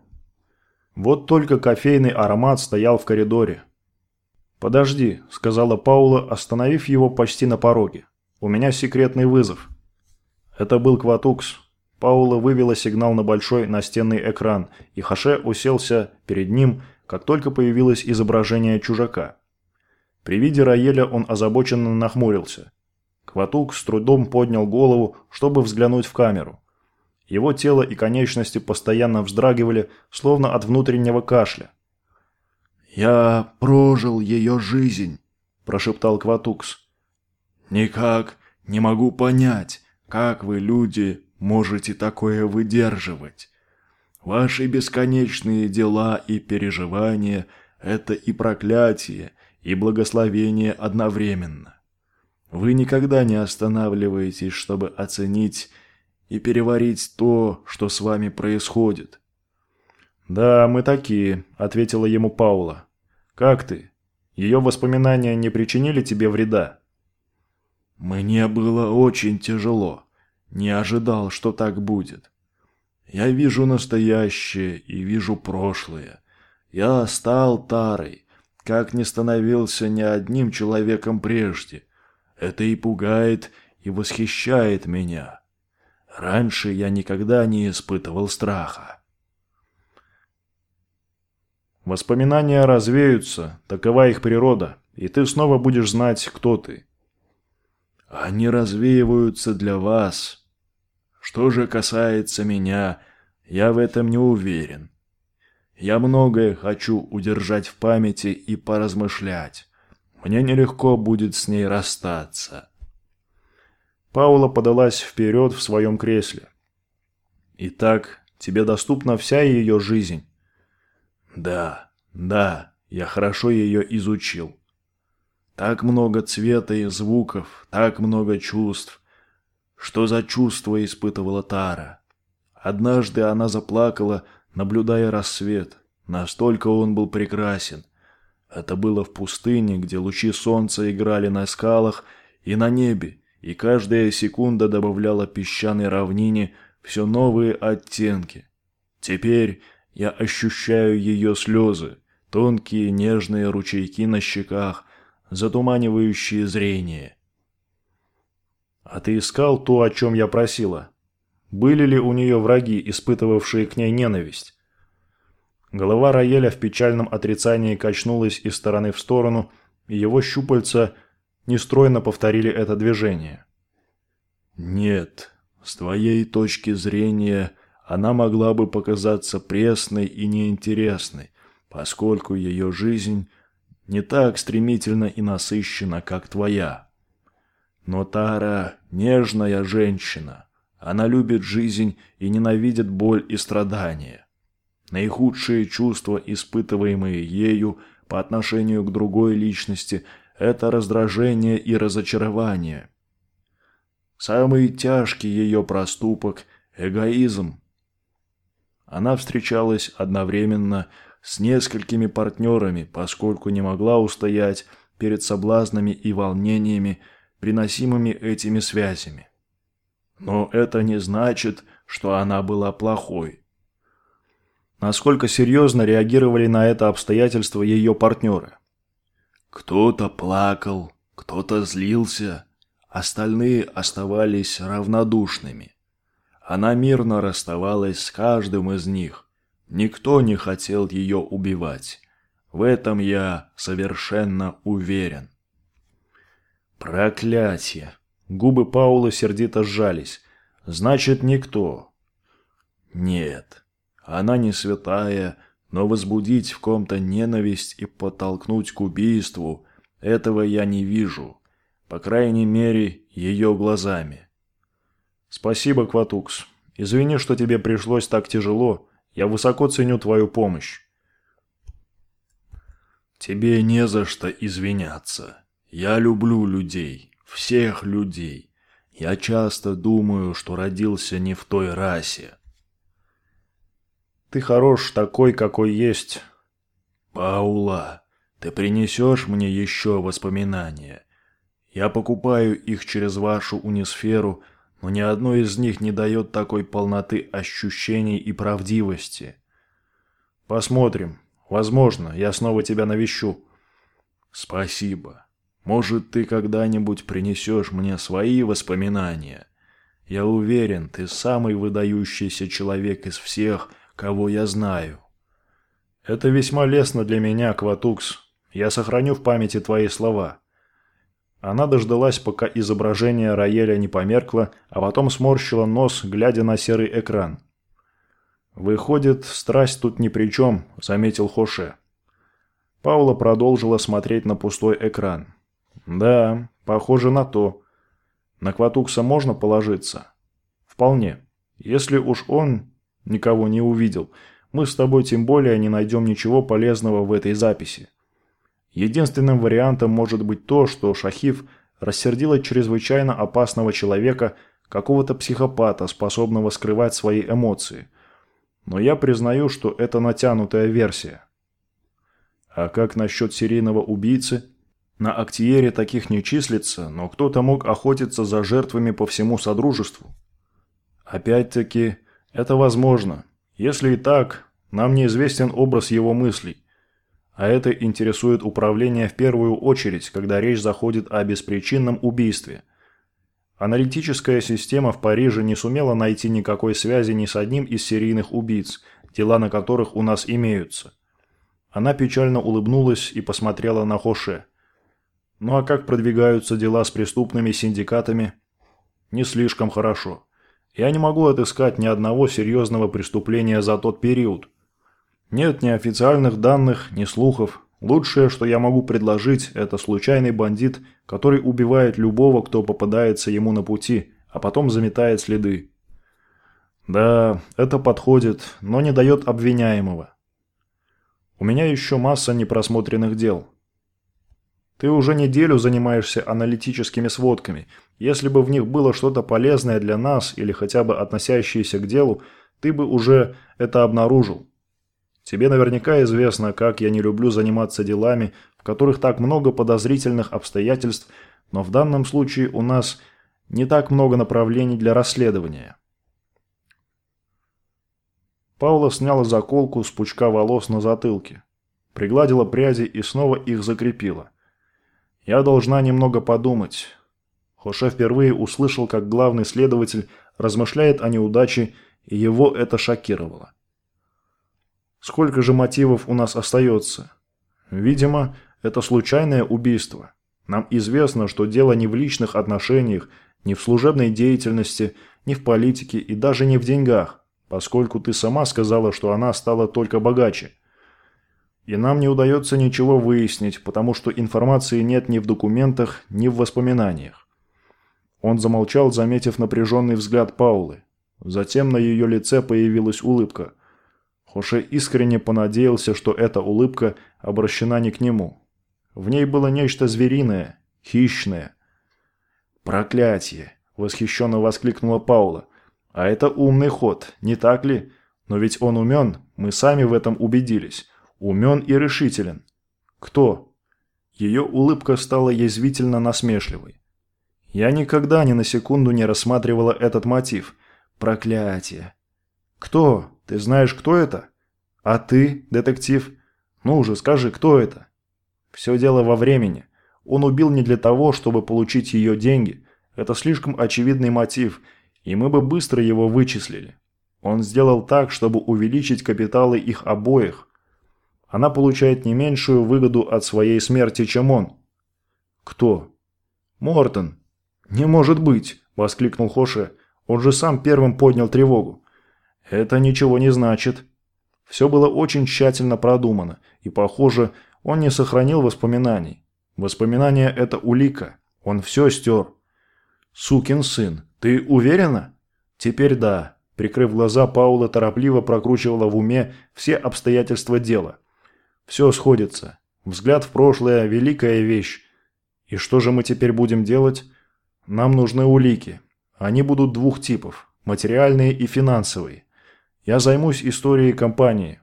Вот только кофейный аромат стоял в коридоре. «Подожди», – сказала Паула, остановив его почти на пороге. «У меня секретный вызов». Это был Кватукс, Паула вывела сигнал на большой настенный экран, и Хаше уселся перед ним, как только появилось изображение чужака. При виде Раеля он озабоченно нахмурился. Кватук с трудом поднял голову, чтобы взглянуть в камеру. Его тело и конечности постоянно вздрагивали, словно от внутреннего кашля. «Я прожил ее жизнь», – прошептал Кватукс. «Никак не могу понять, как вы, люди, можете такое выдерживать? Ваши бесконечные дела и переживания – это и проклятие, и благословение одновременно. Вы никогда не останавливаетесь, чтобы оценить и переварить то, что с вами происходит. «Да, мы такие», – ответила ему Паула. «Как ты? Ее воспоминания не причинили тебе вреда?» «Мне было очень тяжело. Не ожидал, что так будет. Я вижу настоящее и вижу прошлое. Я стал Тарой, как не становился ни одним человеком прежде. Это и пугает, и восхищает меня. Раньше я никогда не испытывал страха. Воспоминания развеются, такова их природа, и ты снова будешь знать, кто ты. Они развеиваются для вас. Что же касается меня, я в этом не уверен. Я многое хочу удержать в памяти и поразмышлять. Мне нелегко будет с ней расстаться. Паула подалась вперед в своем кресле. «Итак, тебе доступна вся ее жизнь?» «Да, да, я хорошо ее изучил. Так много цвета и звуков, так много чувств. Что за чувство испытывала Тара? Однажды она заплакала, наблюдая рассвет. Настолько он был прекрасен. Это было в пустыне, где лучи солнца играли на скалах и на небе, и каждая секунда добавляла песчаной равнине все новые оттенки. Теперь я ощущаю ее слезы, тонкие нежные ручейки на щеках, затуманивающие зрение. «А ты искал то, о чем я просила? Были ли у нее враги, испытывавшие к ней ненависть?» Голова Раеля в печальном отрицании качнулась из стороны в сторону, и его щупальца нестройно повторили это движение. «Нет, с твоей точки зрения она могла бы показаться пресной и неинтересной, поскольку ее жизнь не так стремительно и насыщена, как твоя. Но Тара – нежная женщина. Она любит жизнь и ненавидит боль и страдания. Наихудшие чувства, испытываемые ею по отношению к другой личности – это раздражение и разочарование. Самый тяжкий ее проступок – эгоизм. Она встречалась одновременно с несколькими партнерами, поскольку не могла устоять перед соблазнами и волнениями, приносимыми этими связями. Но это не значит, что она была плохой. Насколько серьезно реагировали на это обстоятельство ее партнеры? Кто-то плакал, кто-то злился, остальные оставались равнодушными. Она мирно расставалась с каждым из них. Никто не хотел ее убивать. В этом я совершенно уверен. Проклятие! Губы Паула сердито сжались. Значит, никто. Нет, она не святая, но возбудить в ком-то ненависть и подтолкнуть к убийству – этого я не вижу. По крайней мере, ее глазами. Спасибо, Кватукс. Извини, что тебе пришлось так тяжело. Я высоко ценю твою помощь. Тебе не за что извиняться. Я люблю людей. Всех людей. Я часто думаю, что родился не в той расе. Ты хорош такой, какой есть. Паула, ты принесешь мне еще воспоминания? Я покупаю их через вашу унисферу, но ни одно из них не дает такой полноты ощущений и правдивости. Посмотрим. Возможно, я снова тебя навещу. Спасибо. Может, ты когда-нибудь принесешь мне свои воспоминания? Я уверен, ты самый выдающийся человек из всех, кого я знаю. Это весьма лестно для меня, Кватукс. Я сохраню в памяти твои слова. Она дождалась, пока изображение Раэля не померкло, а потом сморщила нос, глядя на серый экран. «Выходит, страсть тут ни при чем», — заметил Хоше. Паула продолжила смотреть на пустой экран. «Да, похоже на то. На Кватукса можно положиться?» «Вполне. Если уж он никого не увидел. Мы с тобой тем более не найдем ничего полезного в этой записи. Единственным вариантом может быть то, что Шахив рассердила чрезвычайно опасного человека, какого-то психопата, способного скрывать свои эмоции. Но я признаю, что это натянутая версия. А как насчет серийного убийцы? На Актиере таких не числится, но кто-то мог охотиться за жертвами по всему Содружеству. Опять-таки, это возможно. Если и так, нам неизвестен образ его мыслей. А это интересует управление в первую очередь, когда речь заходит о беспричинном убийстве. Аналитическая система в Париже не сумела найти никакой связи ни с одним из серийных убийц, дела на которых у нас имеются. Она печально улыбнулась и посмотрела на Хоше. Ну а как продвигаются дела с преступными синдикатами? Не слишком хорошо. Я не могу отыскать ни одного серьезного преступления за тот период. Нет ни официальных данных, ни слухов. Лучшее, что я могу предложить, это случайный бандит, который убивает любого, кто попадается ему на пути, а потом заметает следы. Да, это подходит, но не дает обвиняемого. У меня еще масса непросмотренных дел. Ты уже неделю занимаешься аналитическими сводками. Если бы в них было что-то полезное для нас или хотя бы относящееся к делу, ты бы уже это обнаружил. Тебе наверняка известно, как я не люблю заниматься делами, в которых так много подозрительных обстоятельств, но в данном случае у нас не так много направлений для расследования. Паула сняла заколку с пучка волос на затылке, пригладила пряди и снова их закрепила. Я должна немного подумать. Хоше впервые услышал, как главный следователь размышляет о неудаче, и его это шокировало. Сколько же мотивов у нас остается? Видимо, это случайное убийство. Нам известно, что дело не в личных отношениях, не в служебной деятельности, не в политике и даже не в деньгах, поскольку ты сама сказала, что она стала только богаче – и нам не удается ничего выяснить, потому что информации нет ни в документах, ни в воспоминаниях. Он замолчал, заметив напряженный взгляд Паулы. Затем на ее лице появилась улыбка. Хоше искренне понадеялся, что эта улыбка обращена не к нему. В ней было нечто звериное, хищное. «Проклятие!» – восхищенно воскликнула Паула. «А это умный ход, не так ли? Но ведь он умен, мы сами в этом убедились. Умен и решителен. Кто? Ее улыбка стала язвительно насмешливой. Я никогда ни на секунду не рассматривала этот мотив. Проклятие. Кто? Ты знаешь, кто это? А ты, детектив? Ну уже скажи, кто это? Все дело во времени. Он убил не для того, чтобы получить ее деньги. Это слишком очевидный мотив, и мы бы быстро его вычислили. Он сделал так, чтобы увеличить капиталы их обоих. Она получает не меньшую выгоду от своей смерти, чем он. Кто? Мортон. Не может быть, воскликнул Хоше. Он же сам первым поднял тревогу. Это ничего не значит. Все было очень тщательно продумано, и, похоже, он не сохранил воспоминаний. Воспоминания – это улика. Он все стер. Сукин сын, ты уверена? Теперь да. Прикрыв глаза, Паула торопливо прокручивала в уме все обстоятельства дела. Все сходится. Взгляд в прошлое – великая вещь. И что же мы теперь будем делать? Нам нужны улики. Они будут двух типов – материальные и финансовые. Я займусь историей компании.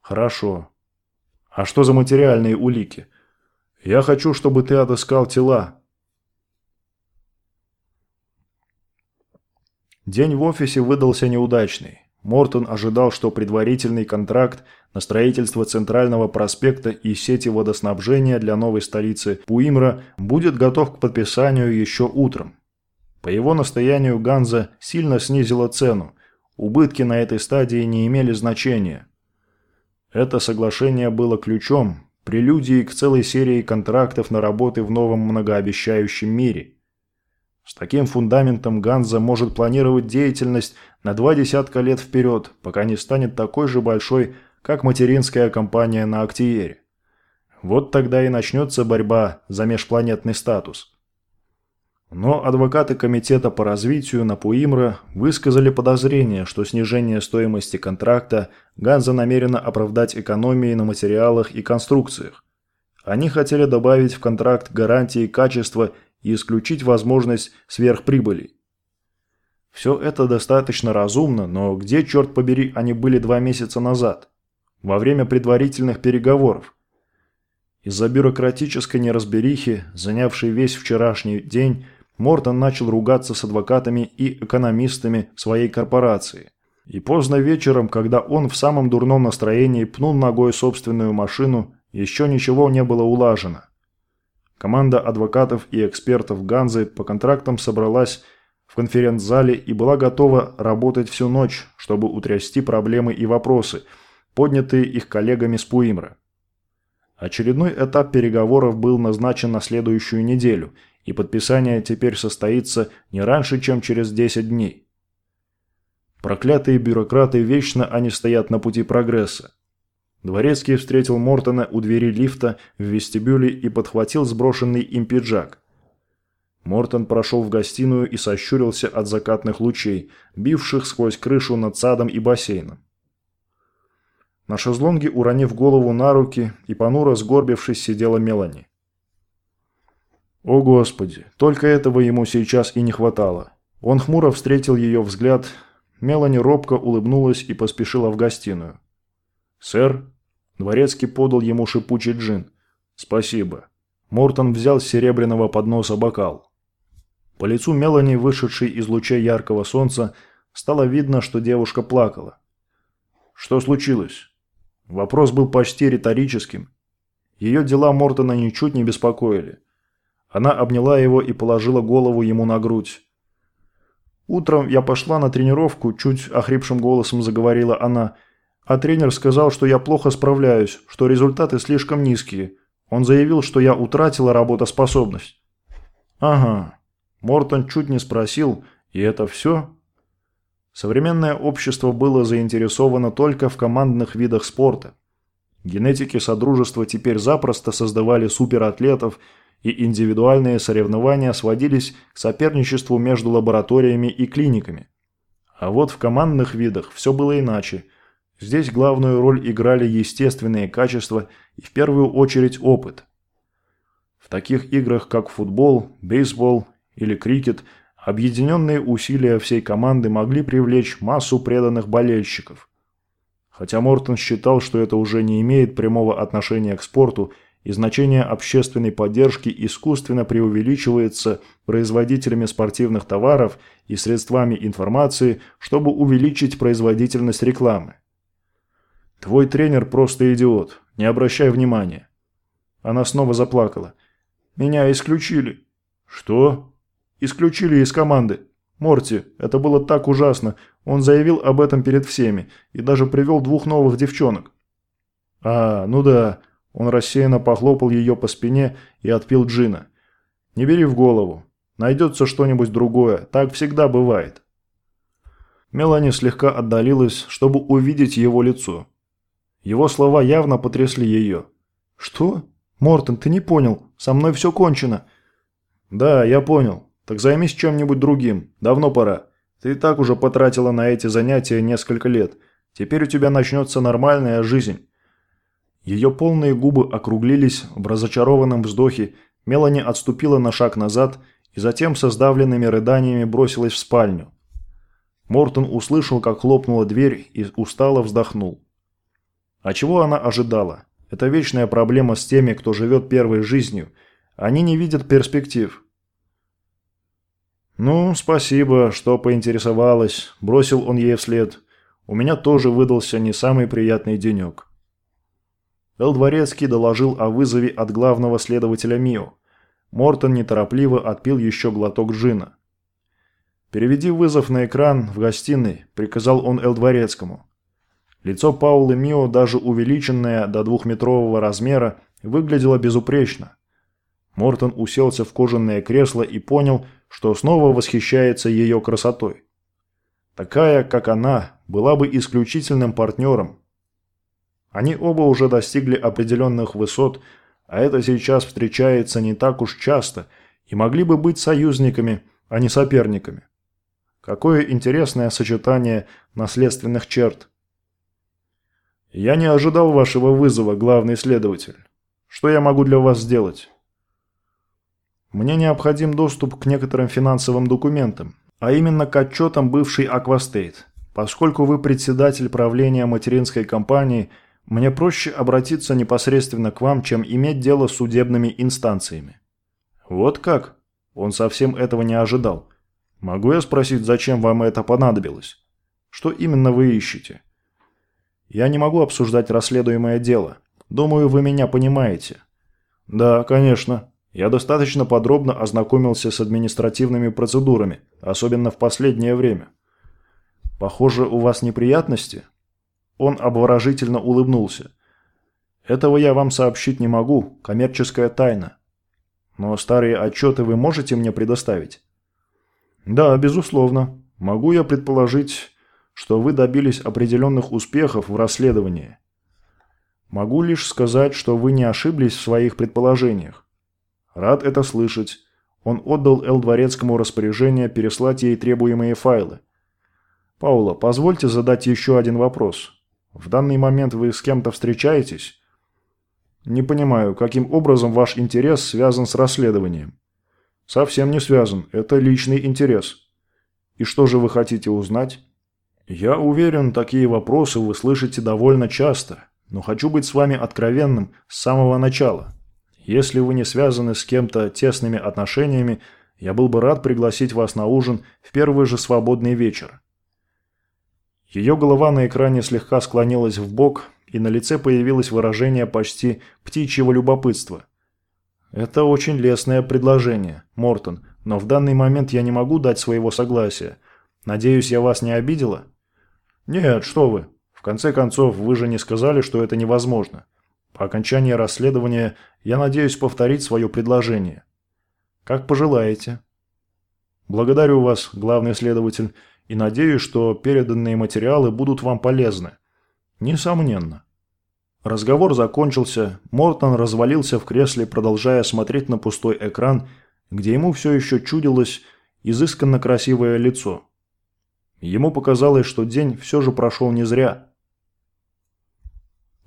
Хорошо. А что за материальные улики? Я хочу, чтобы ты отыскал тела. День в офисе выдался неудачный. Мортон ожидал, что предварительный контракт на строительство Центрального проспекта и сети водоснабжения для новой столицы Пуимра будет готов к подписанию еще утром. По его настоянию Ганза сильно снизила цену. Убытки на этой стадии не имели значения. Это соглашение было ключом, прелюдией к целой серии контрактов на работы в новом многообещающем мире – с таким фундаментом Ганза может планировать деятельность на два десятка лет вперед, пока не станет такой же большой, как материнская компания на Актиере. Вот тогда и начнется борьба за межпланетный статус. Но адвокаты Комитета по развитию на Пуимра высказали подозрение, что снижение стоимости контракта Ганза намерена оправдать экономией на материалах и конструкциях. Они хотели добавить в контракт гарантии качества и исключить возможность сверхприбыли. Все это достаточно разумно, но где, черт побери, они были два месяца назад? Во время предварительных переговоров. Из-за бюрократической неразберихи, занявшей весь вчерашний день, Мортон начал ругаться с адвокатами и экономистами своей корпорации. И поздно вечером, когда он в самом дурном настроении пнул ногой собственную машину, еще ничего не было улажено. Команда адвокатов и экспертов Ганзы по контрактам собралась конференц-зале и была готова работать всю ночь, чтобы утрясти проблемы и вопросы, поднятые их коллегами с Пуимра. Очередной этап переговоров был назначен на следующую неделю, и подписание теперь состоится не раньше, чем через 10 дней. Проклятые бюрократы вечно они стоят на пути прогресса. Дворецкий встретил Мортона у двери лифта в вестибюле и подхватил сброшенный им пиджак. Мортон прошел в гостиную и сощурился от закатных лучей, бивших сквозь крышу над садом и бассейном. На шезлонге, уронив голову на руки и понуро сгорбившись, сидела Мелани. О господи, только этого ему сейчас и не хватало. Он хмуро встретил ее взгляд, Мелани робко улыбнулась и поспешила в гостиную. «Сэр?» Дворецкий подал ему шипучий джин. «Спасибо». Мортон взял с серебряного подноса бокал. По лицу Мелани, вышедшей из лучей яркого солнца, стало видно, что девушка плакала. «Что случилось?» Вопрос был почти риторическим. Ее дела Мортона ничуть не беспокоили. Она обняла его и положила голову ему на грудь. «Утром я пошла на тренировку», – чуть охрипшим голосом заговорила она – а тренер сказал, что я плохо справляюсь, что результаты слишком низкие. Он заявил, что я утратила работоспособность. Ага. Мортон чуть не спросил, и это все? Современное общество было заинтересовано только в командных видах спорта. Генетики Содружества теперь запросто создавали суператлетов, и индивидуальные соревнования сводились к соперничеству между лабораториями и клиниками. А вот в командных видах все было иначе – Здесь главную роль играли естественные качества и в первую очередь опыт. В таких играх, как футбол, бейсбол или крикет, объединенные усилия всей команды могли привлечь массу преданных болельщиков. Хотя Мортон считал, что это уже не имеет прямого отношения к спорту и значение общественной поддержки искусственно преувеличивается производителями спортивных товаров и средствами информации, чтобы увеличить производительность рекламы. Твой тренер просто идиот, не обращай внимания. Она снова заплакала. Меня исключили. Что? Исключили из команды. Морти, это было так ужасно. Он заявил об этом перед всеми и даже привел двух новых девчонок. А, ну да. Он рассеянно похлопал ее по спине и отпил джина. Не бери в голову. Найдется что-нибудь другое. Так всегда бывает. Мелани слегка отдалилась, чтобы увидеть его лицо. Его слова явно потрясли ее. «Что? Мортон, ты не понял. Со мной все кончено». «Да, я понял. Так займись чем-нибудь другим. Давно пора. Ты и так уже потратила на эти занятия несколько лет. Теперь у тебя начнется нормальная жизнь». Ее полные губы округлились в разочарованном вздохе, Мелани отступила на шаг назад и затем со сдавленными рыданиями бросилась в спальню. Мортон услышал, как хлопнула дверь и устало вздохнул. А чего она ожидала? Это вечная проблема с теми, кто живет первой жизнью. Они не видят перспектив. «Ну, спасибо, что поинтересовалась», – бросил он ей вслед. «У меня тоже выдался не самый приятный денек». Эл Дворецкий доложил о вызове от главного следователя МИО. Мортон неторопливо отпил еще глоток джина. «Переведи вызов на экран в гостиной», – приказал он Эл Дворецкому. Лицо Паулы Мио, даже увеличенное до двухметрового размера, выглядело безупречно. Мортон уселся в кожаное кресло и понял, что снова восхищается ее красотой. Такая, как она, была бы исключительным партнером. Они оба уже достигли определенных высот, а это сейчас встречается не так уж часто, и могли бы быть союзниками, а не соперниками. Какое интересное сочетание наследственных черт. «Я не ожидал вашего вызова, главный следователь. Что я могу для вас сделать?» Мне необходим доступ к некоторым финансовым документам, а именно к отчетам бывшей Аквастейт. Поскольку вы председатель правления материнской компании, мне проще обратиться непосредственно к вам, чем иметь дело с судебными инстанциями. Вот как? Он совсем этого не ожидал. Могу я спросить, зачем вам это понадобилось? Что именно вы ищете? Я не могу обсуждать расследуемое дело. Думаю, вы меня понимаете. Да, конечно. Я достаточно подробно ознакомился с административными процедурами, особенно в последнее время. Похоже, у вас неприятности? Он обворожительно улыбнулся. Этого я вам сообщить не могу, коммерческая тайна. Но старые отчеты вы можете мне предоставить? Да, безусловно. Могу я предположить, что вы добились определенных успехов в расследовании. Могу лишь сказать, что вы не ошиблись в своих предположениях. Рад это слышать. Он отдал Эл Дворецкому распоряжение переслать ей требуемые файлы. Паула, позвольте задать еще один вопрос. В данный момент вы с кем-то встречаетесь? Не понимаю, каким образом ваш интерес связан с расследованием? Совсем не связан, это личный интерес. И что же вы хотите узнать? Я уверен, такие вопросы вы слышите довольно часто, но хочу быть с вами откровенным с самого начала. Если вы не связаны с кем-то тесными отношениями, я был бы рад пригласить вас на ужин в первый же свободный вечер». Ее голова на экране слегка склонилась в бок, и на лице появилось выражение почти птичьего любопытства. «Это очень лестное предложение, Мортон, но в данный момент я не могу дать своего согласия. Надеюсь, я вас не обидела?» «Нет, что вы. В конце концов, вы же не сказали, что это невозможно. По окончании расследования я надеюсь повторить свое предложение. Как пожелаете. Благодарю вас, главный следователь, и надеюсь, что переданные материалы будут вам полезны. Несомненно. Разговор закончился, Мортон развалился в кресле, продолжая смотреть на пустой экран, где ему все еще чудилось изысканно красивое лицо. Ему показалось, что день все же прошел не зря –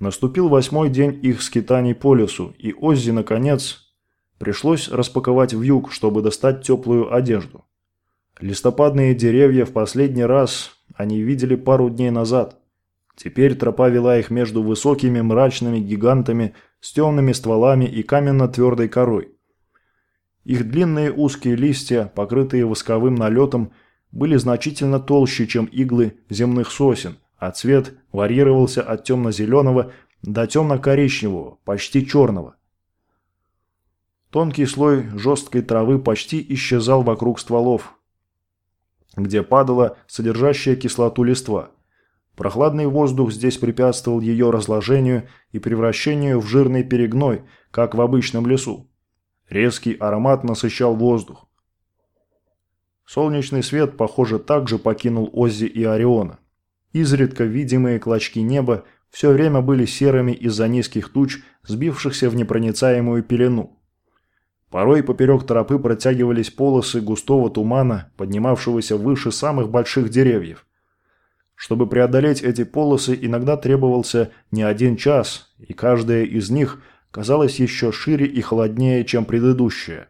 Наступил восьмой день их скитаний по лесу, и Оззи, наконец, пришлось распаковать вьюг, чтобы достать теплую одежду. Листопадные деревья в последний раз они видели пару дней назад. Теперь тропа вела их между высокими мрачными гигантами с темными стволами и каменно-твердой корой. Их длинные узкие листья, покрытые восковым налетом, были значительно толще, чем иглы земных сосен, а цвет варьировался от темно-зеленого до темно-коричневого, почти черного. Тонкий слой жесткой травы почти исчезал вокруг стволов, где падала содержащая кислоту листва. Прохладный воздух здесь препятствовал ее разложению и превращению в жирный перегной, как в обычном лесу. Резкий аромат насыщал воздух. Солнечный свет, похоже, также покинул Оззи и Ориона. Изредка видимые клочки неба все время были серыми из-за низких туч, сбившихся в непроницаемую пелену. Порой поперек тропы протягивались полосы густого тумана, поднимавшегося выше самых больших деревьев. Чтобы преодолеть эти полосы, иногда требовался не один час, и каждая из них казалась еще шире и холоднее, чем предыдущая.